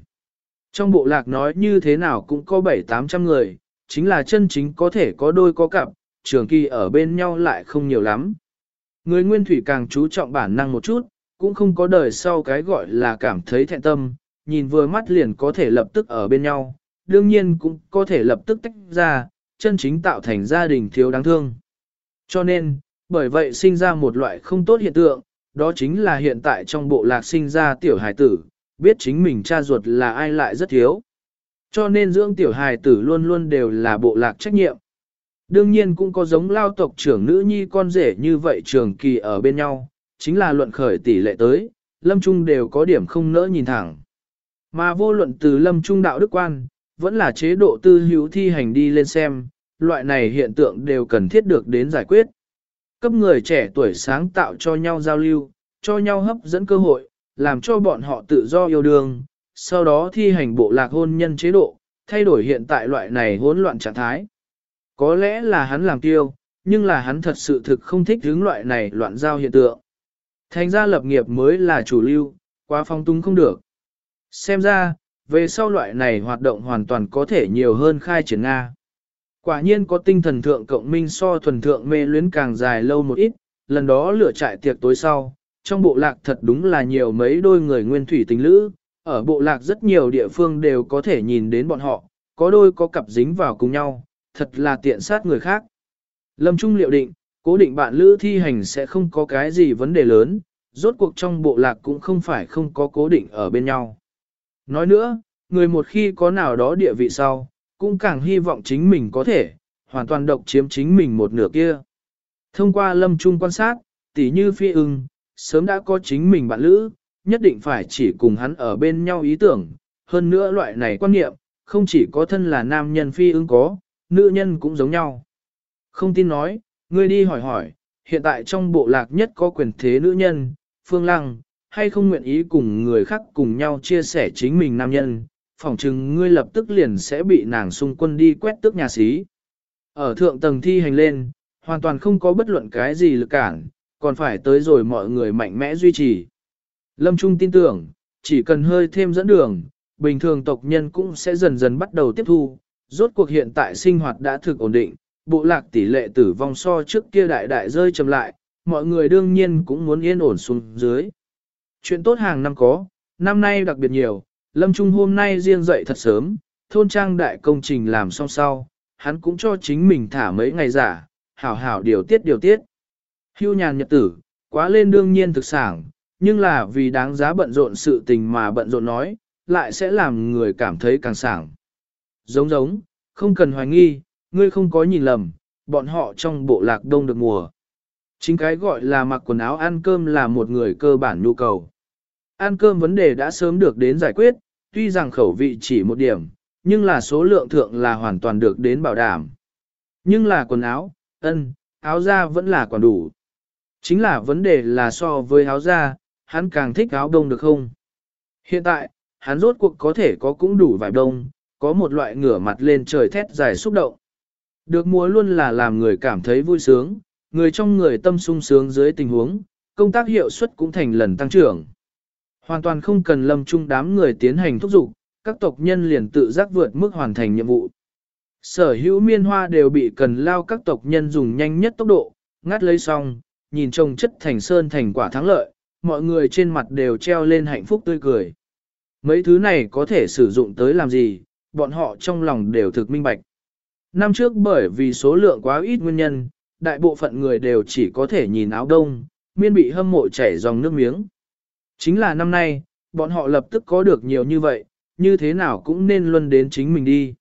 Trong bộ lạc nói như thế nào cũng có 7-800 người, chính là chân chính có thể có đôi có cặp, trường kỳ ở bên nhau lại không nhiều lắm. Người nguyên thủy càng chú trọng bản năng một chút, cũng không có đời sau cái gọi là cảm thấy thẹn tâm, nhìn vừa mắt liền có thể lập tức ở bên nhau, đương nhiên cũng có thể lập tức tách ra, chân chính tạo thành gia đình thiếu đáng thương. Cho nên, bởi vậy sinh ra một loại không tốt hiện tượng, đó chính là hiện tại trong bộ lạc sinh ra tiểu hài tử, biết chính mình cha ruột là ai lại rất thiếu. Cho nên dưỡng tiểu hài tử luôn luôn đều là bộ lạc trách nhiệm. Đương nhiên cũng có giống lao tộc trưởng nữ nhi con rể như vậy trường kỳ ở bên nhau, chính là luận khởi tỷ lệ tới, lâm trung đều có điểm không nỡ nhìn thẳng. Mà vô luận từ lâm trung đạo đức quan, vẫn là chế độ tư hữu thi hành đi lên xem, loại này hiện tượng đều cần thiết được đến giải quyết. Cấp người trẻ tuổi sáng tạo cho nhau giao lưu, cho nhau hấp dẫn cơ hội, làm cho bọn họ tự do yêu đương, sau đó thi hành bộ lạc hôn nhân chế độ, thay đổi hiện tại loại này hỗn loạn trạng thái. Có lẽ là hắn làm tiêu, nhưng là hắn thật sự thực không thích hướng loại này loạn giao hiện tượng. Thành ra lập nghiệp mới là chủ lưu, quá phong tung không được. Xem ra, về sau loại này hoạt động hoàn toàn có thể nhiều hơn khai triển Nga. Quả nhiên có tinh thần thượng cộng minh so thuần thượng mê luyến càng dài lâu một ít, lần đó lửa trại tiệc tối sau, trong bộ lạc thật đúng là nhiều mấy đôi người nguyên thủy tình lữ, ở bộ lạc rất nhiều địa phương đều có thể nhìn đến bọn họ, có đôi có cặp dính vào cùng nhau, thật là tiện sát người khác. Lâm Trung liệu định, cố định bạn lữ thi hành sẽ không có cái gì vấn đề lớn, rốt cuộc trong bộ lạc cũng không phải không có cố định ở bên nhau. Nói nữa, người một khi có nào đó địa vị sau, cũng càng hy vọng chính mình có thể, hoàn toàn độc chiếm chính mình một nửa kia. Thông qua lâm trung quan sát, tỉ như phi ưng, sớm đã có chính mình bạn lữ, nhất định phải chỉ cùng hắn ở bên nhau ý tưởng, hơn nữa loại này quan niệm, không chỉ có thân là nam nhân phi ưng có, nữ nhân cũng giống nhau. Không tin nói, ngươi đi hỏi hỏi, hiện tại trong bộ lạc nhất có quyền thế nữ nhân, phương lăng, hay không nguyện ý cùng người khác cùng nhau chia sẻ chính mình nam nhân, phỏng chừng ngươi lập tức liền sẽ bị nàng xung quân đi quét tước nhà xí. Ở thượng tầng thi hành lên, hoàn toàn không có bất luận cái gì lực cản, còn phải tới rồi mọi người mạnh mẽ duy trì. Lâm Trung tin tưởng, chỉ cần hơi thêm dẫn đường, bình thường tộc nhân cũng sẽ dần dần bắt đầu tiếp thu, rốt cuộc hiện tại sinh hoạt đã thực ổn định, bộ lạc tỷ lệ tử vong so trước kia đại đại rơi chậm lại, mọi người đương nhiên cũng muốn yên ổn xuống dưới. Chuyện tốt hàng năm có, năm nay đặc biệt nhiều, Lâm Trung hôm nay riêng dậy thật sớm, thôn trang đại công trình làm xong sau, hắn cũng cho chính mình thả mấy ngày giả, hảo hảo điều tiết điều tiết. Hưu nhàn nhật tử, quá lên đương nhiên thực sản, nhưng là vì đáng giá bận rộn sự tình mà bận rộn nói, lại sẽ làm người cảm thấy càng sảng. Giống giống, không cần hoài nghi, ngươi không có nhìn lầm, bọn họ trong bộ lạc đông được mùa. Chính cái gọi là mặc quần áo ăn cơm là một người cơ bản nhu cầu. Ăn cơm vấn đề đã sớm được đến giải quyết, tuy rằng khẩu vị chỉ một điểm, nhưng là số lượng thượng là hoàn toàn được đến bảo đảm. Nhưng là quần áo, ân, áo da vẫn là còn đủ. Chính là vấn đề là so với áo da, hắn càng thích áo đông được không? Hiện tại, hắn rốt cuộc có thể có cũng đủ vải đông, có một loại ngửa mặt lên trời thét dài xúc động. Được múa luôn là làm người cảm thấy vui sướng, người trong người tâm sung sướng dưới tình huống, công tác hiệu suất cũng thành lần tăng trưởng. Hoàn toàn không cần lâm trung đám người tiến hành thúc giục, các tộc nhân liền tự giác vượt mức hoàn thành nhiệm vụ. Sở hữu miên hoa đều bị cần lao các tộc nhân dùng nhanh nhất tốc độ, ngắt lấy xong, nhìn trông chất thành sơn thành quả thắng lợi, mọi người trên mặt đều treo lên hạnh phúc tươi cười. Mấy thứ này có thể sử dụng tới làm gì, bọn họ trong lòng đều thực minh bạch. Năm trước bởi vì số lượng quá ít nguyên nhân, đại bộ phận người đều chỉ có thể nhìn áo đông, miên bị hâm mộ chảy dòng nước miếng. Chính là năm nay, bọn họ lập tức có được nhiều như vậy, như thế nào cũng nên luân đến chính mình đi.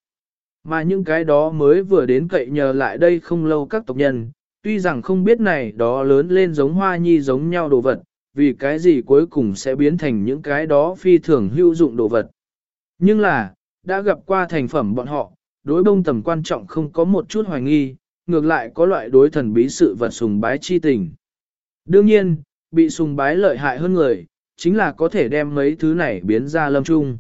Mà những cái đó mới vừa đến cậy nhờ lại đây không lâu các tộc nhân, tuy rằng không biết này đó lớn lên giống hoa nhi giống nhau đồ vật, vì cái gì cuối cùng sẽ biến thành những cái đó phi thường hữu dụng đồ vật. Nhưng là, đã gặp qua thành phẩm bọn họ, đối bông tầm quan trọng không có một chút hoài nghi, ngược lại có loại đối thần bí sự vật sùng bái chi tình. Đương nhiên, bị sùng bái lợi hại hơn người, chính là có thể đem mấy thứ này biến ra lâm trung.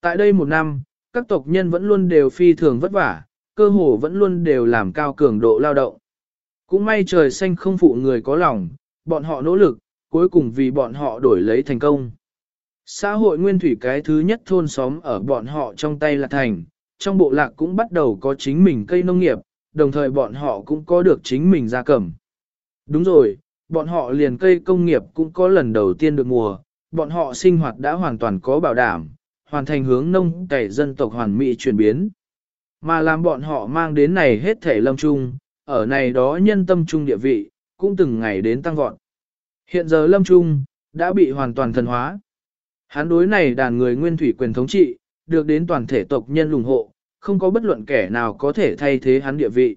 Tại đây một năm, các tộc nhân vẫn luôn đều phi thường vất vả, cơ hồ vẫn luôn đều làm cao cường độ lao động. Cũng may trời xanh không phụ người có lòng, bọn họ nỗ lực, cuối cùng vì bọn họ đổi lấy thành công. Xã hội nguyên thủy cái thứ nhất thôn xóm ở bọn họ trong tay là thành, trong bộ lạc cũng bắt đầu có chính mình cây nông nghiệp, đồng thời bọn họ cũng có được chính mình gia cầm. Đúng rồi, bọn họ liền cây công nghiệp cũng có lần đầu tiên được mùa, bọn họ sinh hoạt đã hoàn toàn có bảo đảm, hoàn thành hướng nông cày dân tộc hoàn mỹ chuyển biến. Mà làm bọn họ mang đến này hết thể lâm trung, ở này đó nhân tâm trung địa vị, cũng từng ngày đến tăng vọt. Hiện giờ lâm trung, đã bị hoàn toàn thần hóa. Hắn đối này đàn người nguyên thủy quyền thống trị, được đến toàn thể tộc nhân ủng hộ, không có bất luận kẻ nào có thể thay thế hắn địa vị.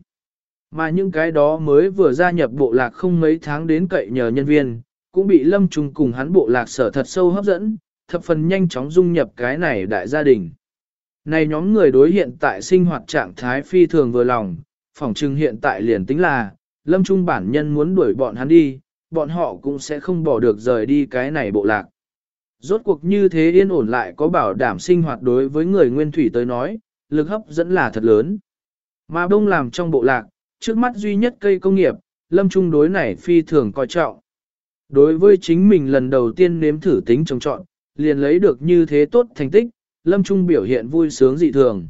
Mà những cái đó mới vừa gia nhập bộ lạc không mấy tháng đến cậy nhờ nhân viên, cũng bị lâm trung cùng hắn bộ lạc sở thật sâu hấp dẫn, thập phần nhanh chóng dung nhập cái này đại gia đình. Này nhóm người đối hiện tại sinh hoạt trạng thái phi thường vừa lòng, phỏng chừng hiện tại liền tính là, lâm trung bản nhân muốn đuổi bọn hắn đi, bọn họ cũng sẽ không bỏ được rời đi cái này bộ lạc. Rốt cuộc như thế yên ổn lại có bảo đảm sinh hoạt đối với người nguyên thủy tới nói, lực hấp dẫn là thật lớn. Mà đông làm trong bộ lạc, trước mắt duy nhất cây công nghiệp, lâm trung đối này phi thường coi trọng. Đối với chính mình lần đầu tiên nếm thử tính trồng trọn, liền lấy được như thế tốt thành tích, lâm trung biểu hiện vui sướng dị thường.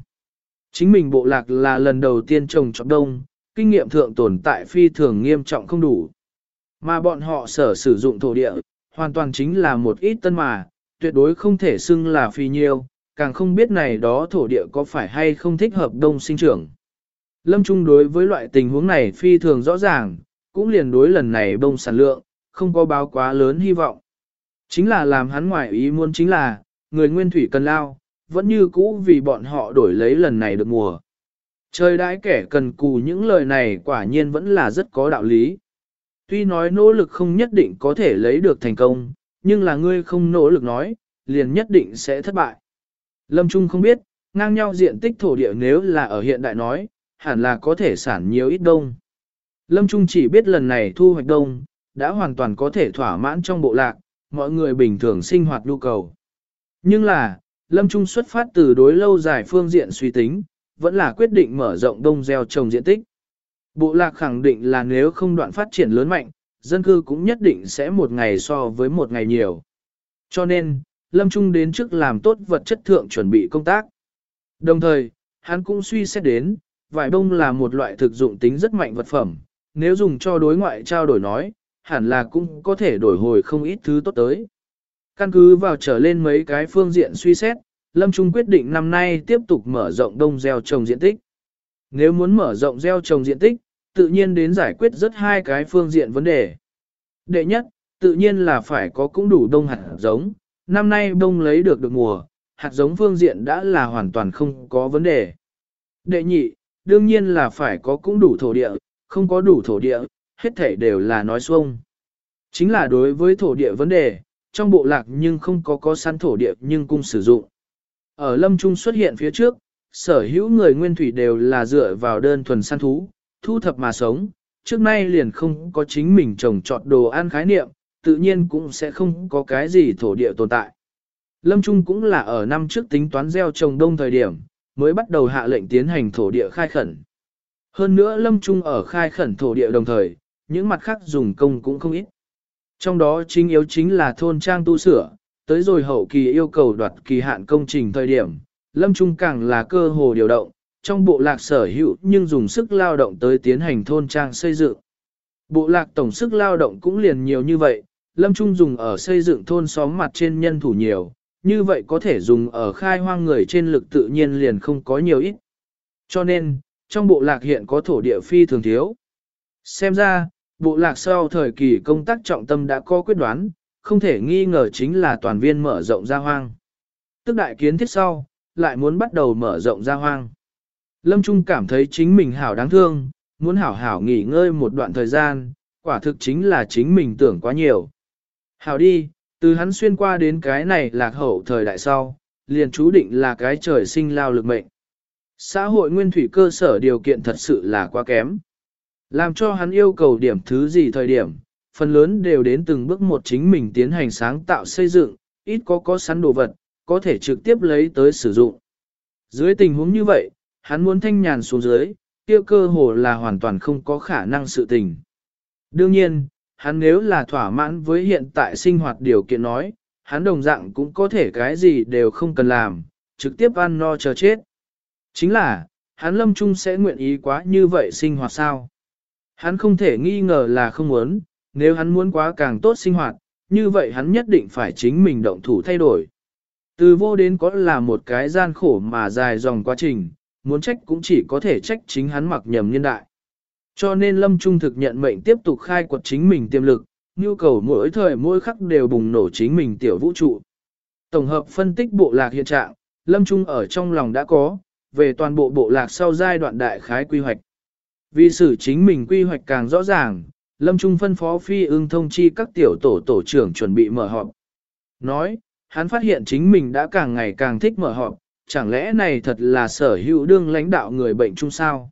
Chính mình bộ lạc là lần đầu tiên trồng trọt đông, kinh nghiệm thượng tồn tại phi thường nghiêm trọng không đủ. Mà bọn họ sở sử dụng thổ địa, hoàn toàn chính là một ít tân mà, tuyệt đối không thể xưng là phi nhiêu, càng không biết này đó thổ địa có phải hay không thích hợp đông sinh trưởng. Lâm Trung đối với loại tình huống này phi thường rõ ràng, cũng liền đối lần này bông sản lượng, không có báo quá lớn hy vọng. Chính là làm hắn ngoại ý muốn chính là, người nguyên thủy cần lao, vẫn như cũ vì bọn họ đổi lấy lần này được mùa. Trời đãi kẻ cần cù những lời này quả nhiên vẫn là rất có đạo lý. Tuy nói nỗ lực không nhất định có thể lấy được thành công, nhưng là ngươi không nỗ lực nói, liền nhất định sẽ thất bại. Lâm Trung không biết, ngang nhau diện tích thổ địa nếu là ở hiện đại nói, hẳn là có thể sản nhiều ít đông. Lâm Trung chỉ biết lần này thu hoạch đông, đã hoàn toàn có thể thỏa mãn trong bộ lạc, mọi người bình thường sinh hoạt nhu cầu. Nhưng là, Lâm Trung xuất phát từ đối lâu dài phương diện suy tính, vẫn là quyết định mở rộng đông gieo trồng diện tích. Bộ lạc khẳng định là nếu không đoạn phát triển lớn mạnh, dân cư cũng nhất định sẽ một ngày so với một ngày nhiều. Cho nên, Lâm Trung đến trước làm tốt vật chất thượng chuẩn bị công tác. Đồng thời, hắn cũng suy xét đến, vải bông là một loại thực dụng tính rất mạnh vật phẩm, nếu dùng cho đối ngoại trao đổi nói, hẳn là cũng có thể đổi hồi không ít thứ tốt tới. Căn cứ vào trở lên mấy cái phương diện suy xét, Lâm Trung quyết định năm nay tiếp tục mở rộng đông gieo trồng diện tích. Nếu muốn mở rộng gieo trồng diện tích, tự nhiên đến giải quyết rất hai cái phương diện vấn đề. Đệ nhất, tự nhiên là phải có cũng đủ đông hạt giống, năm nay đông lấy được được mùa, hạt giống phương diện đã là hoàn toàn không có vấn đề. Đệ nhị, đương nhiên là phải có cũng đủ thổ địa, không có đủ thổ địa, hết thể đều là nói xuông. Chính là đối với thổ địa vấn đề, trong bộ lạc nhưng không có có sẵn thổ địa nhưng cung sử dụng. Ở lâm trung xuất hiện phía trước, sở hữu người nguyên thủy đều là dựa vào đơn thuần săn thú, thu thập mà sống, trước nay liền không có chính mình trồng trọt đồ ăn khái niệm, tự nhiên cũng sẽ không có cái gì thổ địa tồn tại. Lâm Trung cũng là ở năm trước tính toán gieo trồng đông thời điểm, mới bắt đầu hạ lệnh tiến hành thổ địa khai khẩn. Hơn nữa Lâm Trung ở khai khẩn thổ địa đồng thời, những mặt khác dùng công cũng không ít. Trong đó chính yếu chính là thôn trang tu sửa, tới rồi hậu kỳ yêu cầu đoạt kỳ hạn công trình thời điểm, Lâm Trung càng là cơ hồ điều động, trong bộ lạc sở hữu nhưng dùng sức lao động tới tiến hành thôn trang xây dựng. Bộ lạc tổng sức lao động cũng liền nhiều như vậy, Lâm Trung dùng ở xây dựng thôn xóm mặt trên nhân thủ nhiều, như vậy có thể dùng ở khai hoang người trên lực tự nhiên liền không có nhiều ít. Cho nên, trong bộ lạc hiện có thổ địa phi thường thiếu. Xem ra, bộ lạc sau thời kỳ công tác trọng tâm đã có quyết đoán, không thể nghi ngờ chính là toàn viên mở rộng ra hoang. Tức đại kiến thiết sau, lại muốn bắt đầu mở rộng ra hoang. Lâm Trung cảm thấy chính mình hảo đáng thương, muốn hảo hảo nghỉ ngơi một đoạn thời gian, quả thực chính là chính mình tưởng quá nhiều. Hảo đi, từ hắn xuyên qua đến cái này lạc hậu thời đại sau, liền chú định là cái trời sinh lao lực mệnh. Xã hội nguyên thủy cơ sở điều kiện thật sự là quá kém. Làm cho hắn yêu cầu điểm thứ gì thời điểm, phần lớn đều đến từng bước một chính mình tiến hành sáng tạo xây dựng, ít có có sẵn đồ vật, có thể trực tiếp lấy tới sử dụng. Dưới tình huống như vậy, hắn muốn thanh nhàn xuống dưới, kia cơ hồ là hoàn toàn không có khả năng sự tình. Đương nhiên, hắn nếu là thỏa mãn với hiện tại sinh hoạt điều kiện nói, hắn đồng dạng cũng có thể cái gì đều không cần làm, trực tiếp ăn no chờ chết. Chính là, hắn lâm trung sẽ nguyện ý quá như vậy sinh hoạt sao? Hắn không thể nghi ngờ là không muốn, nếu hắn muốn quá càng tốt sinh hoạt, như vậy hắn nhất định phải chính mình động thủ thay đổi. Từ vô đến có là một cái gian khổ mà dài dòng quá trình, muốn trách cũng chỉ có thể trách chính hắn mặc nhầm nhân đại. Cho nên Lâm Trung thực nhận mệnh tiếp tục khai quật chính mình tiềm lực, nhu cầu mỗi thời mỗi khắc đều bùng nổ chính mình tiểu vũ trụ. Tổng hợp phân tích bộ lạc hiện trạng, Lâm Trung ở trong lòng đã có, về toàn bộ bộ lạc sau giai đoạn đại khái quy hoạch. Vì sự chính mình quy hoạch càng rõ ràng, Lâm Trung phân phó phi ưng thông chi các tiểu tổ tổ trưởng chuẩn bị mở họp. Nói, hắn phát hiện chính mình đã càng ngày càng thích mở họp, chẳng lẽ này thật là sở hữu đương lãnh đạo người bệnh chung sao?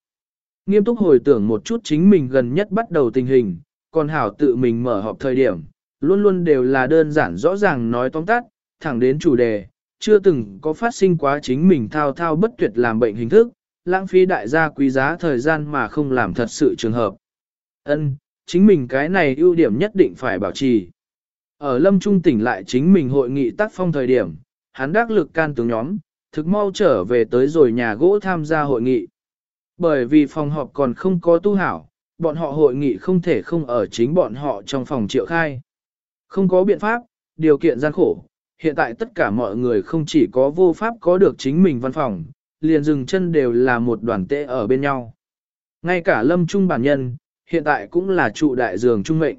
Nghiêm túc hồi tưởng một chút chính mình gần nhất bắt đầu tình hình, còn hảo tự mình mở họp thời điểm, luôn luôn đều là đơn giản rõ ràng nói tóm tắt, thẳng đến chủ đề, chưa từng có phát sinh quá chính mình thao thao bất tuyệt làm bệnh hình thức, lãng phí đại gia quý giá thời gian mà không làm thật sự trường hợp. Ân, chính mình cái này ưu điểm nhất định phải bảo trì. Ở lâm trung tỉnh lại chính mình hội nghị tác phong thời điểm, hắn đắc lực can tướng nhóm, thực mau trở về tới rồi nhà gỗ tham gia hội nghị. Bởi vì phòng họp còn không có tu hảo, bọn họ hội nghị không thể không ở chính bọn họ trong phòng triệu khai. Không có biện pháp, điều kiện gian khổ, hiện tại tất cả mọi người không chỉ có vô pháp có được chính mình văn phòng, liền dừng chân đều là một đoàn tệ ở bên nhau. Ngay cả lâm trung bản nhân, hiện tại cũng là trụ đại dường trung mệnh.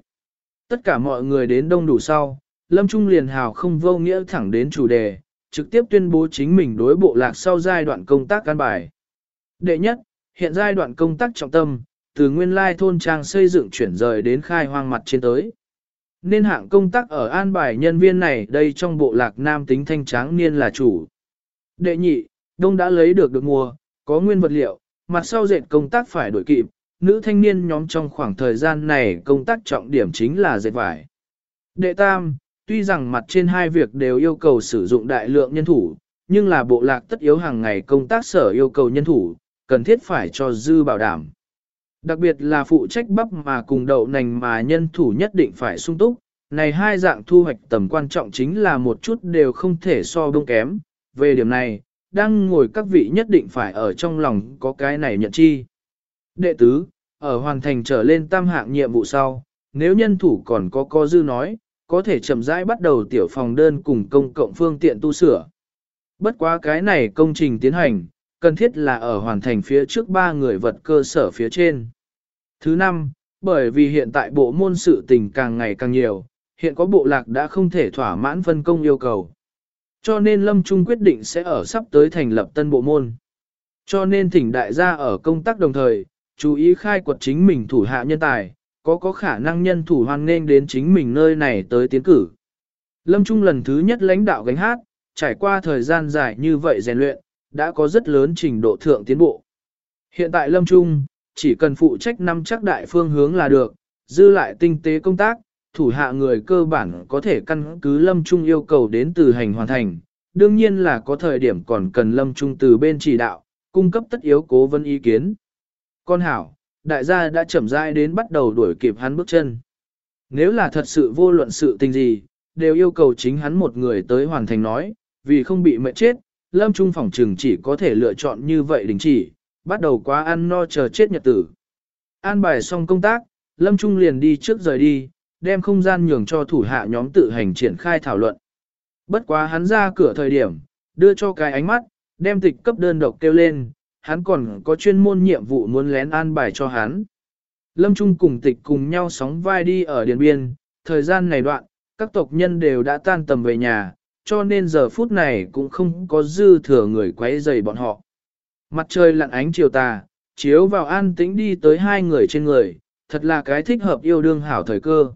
Tất cả mọi người đến đông đủ sau, lâm trung liền hào không vô nghĩa thẳng đến chủ đề, trực tiếp tuyên bố chính mình đối bộ lạc sau giai đoạn công tác căn bài. Đệ nhất, hiện giai đoạn công tác trọng tâm, từ nguyên lai thôn trang xây dựng chuyển rời đến khai hoang mặt trên tới. Nên hạng công tác ở an bài nhân viên này đây trong bộ lạc nam tính thanh tráng niên là chủ. Đệ nhị, đông đã lấy được được mua, có nguyên vật liệu, mặt sau dệt công tác phải đổi kịp, nữ thanh niên nhóm trong khoảng thời gian này công tác trọng điểm chính là dệt vải. Đệ tam, tuy rằng mặt trên hai việc đều yêu cầu sử dụng đại lượng nhân thủ, nhưng là bộ lạc tất yếu hàng ngày công tác sở yêu cầu nhân thủ, cần thiết phải cho dư bảo đảm. Đặc biệt là phụ trách bắp mà cùng đậu nành mà nhân thủ nhất định phải sung túc, này hai dạng thu hoạch tầm quan trọng chính là một chút đều không thể so bông kém. Về điểm này, đang ngồi các vị nhất định phải ở trong lòng có cái này nhận chi. Đệ tứ, ở hoàn thành trở lên tam hạng nhiệm vụ sau, nếu nhân thủ còn có có dư nói, có thể chậm rãi bắt đầu tiểu phòng đơn cùng công cộng phương tiện tu sửa. Bất quá cái này công trình tiến hành, cần thiết là ở hoàn thành phía trước ba người vật cơ sở phía trên. Thứ năm, bởi vì hiện tại bộ môn sự tình càng ngày càng nhiều, hiện có bộ lạc đã không thể thỏa mãn phân công yêu cầu. Cho nên Lâm Trung quyết định sẽ ở sắp tới thành lập tân bộ môn. Cho nên thỉnh đại gia ở công tác đồng thời, chú ý khai quật chính mình thủ hạ nhân tài, có có khả năng nhân thủ hoan nên đến chính mình nơi này tới tiến cử. Lâm Trung lần thứ nhất lãnh đạo gánh hát, trải qua thời gian dài như vậy rèn luyện, đã có rất lớn trình độ thượng tiến bộ. Hiện tại Lâm Trung, chỉ cần phụ trách năm chắc đại phương hướng là được, dư lại tinh tế công tác, thủ hạ người cơ bản có thể căn cứ Lâm Trung yêu cầu đến từ hành hoàn thành. Đương nhiên là có thời điểm còn cần Lâm Trung từ bên chỉ đạo, cung cấp tất yếu cố vấn ý kiến. Con hảo, đại gia đã chậm rãi đến bắt đầu đuổi kịp hắn bước chân. Nếu là thật sự vô luận sự tình gì, đều yêu cầu chính hắn một người tới hoàn thành nói, vì không bị mệt chết, Lâm Trung phòng trừng chỉ có thể lựa chọn như vậy đình chỉ, bắt đầu quá ăn no chờ chết nhật tử. An bài xong công tác, Lâm Trung liền đi trước rời đi, đem không gian nhường cho thủ hạ nhóm tự hành triển khai thảo luận. Bất quá hắn ra cửa thời điểm, đưa cho cái ánh mắt, đem tịch cấp đơn độc kêu lên, hắn còn có chuyên môn nhiệm vụ muốn lén an bài cho hắn. Lâm Trung cùng tịch cùng nhau sóng vai đi ở Điện Biên, thời gian này đoạn, các tộc nhân đều đã tan tầm về nhà, cho nên giờ phút này cũng không có dư thừa người quấy rầy bọn họ. Mặt trời lặn ánh chiều tà, chiếu vào an tĩnh đi tới hai người trên người, thật là cái thích hợp yêu đương hảo thời cơ.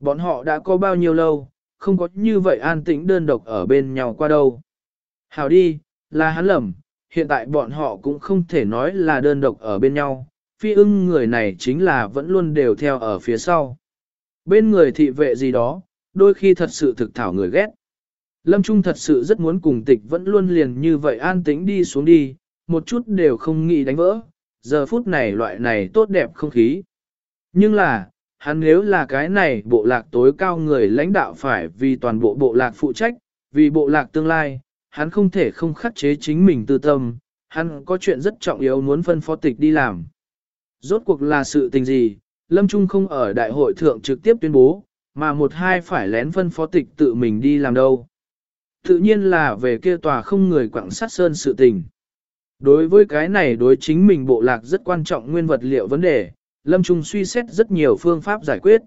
Bọn họ đã có bao nhiêu lâu, không có như vậy an tĩnh đơn độc ở bên nhau qua đâu. Hảo đi, là hắn lầm, hiện tại bọn họ cũng không thể nói là đơn độc ở bên nhau, phi ưng người này chính là vẫn luôn đều theo ở phía sau. Bên người thị vệ gì đó, đôi khi thật sự thực thảo người ghét. Lâm Trung thật sự rất muốn cùng tịch vẫn luôn liền như vậy an tĩnh đi xuống đi, một chút đều không nghĩ đánh vỡ, giờ phút này loại này tốt đẹp không khí. Nhưng là, hắn nếu là cái này bộ lạc tối cao người lãnh đạo phải vì toàn bộ bộ lạc phụ trách, vì bộ lạc tương lai, hắn không thể không khắc chế chính mình tư tâm, hắn có chuyện rất trọng yếu muốn phân phó tịch đi làm. Rốt cuộc là sự tình gì, Lâm Trung không ở đại hội thượng trực tiếp tuyên bố, mà một hai phải lén phân phó tịch tự mình đi làm đâu. Tự nhiên là về kia tòa không người quảng sát sơn sự tình. Đối với cái này đối chính mình bộ lạc rất quan trọng nguyên vật liệu vấn đề, Lâm Trung suy xét rất nhiều phương pháp giải quyết.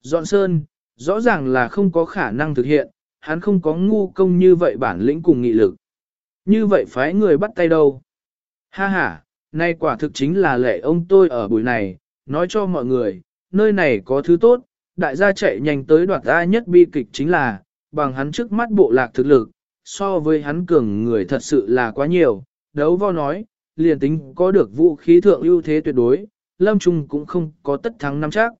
Dọn sơn, rõ ràng là không có khả năng thực hiện, hắn không có ngu công như vậy bản lĩnh cùng nghị lực. Như vậy phái người bắt tay đâu? Ha ha, nay quả thực chính là lệ ông tôi ở buổi này, nói cho mọi người, nơi này có thứ tốt, đại gia chạy nhanh tới đoạt ra nhất bi kịch chính là, bằng hắn trước mắt bộ lạc thực lực, so với hắn cường người thật sự là quá nhiều, đấu vo nói, liền tính có được vũ khí thượng ưu thế tuyệt đối, Lâm Trung cũng không có tất thắng năm chắc.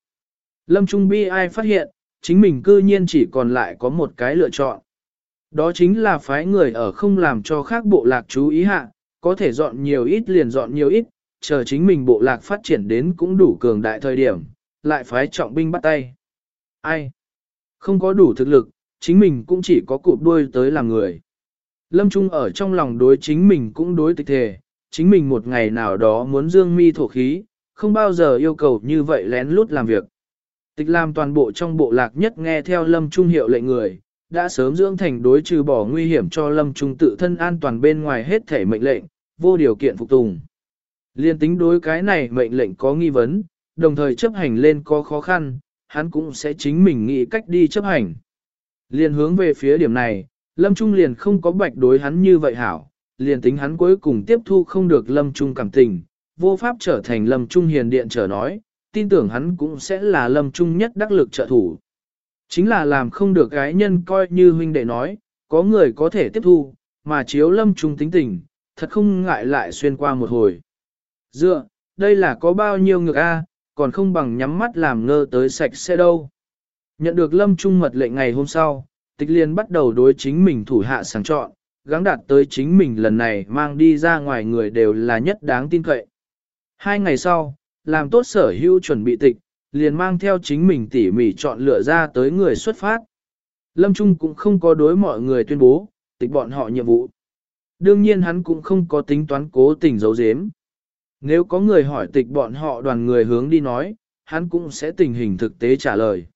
Lâm Trung bi ai phát hiện, chính mình cư nhiên chỉ còn lại có một cái lựa chọn. Đó chính là phái người ở không làm cho khác bộ lạc chú ý hạ, có thể dọn nhiều ít liền dọn nhiều ít, chờ chính mình bộ lạc phát triển đến cũng đủ cường đại thời điểm, lại phái trọng binh bắt tay. Ai? Không có đủ thực lực, chính mình cũng chỉ có cụp đuôi tới làm người. Lâm Trung ở trong lòng đối chính mình cũng đối tịch thể, chính mình một ngày nào đó muốn dương mi thổ khí, không bao giờ yêu cầu như vậy lén lút làm việc. Tịch làm toàn bộ trong bộ lạc nhất nghe theo Lâm Trung hiệu lệnh người, đã sớm dưỡng thành đối trừ bỏ nguy hiểm cho lâm trung tự thân an toàn bên ngoài hết thể mệnh lệnh, vô điều kiện phục tùng. Liên tính đối cái này mệnh lệnh có nghi vấn, đồng thời chấp hành lên có khó khăn, hắn cũng sẽ chính mình nghĩ cách đi chấp hành. Liên hướng về phía điểm này, Lâm Trung liền không có bạch đối hắn như vậy hảo, liền tính hắn cuối cùng tiếp thu không được Lâm Trung cảm tình, vô pháp trở thành Lâm Trung hiền điện trở nói, tin tưởng hắn cũng sẽ là Lâm Trung nhất đắc lực trợ thủ. Chính là làm không được gái nhân coi như huynh đệ nói, có người có thể tiếp thu, mà chiếu Lâm Trung tính tình, thật không ngại lại xuyên qua một hồi. Dựa, đây là có bao nhiêu ngược a, còn không bằng nhắm mắt làm ngơ tới sạch sẽ đâu. Nhận được Lâm Trung mật lệnh ngày hôm sau, tịch liên bắt đầu đối chính mình thủ hạ sáng chọn, gắng đạt tới chính mình lần này mang đi ra ngoài người đều là nhất đáng tin cậy. Hai ngày sau, làm tốt sở hữu chuẩn bị tịch, liền mang theo chính mình tỉ mỉ chọn lựa ra tới người xuất phát. Lâm Trung cũng không có đối mọi người tuyên bố, tịch bọn họ nhiệm vụ. Đương nhiên hắn cũng không có tính toán cố tình giấu giếm. Nếu có người hỏi tịch bọn họ đoàn người hướng đi nói, hắn cũng sẽ tình hình thực tế trả lời.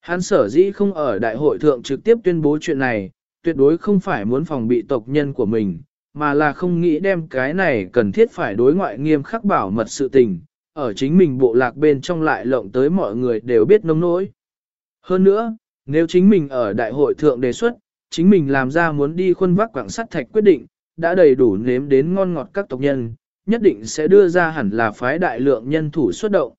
Hắn sở dĩ không ở đại hội thượng trực tiếp tuyên bố chuyện này, tuyệt đối không phải muốn phòng bị tộc nhân của mình, mà là không nghĩ đem cái này cần thiết phải đối ngoại nghiêm khắc bảo mật sự tình, ở chính mình bộ lạc bên trong lại lộng tới mọi người đều biết nông nỗi. Hơn nữa, nếu chính mình ở đại hội thượng đề xuất, chính mình làm ra muốn đi khuân vác quảng sắt thạch quyết định, đã đầy đủ nếm đến ngon ngọt các tộc nhân, nhất định sẽ đưa ra hẳn là phái đại lượng nhân thủ xuất động.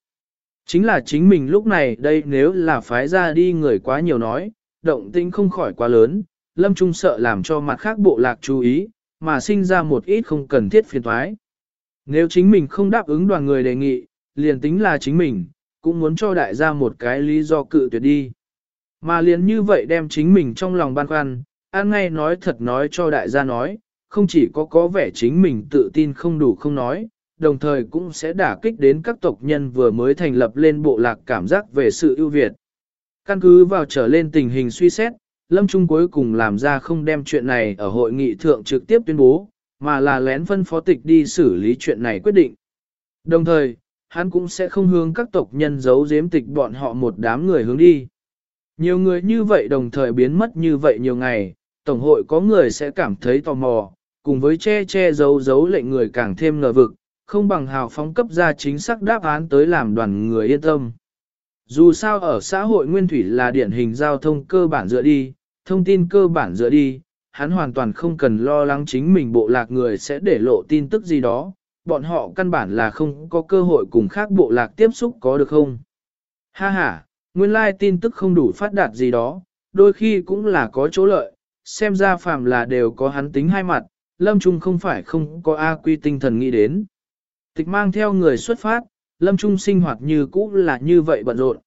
Chính là chính mình lúc này đây nếu là phái ra đi người quá nhiều nói, động tĩnh không khỏi quá lớn, Lâm Trung sợ làm cho mặt khác bộ lạc chú ý, mà sinh ra một ít không cần thiết phiền thoái. Nếu chính mình không đáp ứng đoàn người đề nghị, liền tính là chính mình, cũng muốn cho đại gia một cái lý do cự tuyệt đi. Mà liền như vậy đem chính mình trong lòng băn khoăn, an ngay nói thật nói cho đại gia nói, không chỉ có có vẻ chính mình tự tin không đủ không nói, đồng thời cũng sẽ đả kích đến các tộc nhân vừa mới thành lập lên bộ lạc cảm giác về sự ưu việt. Căn cứ vào trở lên tình hình suy xét, Lâm Trung cuối cùng làm ra không đem chuyện này ở hội nghị thượng trực tiếp tuyên bố, mà là lén phân phó tịch đi xử lý chuyện này quyết định. Đồng thời, hắn cũng sẽ không hướng các tộc nhân giấu giếm tịch bọn họ một đám người hướng đi. Nhiều người như vậy đồng thời biến mất như vậy nhiều ngày, Tổng hội có người sẽ cảm thấy tò mò, cùng với che che giấu giấu lệnh người càng thêm ngờ vực, không bằng hào phóng cấp ra chính xác đáp án tới làm đoàn người yên tâm. Dù sao ở xã hội nguyên thủy là điển hình giao thông cơ bản dựa đi, thông tin cơ bản dựa đi, hắn hoàn toàn không cần lo lắng chính mình bộ lạc người sẽ để lộ tin tức gì đó, bọn họ căn bản là không có cơ hội cùng khác bộ lạc tiếp xúc có được không. Ha ha, nguyên lai tin tức không đủ phát đạt gì đó, đôi khi cũng là có chỗ lợi, xem ra phàm là đều có hắn tính hai mặt, Lâm Trung không phải không có A quy tinh thần nghĩ đến. Tịch mang theo người xuất phát, Lâm Trung sinh hoạt như cũ là như vậy bận rộn.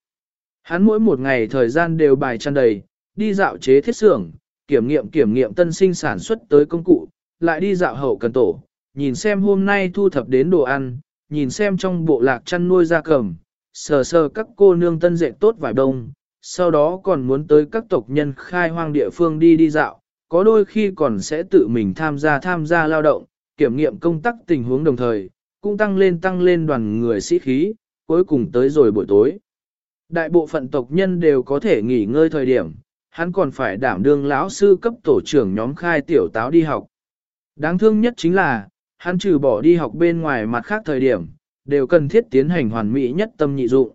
Hắn mỗi một ngày thời gian đều bài tràn đầy, đi dạo chế thiết xưởng, kiểm nghiệm kiểm nghiệm tân sinh sản xuất tới công cụ, lại đi dạo hậu cần tổ, nhìn xem hôm nay thu thập đến đồ ăn, nhìn xem trong bộ lạc chăn nuôi gia cầm, sờ sờ các cô nương tân dệt tốt vài đông, sau đó còn muốn tới các tộc nhân khai hoang địa phương đi đi dạo, có đôi khi còn sẽ tự mình tham gia tham gia lao động, kiểm nghiệm công tác tình huống đồng thời, cũng tăng lên tăng lên đoàn người sĩ khí, cuối cùng tới rồi buổi tối. Đại bộ phận tộc nhân đều có thể nghỉ ngơi thời điểm, hắn còn phải đảm đương lão sư cấp tổ trưởng nhóm khai tiểu táo đi học. Đáng thương nhất chính là, hắn trừ bỏ đi học bên ngoài mặt khác thời điểm, đều cần thiết tiến hành hoàn mỹ nhất tâm nhị dụng.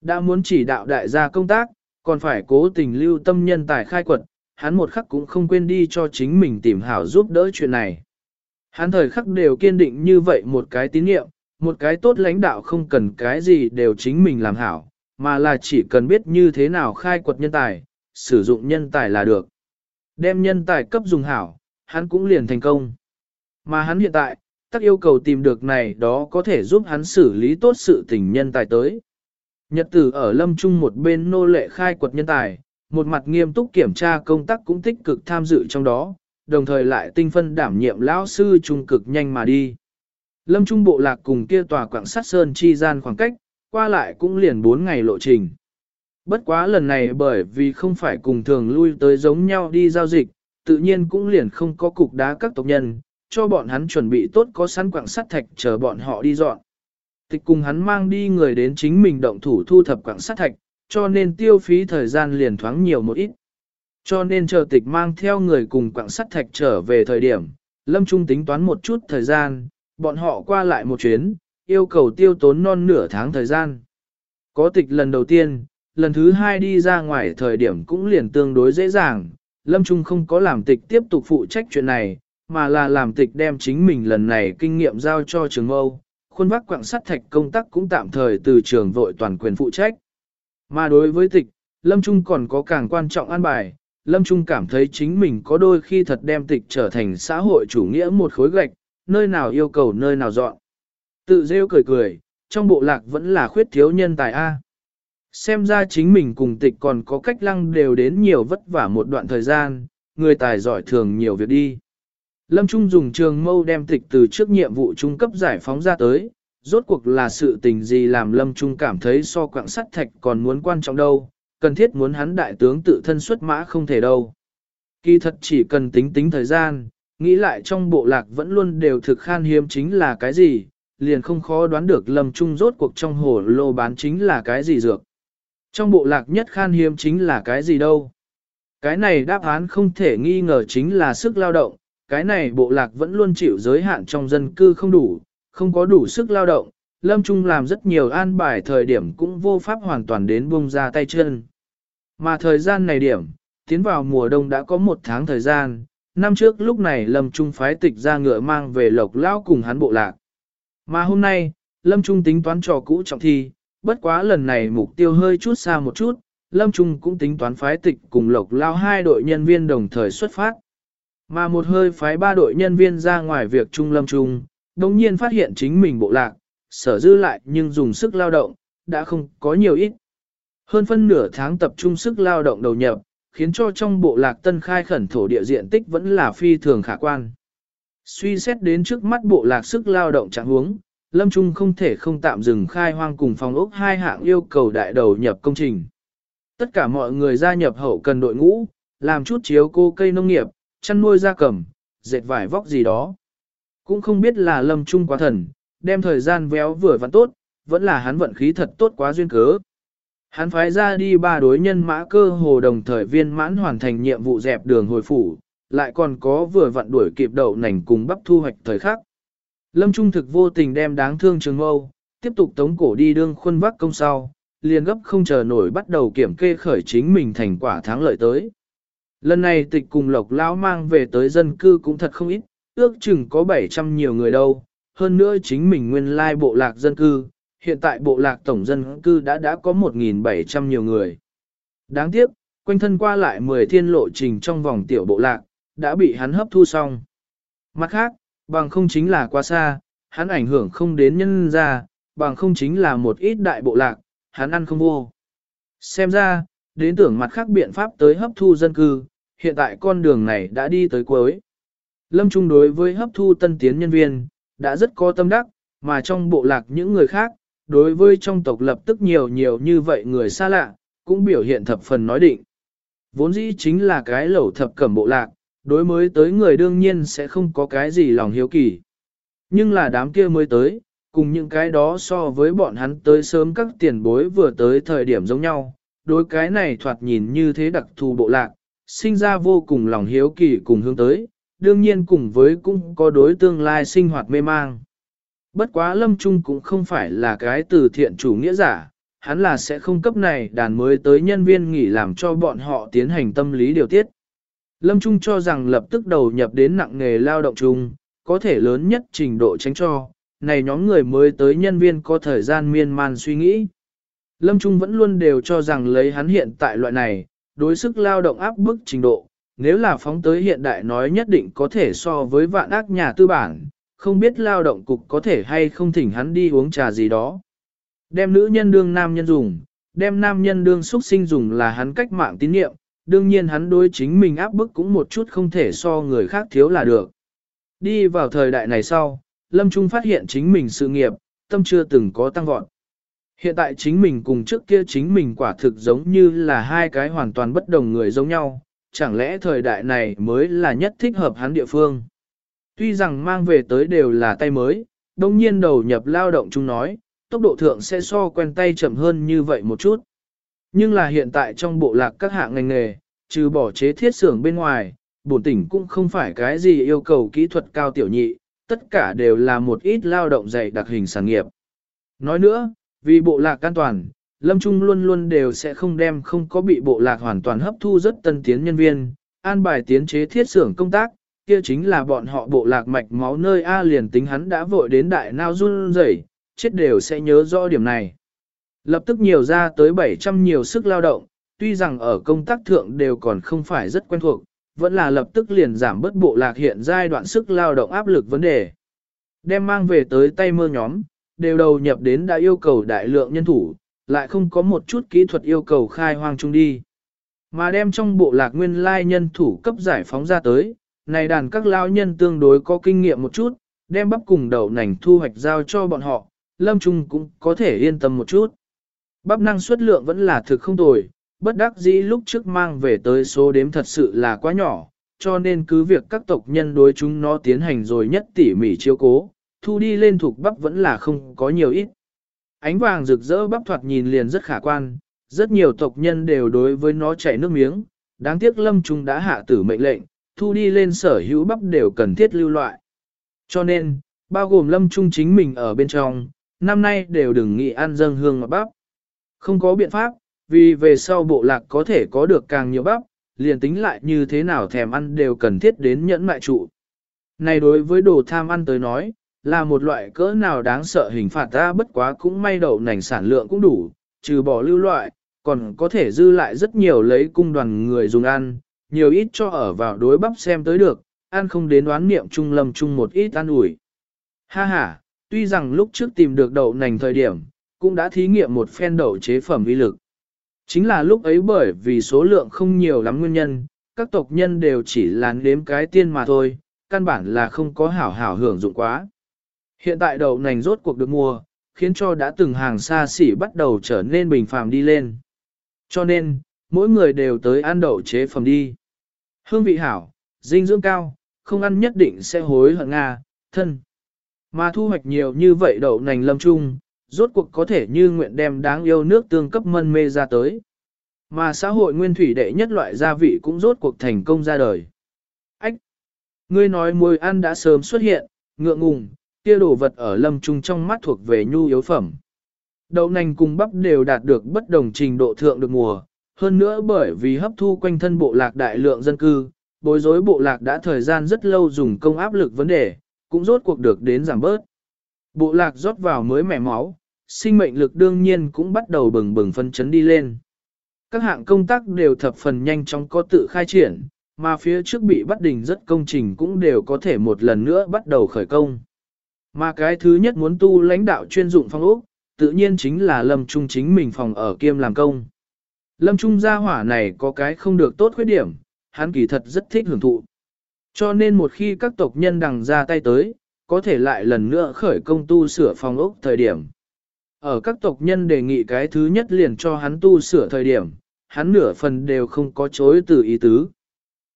Đã muốn chỉ đạo đại gia công tác, còn phải cố tình lưu tâm nhân tài khai quật, hắn một khắc cũng không quên đi cho chính mình tìm hảo giúp đỡ chuyện này. Hắn thời khắc đều kiên định như vậy một cái tín nhiệm, một cái tốt lãnh đạo không cần cái gì đều chính mình làm hảo, mà là chỉ cần biết như thế nào khai quật nhân tài, sử dụng nhân tài là được. Đem nhân tài cấp dùng hảo, hắn cũng liền thành công. Mà hắn hiện tại, tắc yêu cầu tìm được này đó có thể giúp hắn xử lý tốt sự tình nhân tài tới. Nhật tử ở lâm trung một bên nô lệ khai quật nhân tài, một mặt nghiêm túc kiểm tra công tác cũng tích cực tham dự trong đó, đồng thời lại tinh phân đảm nhiệm lão sư trung cực nhanh mà đi. Lâm trung bộ lạc cùng kia tòa quảng sát sơn chi gian khoảng cách, qua lại cũng liền 4 ngày lộ trình. Bất quá lần này bởi vì không phải cùng thường lui tới giống nhau đi giao dịch, tự nhiên cũng liền không có cục đá các tộc nhân, cho bọn hắn chuẩn bị tốt có sẵn quảng sắt thạch chờ bọn họ đi dọn. Tịch cùng hắn mang đi người đến chính mình động thủ thu thập quảng sắt thạch, cho nên tiêu phí thời gian liền thoáng nhiều một ít. Cho nên chờ tịch mang theo người cùng quặng sắt thạch trở về thời điểm, Lâm Trung tính toán một chút thời gian, bọn họ qua lại một chuyến, yêu cầu tiêu tốn non nửa tháng thời gian. Có tịch lần đầu tiên, lần thứ hai đi ra ngoài thời điểm cũng liền tương đối dễ dàng, Lâm Trung không có làm tịch tiếp tục phụ trách chuyện này, mà là làm tịch đem chính mình lần này kinh nghiệm giao cho trường mâu, khuôn vác quạng sắt thạch công tác cũng tạm thời từ trường vội toàn quyền phụ trách. Mà đối với tịch, Lâm Trung còn có càng quan trọng an bài, Lâm Trung cảm thấy chính mình có đôi khi thật đem tịch trở thành xã hội chủ nghĩa một khối gạch, nơi nào yêu cầu nơi nào dọn. Tự rêu cười cười, trong bộ lạc vẫn là khuyết thiếu nhân tài A. Xem ra chính mình cùng tịch còn có cách lăng đều đến nhiều vất vả một đoạn thời gian, người tài giỏi thường nhiều việc đi. Lâm Trung dùng trường mâu đem tịch từ trước nhiệm vụ trung cấp giải phóng ra tới, rốt cuộc là sự tình gì làm Lâm Trung cảm thấy so quạng sắt thạch còn muốn quan trọng đâu, cần thiết muốn hắn đại tướng tự thân xuất mã không thể đâu. Kỳ thật chỉ cần tính tính thời gian, nghĩ lại trong bộ lạc vẫn luôn đều thực khan hiếm chính là cái gì, liền không khó đoán được Lâm Trung rốt cuộc trong hồ lô bán chính là cái gì dược. Trong bộ lạc nhất khan hiếm chính là cái gì đâu. Cái này đáp án không thể nghi ngờ chính là sức lao động, cái này bộ lạc vẫn luôn chịu giới hạn trong dân cư không đủ, không có đủ sức lao động, Lâm Trung làm rất nhiều an bài thời điểm cũng vô pháp hoàn toàn đến buông ra tay chân. Mà thời gian này điểm, tiến vào mùa đông đã có một tháng thời gian, năm trước lúc này Lâm Trung phái tịch ra ngựa mang về lộc lao cùng hắn bộ lạc. Mà hôm nay, Lâm Trung tính toán trò cũ trọng thi, bất quá lần này mục tiêu hơi chút xa một chút, Lâm Trung cũng tính toán phái tịch cùng lộc lao hai đội nhân viên đồng thời xuất phát. Mà một hơi phái ba đội nhân viên ra ngoài việc Trung Lâm Trung, đồng nhiên phát hiện chính mình bộ lạc, sở dư lại nhưng dùng sức lao động, đã không có nhiều ít. Hơn phân nửa tháng tập trung sức lao động đầu nhập, khiến cho trong bộ lạc tân khai khẩn thổ địa diện tích vẫn là phi thường khả quan. Suy xét đến trước mắt bộ lạc sức lao động trạng huống, Lâm Trung không thể không tạm dừng khai hoang cùng phòng ốc hai hạng yêu cầu đại đầu nhập công trình. Tất cả mọi người gia nhập hậu cần đội ngũ, làm chút chiếu cô cây nông nghiệp, chăn nuôi gia cầm, dệt vải vóc gì đó. Cũng không biết là Lâm Trung quá thần, đem thời gian véo vừa vặn tốt, vẫn là hắn vận khí thật tốt quá duyên cớ. Hắn phái ra đi ba đối nhân mã cơ hồ đồng thời viên mãn hoàn thành nhiệm vụ dẹp đường hồi phủ, lại còn có vừa vặn đuổi kịp đậu nành cùng bắp thu hoạch thời khắc. Lâm Trung thực vô tình đem đáng thương trường mâu, tiếp tục tống cổ đi đương khuôn vác công sau, liền gấp không chờ nổi bắt đầu kiểm kê khởi chính mình thành quả thắng lợi tới. Lần này tịch cùng lộc lão mang về tới dân cư cũng thật không ít, ước chừng có 700 nhiều người đâu, hơn nữa chính mình nguyên lai bộ lạc dân cư, hiện tại bộ lạc tổng dân cư đã đã có 1.700 nhiều người. Đáng tiếc, quanh thân qua lại 10 thiên lộ trình trong vòng tiểu bộ lạc, đã bị hắn hấp thu xong. Mặt khác, bằng không chính là quá xa, hắn ảnh hưởng không đến nhân ra, bằng không chính là một ít đại bộ lạc, hắn ăn không vô. Xem ra, đến tưởng mặt khác biện pháp tới hấp thu dân cư, hiện tại con đường này đã đi tới cuối. Lâm Trung đối với hấp thu tân tiến nhân viên, đã rất có tâm đắc, mà trong bộ lạc những người khác, đối với trong tộc lập tức nhiều nhiều như vậy người xa lạ, cũng biểu hiện thập phần nói định. Vốn dĩ chính là cái lẩu thập cẩm bộ lạc, đối mới tới người đương nhiên sẽ không có cái gì lòng hiếu kỳ. Nhưng là đám kia mới tới, cùng những cái đó so với bọn hắn tới sớm các tiền bối vừa tới thời điểm giống nhau, đối cái này thoạt nhìn như thế đặc thù bộ lạc, sinh ra vô cùng lòng hiếu kỳ cùng hướng tới, đương nhiên cùng với cũng có đối tương lai sinh hoạt mê mang. Bất quá lâm trung cũng không phải là cái từ thiện chủ nghĩa giả, hắn là sẽ không cấp này đàn mới tới nhân viên nghỉ làm cho bọn họ tiến hành tâm lý điều tiết. Lâm Trung cho rằng lập tức đầu nhập đến nặng nghề lao động chung, có thể lớn nhất trình độ tránh cho, này nhóm người mới tới nhân viên có thời gian miên man suy nghĩ. Lâm Trung vẫn luôn đều cho rằng lấy hắn hiện tại loại này, đối sức lao động áp bức trình độ, nếu là phóng tới hiện đại nói nhất định có thể so với vạn ác nhà tư bản, không biết lao động cục có thể hay không thỉnh hắn đi uống trà gì đó. Đem nữ nhân đương nam nhân dùng, đem nam nhân đương xuất sinh dùng là hắn cách mạng tín nhiệm, đương nhiên hắn đối chính mình áp bức cũng một chút không thể so người khác thiếu là được. Đi vào thời đại này sau, Lâm Trung phát hiện chính mình sự nghiệp, tâm chưa từng có tăng vọt. Hiện tại chính mình cùng trước kia chính mình quả thực giống như là hai cái hoàn toàn bất đồng người giống nhau, chẳng lẽ thời đại này mới là nhất thích hợp hắn địa phương. Tuy rằng mang về tới đều là tay mới, đồng nhiên đầu nhập lao động chúng nói, tốc độ thượng sẽ so quen tay chậm hơn như vậy một chút. Nhưng là hiện tại trong bộ lạc các hạng ngành nghề, trừ bỏ chế thiết xưởng bên ngoài, bổn tỉnh cũng không phải cái gì yêu cầu kỹ thuật cao tiểu nhị, tất cả đều là một ít lao động dày đặc hình sản nghiệp. Nói nữa, vì bộ lạc an toàn, Lâm Trung luôn luôn đều sẽ không đem không có bị bộ lạc hoàn toàn hấp thu rất tân tiến nhân viên, an bài tiến chế thiết xưởng công tác, kia chính là bọn họ bộ lạc mạch máu nơi A liền tính hắn đã vội đến đại nao run rẩy, chết đều sẽ nhớ rõ điểm này. Lập tức nhiều ra tới 700 nhiều sức lao động, tuy rằng ở công tác thượng đều còn không phải rất quen thuộc, vẫn là lập tức liền giảm bớt bộ lạc hiện giai đoạn sức lao động áp lực vấn đề. Đem mang về tới tay mơ nhóm, đều đầu nhập đến đã yêu cầu đại lượng nhân thủ, lại không có một chút kỹ thuật yêu cầu khai hoang chung đi. Mà đem trong bộ lạc nguyên lai nhân thủ cấp giải phóng ra tới, này đàn các lao nhân tương đối có kinh nghiệm một chút, đem bắp cùng đậu nành thu hoạch giao cho bọn họ, lâm trung cũng có thể yên tâm một chút. Bắp năng suất lượng vẫn là thực không tồi, bất đắc dĩ lúc trước mang về tới số đếm thật sự là quá nhỏ, cho nên cứ việc các tộc nhân đối chúng nó tiến hành rồi nhất tỉ mỉ chiếu cố, thu đi lên thuộc bắp vẫn là không có nhiều ít. Ánh vàng rực rỡ bắp thoạt nhìn liền rất khả quan, rất nhiều tộc nhân đều đối với nó chảy nước miếng, đáng tiếc lâm trung đã hạ tử mệnh lệnh, thu đi lên sở hữu bắp đều cần thiết lưu loại. Cho nên, bao gồm lâm trung chính mình ở bên trong, năm nay đều đừng nghĩ ăn dâng hương ngọt bắp. Không có biện pháp, vì về sau bộ lạc có thể có được càng nhiều bắp, liền tính lại như thế nào thèm ăn đều cần thiết đến nhẫn mại trụ. Này đối với đồ tham ăn tới nói, là một loại cỡ nào đáng sợ hình phạt ta bất quá cũng may đậu nành sản lượng cũng đủ, trừ bỏ lưu loại, còn có thể dư lại rất nhiều lấy cung đoàn người dùng ăn, nhiều ít cho ở vào đối bắp xem tới được, ăn không đến đoán niệm trung lâm chung một ít ăn ủi. Ha ha, tuy rằng lúc trước tìm được đậu nành thời điểm, cũng đã thí nghiệm một phen đậu chế phẩm uy lực. Chính là lúc ấy bởi vì số lượng không nhiều lắm nguyên nhân, các tộc nhân đều chỉ là nếm cái tiên mà thôi, căn bản là không có hảo hảo hưởng dụng quá. Hiện tại đậu nành rốt cuộc được mua, khiến cho đã từng hàng xa xỉ bắt đầu trở nên bình phàm đi lên. Cho nên, mỗi người đều tới ăn đậu chế phẩm đi. Hương vị hảo, dinh dưỡng cao, không ăn nhất định sẽ hối hận Nga, thân. Mà thu hoạch nhiều như vậy đậu nành lâm trung, rốt cuộc có thể như nguyện đem đáng yêu nước tương cấp mân mê ra tới. Mà xã hội nguyên thủy đệ nhất loại gia vị cũng rốt cuộc thành công ra đời. Ách! Ngươi nói mùi ăn đã sớm xuất hiện, ngượng ngùng, kia đồ vật ở lâm trung trong mắt thuộc về nhu yếu phẩm. Đậu nành cùng bắp đều đạt được bất đồng trình độ thượng được mùa, hơn nữa bởi vì hấp thu quanh thân bộ lạc đại lượng dân cư, bối rối bộ lạc đã thời gian rất lâu dùng công áp lực vấn đề, cũng rốt cuộc được đến giảm bớt. Bộ lạc rót vào mới mẻ máu, sinh mệnh lực đương nhiên cũng bắt đầu bừng bừng phân chấn đi lên. Các hạng công tác đều thập phần nhanh chóng có tự khai triển, mà phía trước bị bắt đình rất công trình cũng đều có thể một lần nữa bắt đầu khởi công. Mà cái thứ nhất muốn tu lãnh đạo chuyên dụng phong ốc, tự nhiên chính là Lâm Trung chính mình phòng ở kiêm làm công. Lâm Trung gia hỏa này có cái không được tốt khuyết điểm, hắn kỳ thật rất thích hưởng thụ. Cho nên một khi các tộc nhân đằng ra tay tới, có thể lại lần nữa khởi công tu sửa phòng ốc thời điểm. Ở các tộc nhân đề nghị cái thứ nhất liền cho hắn tu sửa thời điểm, hắn nửa phần đều không có chối từ ý tứ.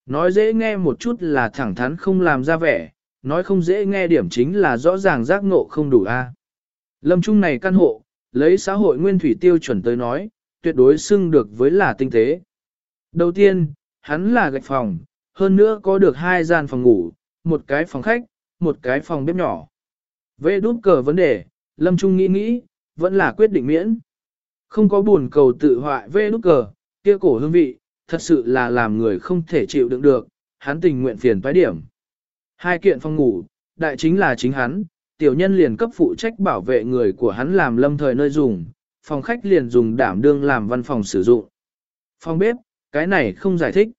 Nói dễ nghe một chút là thẳng thắn không làm ra vẻ, nói không dễ nghe điểm chính là rõ ràng giác ngộ không đủ a. Lâm Trung này căn hộ, lấy xã hội nguyên thủy tiêu chuẩn tới nói, tuyệt đối xưng được với là tinh tế. Đầu tiên, hắn là gạch phòng, hơn nữa có được hai gian phòng ngủ, một cái phòng khách, một cái phòng bếp nhỏ. Về đút cờ vấn đề, Lâm Trung nghĩ nghĩ, vẫn là quyết định miễn. Không có buồn cầu tự hoại về đút cờ, kia cổ hương vị, thật sự là làm người không thể chịu đựng được, hắn tình nguyện phiền phái điểm. Hai kiện phòng ngủ, đại chính là chính hắn, tiểu nhân liền cấp phụ trách bảo vệ người của hắn làm lâm thời nơi dùng, phòng khách liền dùng đảm đương làm văn phòng sử dụng. Phòng bếp, cái này không giải thích.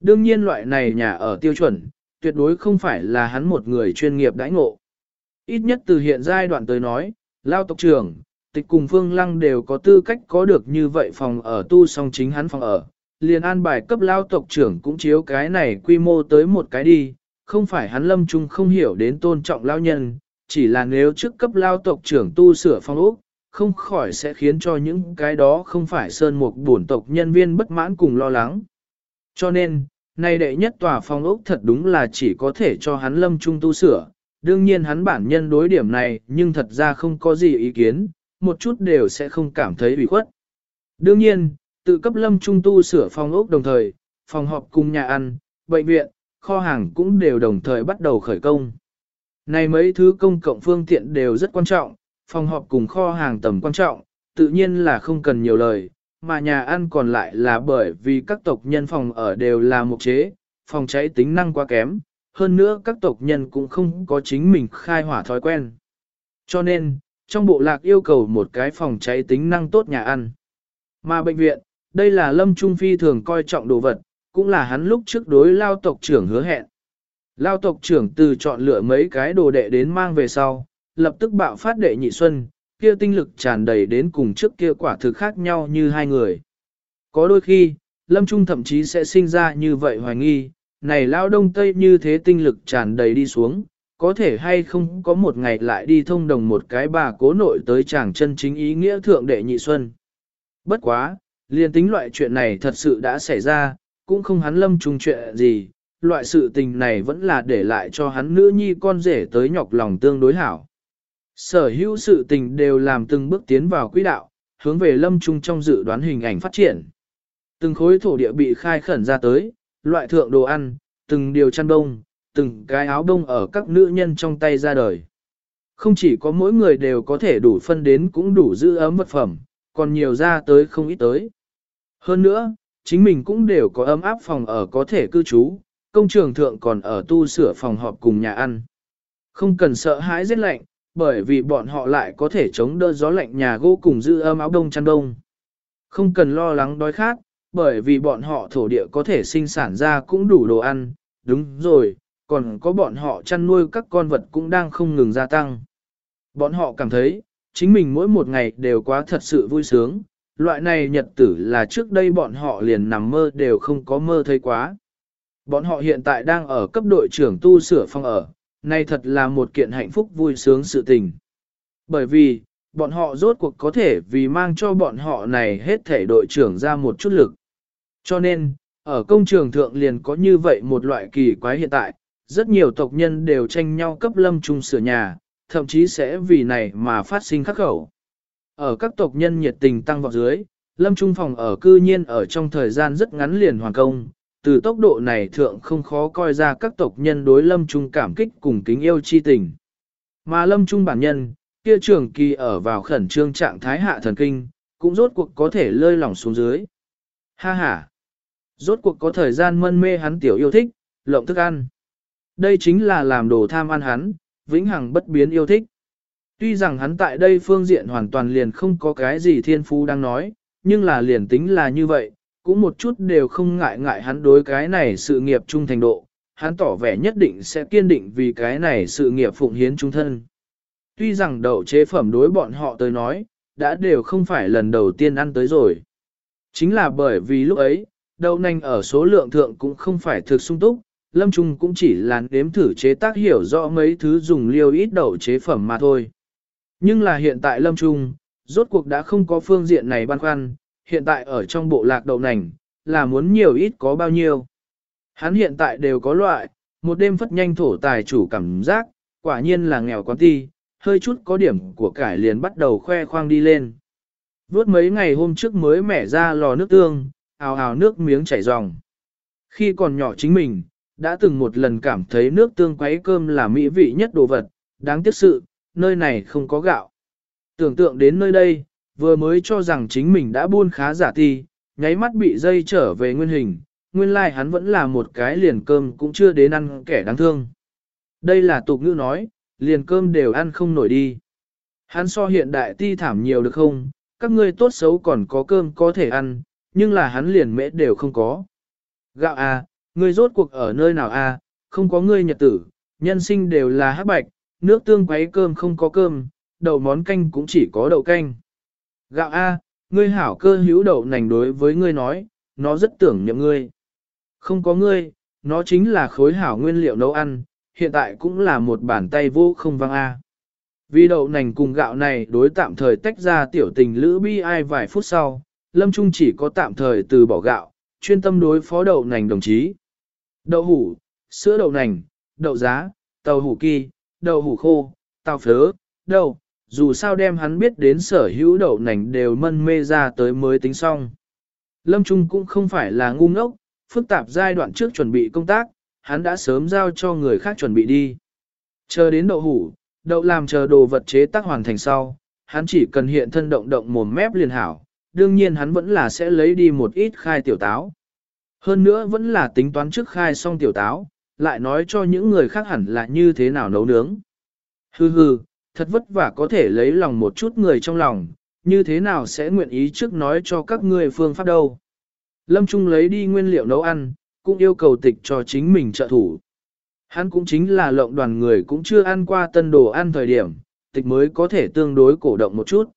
Đương nhiên loại này nhà ở tiêu chuẩn, tuyệt đối không phải là hắn một người chuyên nghiệp đãi ngộ. Ít nhất từ hiện giai đoạn tới nói, lao tộc trưởng, tịch cùng phương lăng đều có tư cách có được như vậy phòng ở tu song chính hắn phòng ở. Liền an bài cấp lao tộc trưởng cũng chiếu cái này quy mô tới một cái đi, không phải hắn lâm trung không hiểu đến tôn trọng lao nhân, chỉ là nếu trước cấp lao tộc trưởng tu sửa phong ốc, không khỏi sẽ khiến cho những cái đó không phải sơn mục bổn tộc nhân viên bất mãn cùng lo lắng. Cho nên, nay đệ nhất tòa phong ốc thật đúng là chỉ có thể cho hắn lâm trung tu sửa, đương nhiên hắn bản nhân đối điểm này nhưng thật ra không có gì ý kiến, một chút đều sẽ không cảm thấy bị khuất. Đương nhiên, tự cấp lâm trung tu sửa phong ốc đồng thời, phòng họp cùng nhà ăn, bệnh viện, kho hàng cũng đều đồng thời bắt đầu khởi công. Này mấy thứ công cộng phương tiện đều rất quan trọng, phòng họp cùng kho hàng tầm quan trọng, tự nhiên là không cần nhiều lời, mà nhà ăn còn lại là bởi vì các tộc nhân phòng ở đều là mục chế, phòng cháy tính năng quá kém, hơn nữa các tộc nhân cũng không có chính mình khai hỏa thói quen. Cho nên, trong bộ lạc yêu cầu một cái phòng cháy tính năng tốt nhà ăn. Mà bệnh viện, đây là Lâm Trung Phi thường coi trọng đồ vật, cũng là hắn lúc trước đối lao tộc trưởng hứa hẹn. Lao tộc trưởng từ chọn lựa mấy cái đồ đệ đến mang về sau, lập tức bạo phát đệ nhị xuân, kia tinh lực tràn đầy đến cùng trước kia quả thực khác nhau như hai người. Có đôi khi, Lâm Trung thậm chí sẽ sinh ra như vậy hoài nghi, này lao đông tây như thế tinh lực tràn đầy đi xuống, có thể hay không có một ngày lại đi thông đồng một cái bà cố nội tới chàng chân chính ý nghĩa thượng đệ nhị xuân. Bất quá, liền tính loại chuyện này thật sự đã xảy ra, cũng không hắn lâm trung chuyện gì, loại sự tình này vẫn là để lại cho hắn nữ nhi con rể tới nhọc lòng tương đối hảo. Sở hữu sự tình đều làm từng bước tiến vào quỹ đạo, hướng về lâm trung trong dự đoán hình ảnh phát triển. Từng khối thổ địa bị khai khẩn ra tới, loại thượng đồ ăn, từng điều chăn đông, từng cái áo đông ở các nữ nhân trong tay ra đời. Không chỉ có mỗi người đều có thể đủ phân đến cũng đủ giữ ấm vật phẩm, còn nhiều ra tới không ít tới. Hơn nữa, chính mình cũng đều có ấm áp phòng ở có thể cư trú, công trường thượng còn ở tu sửa phòng họp cùng nhà ăn. Không cần sợ hãi rét lạnh, bởi vì bọn họ lại có thể chống đỡ gió lạnh nhà gỗ cùng giữ ấm áo đông chăn đông. Không cần lo lắng đói khát, bởi vì bọn họ thổ địa có thể sinh sản ra cũng đủ đồ ăn, đúng rồi, còn có bọn họ chăn nuôi các con vật cũng đang không ngừng gia tăng. Bọn họ cảm thấy, chính mình mỗi một ngày đều quá thật sự vui sướng, loại này nhật tử là trước đây bọn họ liền nằm mơ đều không có mơ thấy quá. Bọn họ hiện tại đang ở cấp đội trưởng tu sửa phòng ở, này thật là một kiện hạnh phúc vui sướng sự tình. Bởi vì, bọn họ rốt cuộc có thể vì mang cho bọn họ này hết thể đội trưởng ra một chút lực. Cho nên, ở công trường thượng liền có như vậy một loại kỳ quái hiện tại, rất nhiều tộc nhân đều tranh nhau cấp lâm trung sửa nhà, thậm chí sẽ vì này mà phát sinh khắc khẩu. Ở các tộc nhân nhiệt tình tăng vào dưới, lâm trung phòng ở cư nhiên ở trong thời gian rất ngắn liền hoàn công, từ tốc độ này thượng không khó coi ra các tộc nhân đối lâm trung cảm kích cùng kính yêu chi tình. Mà lâm trung bản nhân, kia trường kỳ ở vào khẩn trương trạng thái hạ thần kinh, cũng rốt cuộc có thể lơi lỏng xuống dưới. Ha ha! Rốt cuộc có thời gian mân mê hắn tiểu yêu thích, lộng thức ăn. Đây chính là làm đồ tham ăn hắn, vĩnh hằng bất biến yêu thích. Tuy rằng hắn tại đây phương diện hoàn toàn liền không có cái gì thiên phú đang nói, nhưng là liền tính là như vậy, cũng một chút đều không ngại ngại hắn đối cái này sự nghiệp trung thành độ, hắn tỏ vẻ nhất định sẽ kiên định vì cái này sự nghiệp phụng hiến trung thân. Tuy rằng đậu chế phẩm đối bọn họ tới nói, đã đều không phải lần đầu tiên ăn tới rồi. Chính là bởi vì lúc ấy, đậu nành ở số lượng thượng cũng không phải thực sung túc, Lâm Trung cũng chỉ là nếm thử chế tác hiểu rõ mấy thứ dùng liêu ít đậu chế phẩm mà thôi. Nhưng là hiện tại Lâm Trung, rốt cuộc đã không có phương diện này băn khoăn, hiện tại ở trong bộ lạc đậu nành, là muốn nhiều ít có bao nhiêu. Hắn hiện tại đều có loại, một đêm phất nhanh thổ tài chủ cảm giác, quả nhiên là nghèo quán ti, hơi chút có điểm của cải liền bắt đầu khoe khoang đi lên. Vốt mấy ngày hôm trước mới mẻ ra lò nước tương, ào ào nước miếng chảy ròng. Khi còn nhỏ chính mình, đã từng một lần cảm thấy nước tương quấy cơm là mỹ vị nhất đồ vật, đáng tiếc sự, nơi này không có gạo. Tưởng tượng đến nơi đây, vừa mới cho rằng chính mình đã buôn khá giả ti, nháy mắt bị dây trở về nguyên hình, nguyên lai like hắn vẫn là một cái liền cơm cũng chưa đến ăn kẻ đáng thương. Đây là tục ngữ nói, liền cơm đều ăn không nổi đi. Hắn so hiện đại ti thảm nhiều được không, các ngươi tốt xấu còn có cơm có thể ăn, nhưng là hắn liền mễ đều không có. Gạo à, ngươi rốt cuộc ở nơi nào à, không có ngươi nhật tử, nhân sinh đều là hắc bạch, nước tương quấy cơm không có cơm, đậu món canh cũng chỉ có đậu canh. Gạo A, ngươi hảo cơ hữu đậu nành đối với ngươi nói, nó rất tưởng niệm ngươi. Không có ngươi, nó chính là khối hảo nguyên liệu nấu ăn, hiện tại cũng là một bàn tay vô không văng A. Vì đậu nành cùng gạo này đối tạm thời tách ra tiểu tình lữ bi ai vài phút sau, Lâm Trung chỉ có tạm thời từ bỏ gạo, chuyên tâm đối phó đậu nành đồng chí. Đậu hủ, sữa đậu nành, đậu giá, tàu hủ kỳ, đậu hủ khô, tàu phớ, đậu, dù sao đem hắn biết đến sở hữu đậu nành đều mân mê ra tới mới tính xong. Lâm Trung cũng không phải là ngu ngốc, phức tạp giai đoạn trước chuẩn bị công tác, hắn đã sớm giao cho người khác chuẩn bị đi. Chờ đến đậu hủ, đậu làm chờ đồ vật chế tác hoàn thành sau, hắn chỉ cần hiện thân động động mồm mép liền hảo, đương nhiên hắn vẫn là sẽ lấy đi một ít khai tiểu táo. Hơn nữa vẫn là tính toán trước khai xong tiểu táo, lại nói cho những người khác hẳn là như thế nào nấu nướng. Hừ hừ, thật vất vả có thể lấy lòng một chút người trong lòng, như thế nào sẽ nguyện ý trước nói cho các ngươi phương pháp đâu. Lâm Trung lấy đi nguyên liệu nấu ăn, cũng yêu cầu tịch cho chính mình trợ thủ. Hắn cũng chính là lộng đoàn người cũng chưa ăn qua tân đồ ăn thời điểm, tịch mới có thể tương đối cổ động một chút.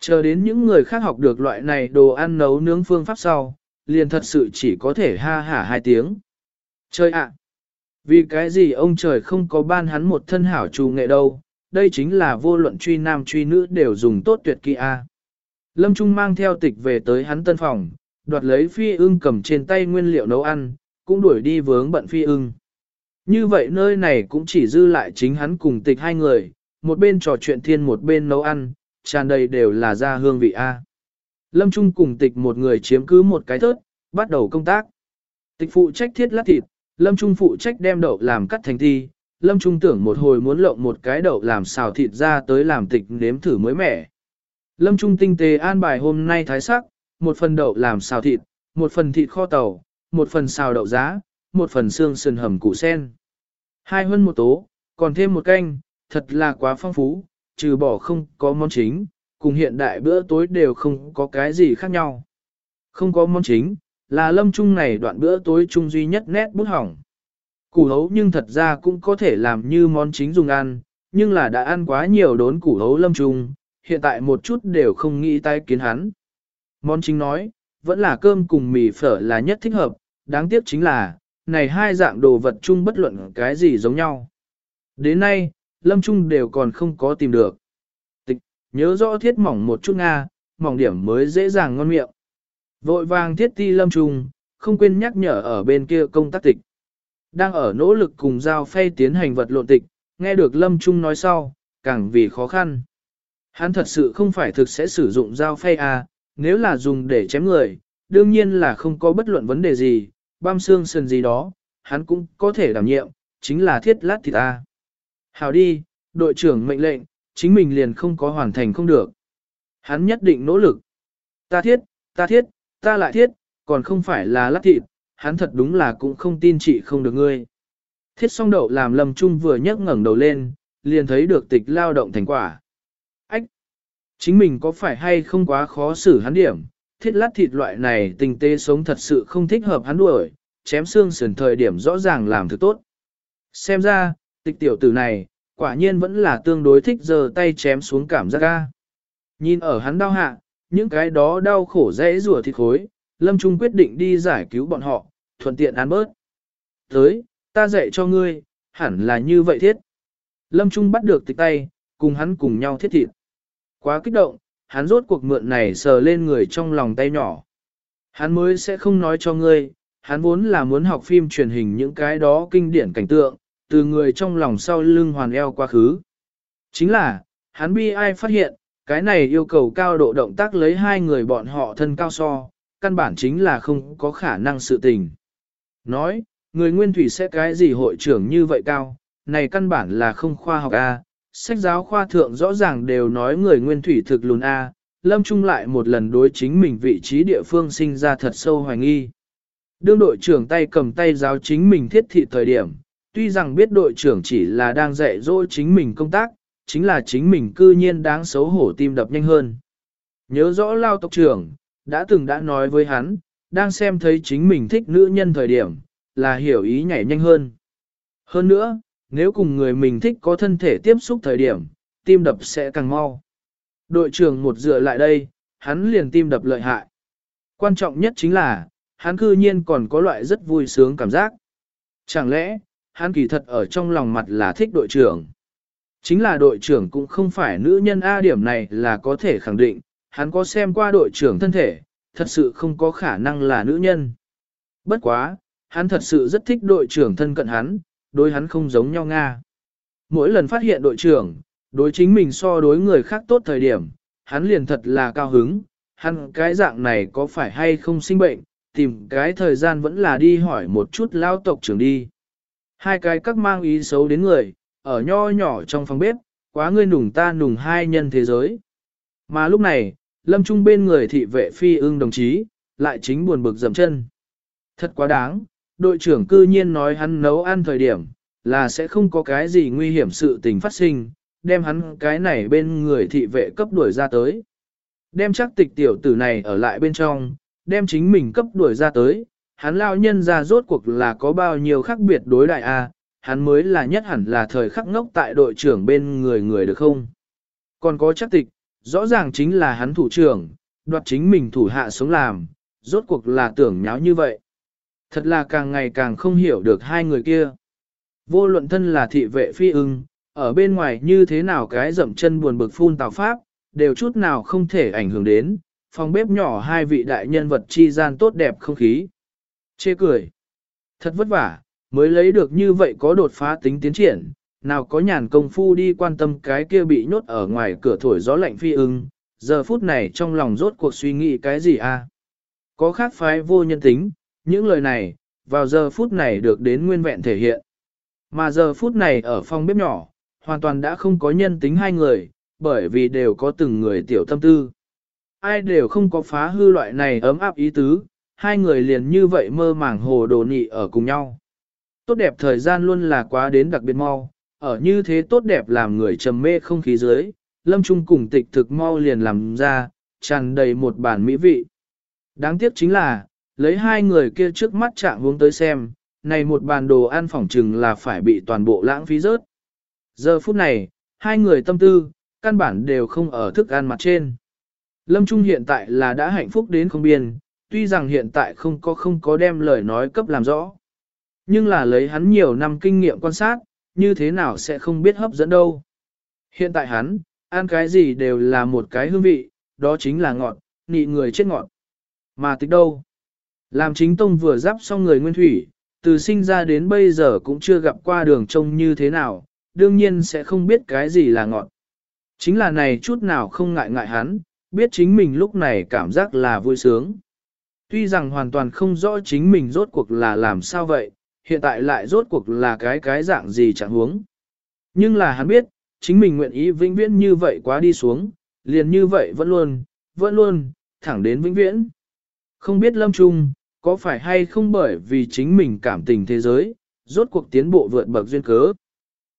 Chờ đến những người khác học được loại này đồ ăn nấu nướng phương pháp sau, liền thật sự chỉ có thể ha hả hai tiếng. Chơi ạ! Vì cái gì ông trời không có ban hắn một thân hảo trù nghệ đâu, đây chính là vô luận truy nam truy nữ đều dùng tốt tuyệt kỹ A. Lâm Trung mang theo tịch về tới hắn tân phòng, đoạt lấy phi ưng cầm trên tay nguyên liệu nấu ăn, cũng đuổi đi vướng bận phi ưng. Như vậy nơi này cũng chỉ dư lại chính hắn cùng tịch hai người, một bên trò chuyện thiên một bên nấu ăn, tràn đầy đều là ra hương vị A. Lâm Trung cùng tịch một người chiếm cứ một cái thớt, bắt đầu công tác. Tịch phụ trách thiết lát thịt, Lâm Trung phụ trách đem đậu làm cắt thành thi, Lâm Trung tưởng một hồi muốn lộng một cái đậu làm xào thịt ra tới làm tịch nếm thử mới mẻ. Lâm Trung tinh tế an bài hôm nay thái sắc, một phần đậu làm xào thịt, một phần thịt kho tàu, một phần xào đậu giá, một phần xương sườn hầm củ sen. Hai hơn một tố, còn thêm một canh, thật là quá phong phú, trừ bỏ không có món chính, cùng hiện đại bữa tối đều không có cái gì khác nhau. Không có món chính, là lâm trung này đoạn bữa tối chung duy nhất nét bút hỏng. Củ hấu nhưng thật ra cũng có thể làm như món chính dùng ăn, nhưng là đã ăn quá nhiều đốn củ hấu lâm trung, hiện tại một chút đều không nghĩ tay kiến hắn. Món chính nói, vẫn là cơm cùng mì phở là nhất thích hợp, đáng tiếc chính là, này hai dạng đồ vật chung bất luận cái gì giống nhau. Đến nay, lâm trung đều còn không có tìm được. Tịch, nhớ rõ thiết mỏng một chút Nga, mỏng điểm mới dễ dàng ngon miệng. Vội vàng thiết ti lâm trung, không quên nhắc nhở ở bên kia công tác tịch. Đang ở nỗ lực cùng giao phay tiến hành vật lộn tịch, nghe được lâm trung nói sau, càng vì khó khăn. Hắn thật sự không phải thực sẽ sử dụng dao phay à, nếu là dùng để chém người, đương nhiên là không có bất luận vấn đề gì, băm xương sườn gì đó, hắn cũng có thể đảm nhiệm, chính là thiết lát thịt ta. Hào đi, đội trưởng mệnh lệnh, chính mình liền không có hoàn thành không được. Hắn nhất định nỗ lực. Ta thiết, ta thiết, ta lại thiết, còn không phải là lát thịt, hắn thật đúng là cũng không tin chị không được ngươi. Thiết song đậu làm lầm trung vừa nhấc ngẩng đầu lên, liền thấy được tịch lao động thành quả. Ách! Chính mình có phải hay không quá khó xử hắn điểm, thiết lát thịt loại này tình tế sống thật sự không thích hợp hắn đuổi, chém xương sườn thời điểm rõ ràng làm thứ tốt. Xem ra, tịch tiểu tử này, quả nhiên vẫn là tương đối thích giờ tay chém xuống cảm giác ga. Nhìn ở hắn đau hạ, những cái đó đau khổ dễ rùa thịt khối, Lâm Trung quyết định đi giải cứu bọn họ, thuận tiện ăn bớt. Tới, ta dạy cho ngươi, hẳn là như vậy thiết. Lâm Trung bắt được tịch tay, cùng hắn cùng nhau thiết thịt. Quá kích động, hắn rốt cuộc mượn này sờ lên người trong lòng tay nhỏ. Hắn mới sẽ không nói cho ngươi, hắn vốn là muốn học phim truyền hình những cái đó kinh điển cảnh tượng, từ người trong lòng sau lưng hoàn eo quá khứ. Chính là, hắn bi ai phát hiện, cái này yêu cầu cao độ động tác lấy hai người bọn họ thân cao so, căn bản chính là không có khả năng sự tình. Nói, người nguyên thủy sẽ cái gì hội trưởng như vậy cao, này căn bản là không khoa học A, sách giáo khoa thượng rõ ràng đều nói người nguyên thủy thực lùn A, Lâm Trung lại một lần đối chính mình vị trí địa phương sinh ra thật sâu hoài nghi. Đương đội trưởng tay cầm tay giáo chính mình thiết thị thời điểm, tuy rằng biết đội trưởng chỉ là đang dạy dỗ chính mình công tác, chính là chính mình cư nhiên đáng xấu hổ tim đập nhanh hơn. Nhớ rõ lao tộc trưởng, đã từng đã nói với hắn, đang xem thấy chính mình thích nữ nhân thời điểm, là hiểu ý nhảy nhanh hơn. Hơn nữa, nếu cùng người mình thích có thân thể tiếp xúc thời điểm, tim đập sẽ càng mau. Đội trưởng một dựa lại đây, hắn liền tim đập lợi hại. Quan trọng nhất chính là, hắn cư nhiên còn có loại rất vui sướng cảm giác. Chẳng lẽ, hắn kỳ thật ở trong lòng mặt là thích đội trưởng. Chính là đội trưởng cũng không phải nữ nhân A điểm này là có thể khẳng định, hắn có xem qua đội trưởng thân thể, thật sự không có khả năng là nữ nhân. Bất quá, hắn thật sự rất thích đội trưởng thân cận hắn, đối hắn không giống nhau Nga. Mỗi lần phát hiện đội trưởng, đối chính mình so đối người khác tốt thời điểm, hắn liền thật là cao hứng, hắn cái dạng này có phải hay không sinh bệnh, tìm cái thời gian vẫn là đi hỏi một chút lao tộc trưởng đi. Hai cái các mang ý xấu đến người, ở nho nhỏ trong phòng bếp, quá ngươi nùng ta nùng hai nhân thế giới. Mà lúc này, lâm trung bên người thị vệ phi ưng đồng chí, lại chính buồn bực dầm chân. Thật quá đáng, đội trưởng cư nhiên nói hắn nấu ăn thời điểm, là sẽ không có cái gì nguy hiểm sự tình phát sinh, đem hắn cái này bên người thị vệ cấp đuổi ra tới. Đem chắc tịch tiểu tử này ở lại bên trong, đem chính mình cấp đuổi ra tới, hắn lao nhân ra rốt cuộc là có bao nhiêu khác biệt đối đại a hắn mới là nhất hẳn là thời khắc ngốc tại đội trưởng bên người người được không? Còn có chắc tịch, rõ ràng chính là hắn thủ trưởng, đoạt chính mình thủ hạ sống làm, rốt cuộc là tưởng nháo như vậy. Thật là càng ngày càng không hiểu được hai người kia. Vô luận thân là thị vệ phi ưng, ở bên ngoài như thế nào cái dậm chân buồn bực phun tào pháp, đều chút nào không thể ảnh hưởng đến, phòng bếp nhỏ hai vị đại nhân vật chi gian tốt đẹp không khí. Chê cười. Thật vất vả, mới lấy được như vậy có đột phá tính tiến triển, nào có nhàn công phu đi quan tâm cái kia bị nhốt ở ngoài cửa thổi gió lạnh phi ưng, giờ phút này trong lòng rốt cuộc suy nghĩ cái gì a? À? Có khác phái vô nhân tính, những lời này, vào giờ phút này được đến nguyên vẹn thể hiện. Mà giờ phút này ở phòng bếp nhỏ, hoàn toàn đã không có nhân tính hai người, bởi vì đều có từng người tiểu tâm tư. Ai đều không có phá hư loại này ấm áp ý tứ, hai người liền như vậy mơ màng hồ đồ nị ở cùng nhau. Tốt đẹp thời gian luôn là quá đến đặc biệt mau, ở như thế tốt đẹp làm người trầm mê không khí dưới, lâm trung cùng tịch thực mau liền làm ra, tràn đầy một bản mỹ vị. Đáng tiếc chính là, lấy hai người kia trước mắt chạm hướng tới xem, này một bàn đồ ăn phỏng chừng là phải bị toàn bộ lãng phí rớt. Giờ phút này, hai người tâm tư, căn bản đều không ở thức ăn mặt trên. Lâm Trung hiện tại là đã hạnh phúc đến không biên, tuy rằng hiện tại không có không có đem lời nói cấp làm rõ. Nhưng là lấy hắn nhiều năm kinh nghiệm quan sát, như thế nào sẽ không biết hấp dẫn đâu. Hiện tại hắn, ăn cái gì đều là một cái hương vị, đó chính là ngọt, nị người chết ngọt. Mà tịch đâu? Làm chính tông vừa giáp xong người nguyên thủy, từ sinh ra đến bây giờ cũng chưa gặp qua đường trông như thế nào, đương nhiên sẽ không biết cái gì là ngọt. Chính là này chút nào không ngại ngại hắn, biết chính mình lúc này cảm giác là vui sướng. Tuy rằng hoàn toàn không rõ chính mình rốt cuộc là làm sao vậy, hiện tại lại rốt cuộc là cái cái dạng gì chẳng huống. Nhưng là hắn biết, chính mình nguyện ý vĩnh viễn như vậy quá đi xuống, liền như vậy vẫn luôn, vẫn luôn, thẳng đến vĩnh viễn. Không biết lâm trung, có phải hay không bởi vì chính mình cảm tình thế giới, rốt cuộc tiến bộ vượt bậc duyên cớ.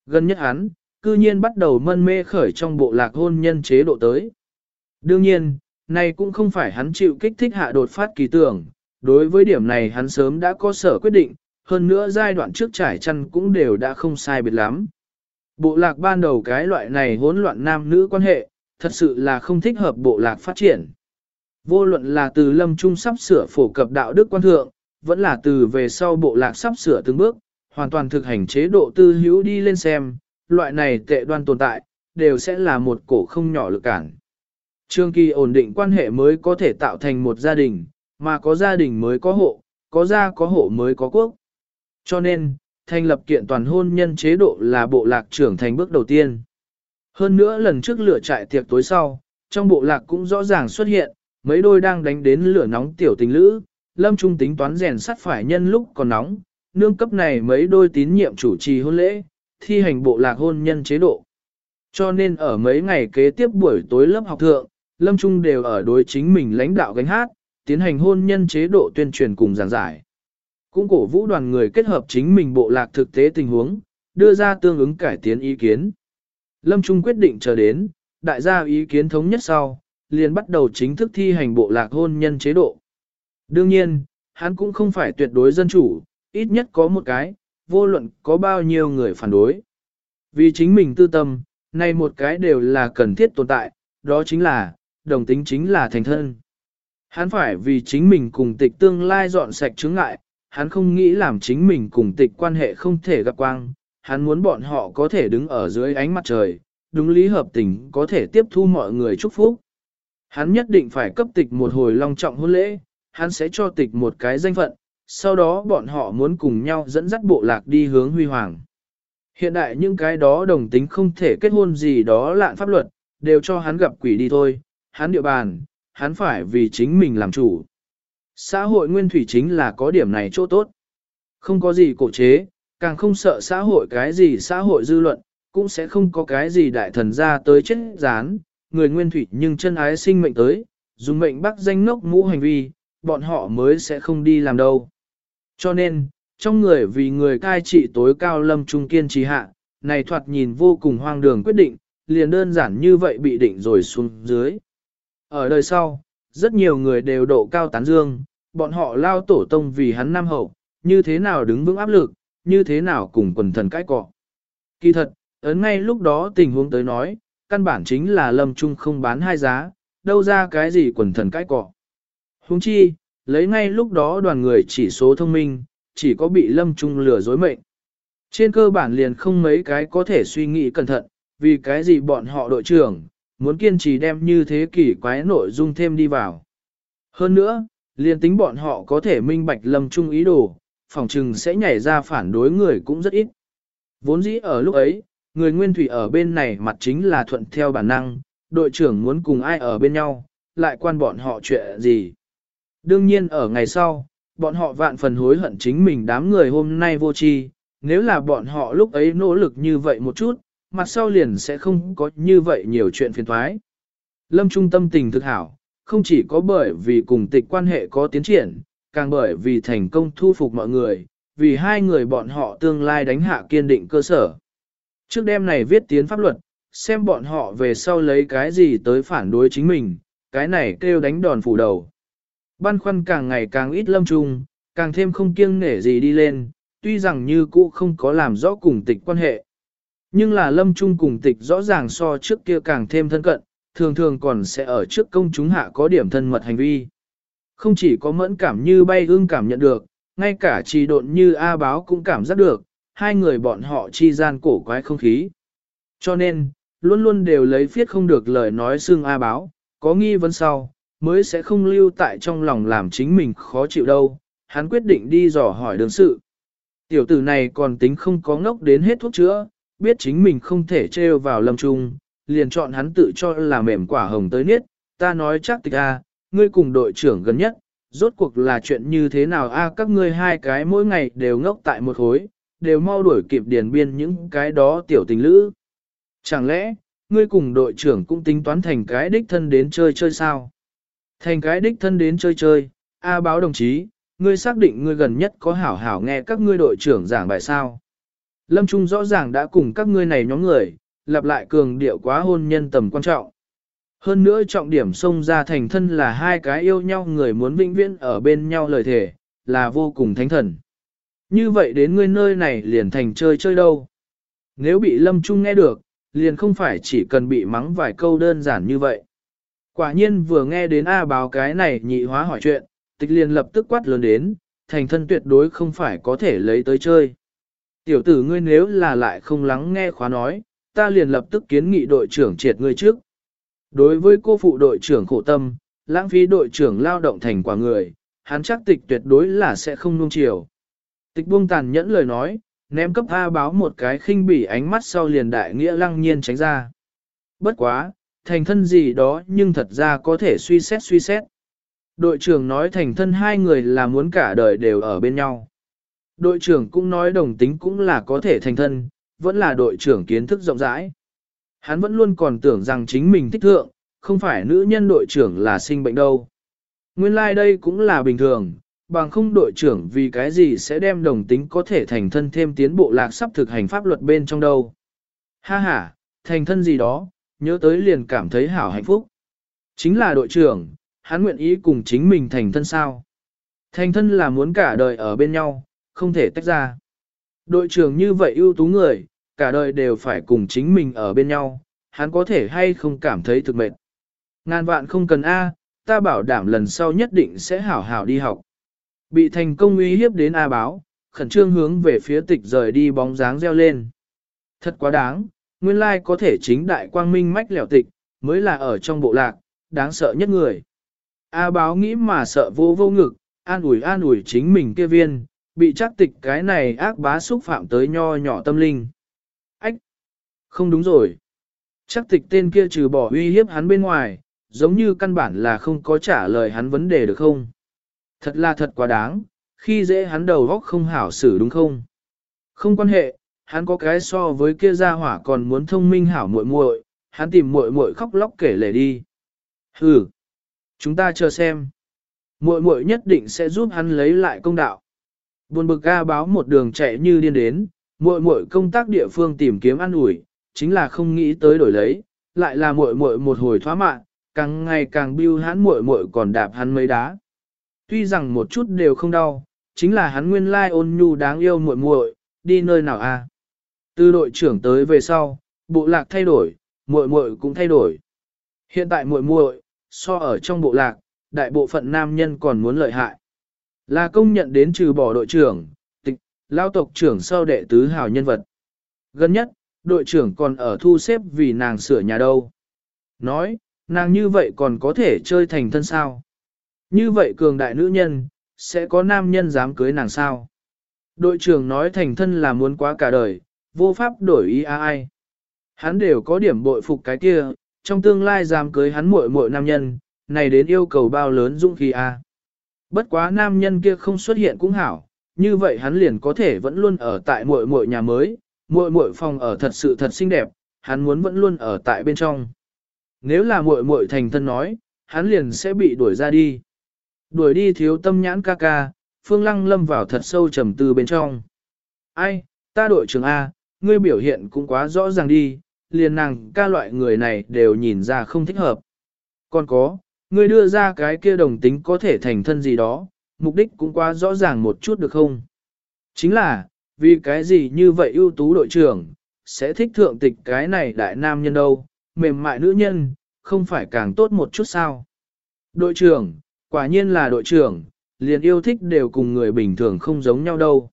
Gần nhất hắn, cư nhiên bắt đầu mân mê khởi trong bộ lạc hôn nhân chế độ tới. Đương nhiên, này cũng không phải hắn chịu kích thích hạ đột phát kỳ tưởng, đối với điểm này hắn sớm đã có sở quyết định, hơn nữa giai đoạn trước trải chăn cũng đều đã không sai biệt lắm. Bộ lạc ban đầu cái loại này hỗn loạn nam nữ quan hệ, thật sự là không thích hợp bộ lạc phát triển. Vô luận là từ lâm trung sắp sửa phổ cập đạo đức quan thượng, vẫn là từ về sau bộ lạc sắp sửa từng bước, hoàn toàn thực hành chế độ tư hữu đi lên xem, loại này tệ đoan tồn tại, đều sẽ là một cổ không nhỏ lực cản. trương kỳ ổn định quan hệ mới có thể tạo thành một gia đình, mà có gia đình mới có hộ, có gia có hộ mới có quốc. Cho nên, thành lập kiện toàn hôn nhân chế độ là bộ lạc trưởng thành bước đầu tiên. Hơn nữa lần trước lửa trại tiệc tối sau, trong bộ lạc cũng rõ ràng xuất hiện, mấy đôi đang đánh đến lửa nóng tiểu tình lữ, lâm trung tính toán rèn sắt phải nhân lúc còn nóng, nương cấp này mấy đôi tín nhiệm chủ trì hôn lễ, thi hành bộ lạc hôn nhân chế độ. Cho nên ở mấy ngày kế tiếp buổi tối lớp học thượng, Lâm Trung đều ở đối chính mình lãnh đạo gánh hát, tiến hành hôn nhân chế độ tuyên truyền cùng giảng giải. Cũng cổ vũ đoàn người kết hợp chính mình bộ lạc thực tế tình huống, đưa ra tương ứng cải tiến ý kiến. Lâm Trung quyết định chờ đến, đại gia ý kiến thống nhất sau, liền bắt đầu chính thức thi hành bộ lạc hôn nhân chế độ. Đương nhiên, hắn cũng không phải tuyệt đối dân chủ, ít nhất có một cái, vô luận có bao nhiêu người phản đối. Vì chính mình tư tâm, nay một cái đều là cần thiết tồn tại, đó chính là, đồng tính chính là thành thân. Hắn phải vì chính mình cùng tịch tương lai dọn sạch chứng ngại, hắn không nghĩ làm chính mình cùng tịch quan hệ không thể gặp quang, hắn muốn bọn họ có thể đứng ở dưới ánh mặt trời, đúng lý hợp tình có thể tiếp thu mọi người chúc phúc. Hắn nhất định phải cấp tịch một hồi long trọng hôn lễ, hắn sẽ cho tịch một cái danh phận, sau đó bọn họ muốn cùng nhau dẫn dắt bộ lạc đi hướng huy hoàng. Hiện đại những cái đó đồng tính không thể kết hôn gì đó lạn pháp luật, đều cho hắn gặp quỷ đi thôi, hắn địa bàn, hắn phải vì chính mình làm chủ. Xã hội nguyên thủy chính là có điểm này chỗ tốt. Không có gì cổ chế, càng không sợ xã hội cái gì xã hội dư luận, cũng sẽ không có cái gì đại thần ra tới chết rán, người nguyên thủy nhưng chân ái sinh mệnh tới, dùng mệnh bắt danh nốc mũ hành vi, bọn họ mới sẽ không đi làm đâu. Cho nên, trong người vì người cai trị tối cao lâm trung kiên trì hạ, này thoạt nhìn vô cùng hoang đường quyết định, liền đơn giản như vậy bị định rồi xuống dưới. Ở đời sau, rất nhiều người đều độ cao tán dương, bọn họ lao tổ tông vì hắn nam hậu, như thế nào đứng vững áp lực, như thế nào cùng quần thần cãi cọ. Kỳ thật, ấn ngay lúc đó tình huống tới nói, căn bản chính là lâm trung không bán hai giá, đâu ra cái gì quần thần cãi cọ. Huống chi, lấy ngay lúc đó đoàn người chỉ số thông minh, chỉ có bị lâm trung lừa dối mệnh. Trên cơ bản liền không mấy cái có thể suy nghĩ cẩn thận, vì cái gì bọn họ đội trưởng, muốn kiên trì đem như thế kỷ quái nội dung thêm đi vào. Hơn nữa, liền tính bọn họ có thể minh bạch lâm chung ý đồ, phòng trừng sẽ nhảy ra phản đối người cũng rất ít. Vốn dĩ ở lúc ấy, người nguyên thủy ở bên này mặt chính là thuận theo bản năng, đội trưởng muốn cùng ai ở bên nhau, lại quan bọn họ chuyện gì. Đương nhiên ở ngày sau, bọn họ vạn phần hối hận chính mình đám người hôm nay vô tri, nếu là bọn họ lúc ấy nỗ lực như vậy một chút, mặt sau liền sẽ không có như vậy nhiều chuyện phiền thoái. Lâm Trung tâm tình thực hảo, không chỉ có bởi vì cùng tịch quan hệ có tiến triển, càng bởi vì thành công thu phục mọi người, vì hai người bọn họ tương lai đánh hạ kiên định cơ sở. Trước đêm này viết tiến pháp luật, xem bọn họ về sau lấy cái gì tới phản đối chính mình, cái này kêu đánh đòn phủ đầu. Băn khoăn càng ngày càng ít lâm trung, càng thêm không kiêng nể gì đi lên, tuy rằng như cũ không có làm rõ cùng tịch quan hệ. Nhưng là lâm trung cùng tịch rõ ràng so trước kia càng thêm thân cận, thường thường còn sẽ ở trước công chúng hạ có điểm thân mật hành vi. Không chỉ có mẫn cảm như bay ương cảm nhận được, ngay cả trì độn như A báo cũng cảm giác được, hai người bọn họ chi gian cổ quái không khí. Cho nên, luôn luôn đều lấy phiết không được lời nói xương A báo, có nghi vấn sau, mới sẽ không lưu tại trong lòng làm chính mình khó chịu đâu, hắn quyết định đi dò hỏi đường sự. Tiểu tử này còn tính không có ngốc đến hết thuốc chữa, biết chính mình không thể trêu vào lâm trung, liền chọn hắn tự cho là mềm quả hồng tới niết, ta nói chắc tịch a, ngươi cùng đội trưởng gần nhất, rốt cuộc là chuyện như thế nào a các ngươi hai cái mỗi ngày đều ngốc tại một khối, đều mau đuổi kịp điền biên những cái đó tiểu tình lữ. Chẳng lẽ, ngươi cùng đội trưởng cũng tính toán thành cái đích thân đến chơi chơi sao? Thành cái đích thân đến chơi chơi, A báo đồng chí, ngươi xác định ngươi gần nhất có hảo hảo nghe các ngươi đội trưởng giảng bài sao. Lâm Trung rõ ràng đã cùng các ngươi này nhóm người, lặp lại cường điệu quá hôn nhân tầm quan trọng. Hơn nữa trọng điểm xông ra thành thân là hai cái yêu nhau người muốn vĩnh viễn ở bên nhau lời thể, là vô cùng thánh thần. Như vậy đến ngươi nơi này liền thành chơi chơi đâu. Nếu bị Lâm Trung nghe được, liền không phải chỉ cần bị mắng vài câu đơn giản như vậy. Quả nhiên vừa nghe đến A báo cái này nhị hóa hỏi chuyện, tịch liền lập tức quát lớn đến, thành thân tuyệt đối không phải có thể lấy tới chơi. Tiểu tử ngươi nếu là lại không lắng nghe khóa nói, ta liền lập tức kiến nghị đội trưởng triệt ngươi trước. Đối với cô phụ đội trưởng khổ tâm, lãng phí đội trưởng lao động thành quả người, hắn chắc tịch tuyệt đối là sẽ không nuông chiều. Tịch buông tàn nhẫn lời nói, ném cấp A báo một cái khinh bỉ ánh mắt sau liền đại nghĩa lăng nhiên tránh ra. Bất quá, thành thân gì đó nhưng thật ra có thể suy xét suy xét. Đội trưởng nói thành thân hai người là muốn cả đời đều ở bên nhau. Đội trưởng cũng nói đồng tính cũng là có thể thành thân, vẫn là đội trưởng kiến thức rộng rãi. Hắn vẫn luôn còn tưởng rằng chính mình thích thượng, không phải nữ nhân đội trưởng là sinh bệnh đâu. Nguyên lai like đây cũng là bình thường, bằng không đội trưởng vì cái gì sẽ đem đồng tính có thể thành thân thêm tiến bộ lạc sắp thực hành pháp luật bên trong đâu. Ha ha, thành thân gì đó, nhớ tới liền cảm thấy hảo hạnh phúc. Chính là đội trưởng, hắn nguyện ý cùng chính mình thành thân sao. Thành thân là muốn cả đời ở bên nhau, không thể tách ra. Đội trưởng như vậy ưu tú người, cả đời đều phải cùng chính mình ở bên nhau, hắn có thể hay không cảm thấy thực mệt. Ngàn vạn không cần A, ta bảo đảm lần sau nhất định sẽ hảo hảo đi học. Bị thành công uy hiếp đến A báo, khẩn trương hướng về phía tịch rời đi bóng dáng reo lên. Thật quá đáng, nguyên lai có thể chính đại quang minh mách lẻo tịch, mới là ở trong bộ lạc, đáng sợ nhất người. A báo nghĩ mà sợ vô vô ngực, an ủi an ủi chính mình kia viên, bị chắc tịch cái này ác bá xúc phạm tới nho nhỏ tâm linh. Ách! Không đúng rồi. Chắc tịch tên kia trừ bỏ uy hiếp hắn bên ngoài, giống như căn bản là không có trả lời hắn vấn đề được không? Thật là thật quá đáng, khi dễ hắn đầu góc không hảo xử đúng không? Không quan hệ, hắn có cái so với kia gia hỏa còn muốn thông minh hảo muội muội, hắn tìm muội muội khóc lóc kể lể đi. Hừ, chúng ta chờ xem. Muội muội nhất định sẽ giúp hắn lấy lại công đạo. Buồn bực ga báo một đường chạy như điên đến, muội muội công tác địa phương tìm kiếm ăn ủi, chính là không nghĩ tới đổi lấy, lại là muội muội một hồi thoá mạng, càng ngày càng biêu hắn muội muội còn đạp hắn mấy đá. Tuy rằng một chút đều không đau, chính là hắn nguyên lai ôn nhu đáng yêu muội muội, đi nơi nào a? À? Từ đội trưởng tới về sau, bộ lạc thay đổi, muội muội cũng thay đổi. Hiện tại muội muội, so ở trong bộ lạc, đại bộ phận nam nhân còn muốn lợi hại. Là công nhận đến trừ bỏ đội trưởng, tịch, lao tộc trưởng sau đệ tứ hào nhân vật. Gần nhất, đội trưởng còn ở thu xếp vì nàng sửa nhà đâu. Nói, nàng như vậy còn có thể chơi thành thân sao. Như vậy cường đại nữ nhân, sẽ có nam nhân dám cưới nàng sao. Đội trưởng nói thành thân là muốn quá cả đời, vô pháp đổi ý ai. Hắn đều có điểm bội phục cái kia, trong tương lai dám cưới hắn muội muội nam nhân, này đến yêu cầu bao lớn dũng khí a. Bất quá nam nhân kia không xuất hiện cũng hảo, như vậy hắn liền có thể vẫn luôn ở tại muội muội nhà mới, muội muội phòng ở thật sự thật xinh đẹp, hắn muốn vẫn luôn ở tại bên trong. Nếu là muội muội thành thân nói, hắn liền sẽ bị đuổi ra đi. Đuổi đi thiếu tâm nhãn ca ca, Phương Lăng lâm vào thật sâu trầm tư bên trong. Ai, ta đội trưởng A, ngươi biểu hiện cũng quá rõ ràng đi, liền nàng ca loại người này đều nhìn ra không thích hợp. Còn có, ngươi đưa ra cái kia đồng tính có thể thành thân gì đó, mục đích cũng quá rõ ràng một chút được không? Chính là, vì cái gì như vậy ưu tú đội trưởng, sẽ thích thượng tịch cái này đại nam nhân đâu, mềm mại nữ nhân, không phải càng tốt một chút sao? Đội trưởng, quả nhiên là đội trưởng, liền yêu thích đều cùng người bình thường không giống nhau đâu.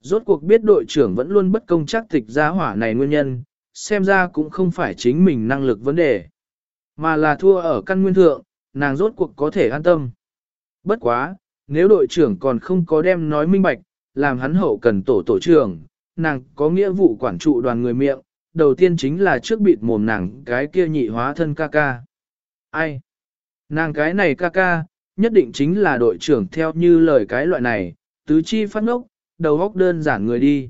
Rốt cuộc biết đội trưởng vẫn luôn bất công chắc tịch giá hỏa này nguyên nhân, xem ra cũng không phải chính mình năng lực vấn đề, mà là thua ở căn nguyên thượng, nàng rốt cuộc có thể an tâm. Bất quá, nếu đội trưởng còn không có đem nói minh bạch, làm hắn hậu cần tổ tổ trưởng, nàng có nghĩa vụ quản trụ đoàn người miệng, đầu tiên chính là trước bịt mồm nàng cái kia nhị hóa thân ca ca. Ai? Nàng cái này ca ca, nhất định chính là đội trưởng theo như lời cái loại này, tứ chi phát ngốc, đầu góc đơn giản người đi.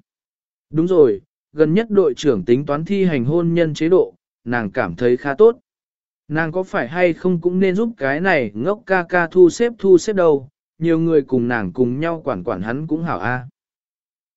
Đúng rồi, gần nhất đội trưởng tính toán thi hành hôn nhân chế độ, nàng cảm thấy khá tốt. Nàng có phải hay không cũng nên giúp cái này ngốc ca ca thu xếp thu xếp đâu, nhiều người cùng nàng cùng nhau quản quản hắn cũng hảo a.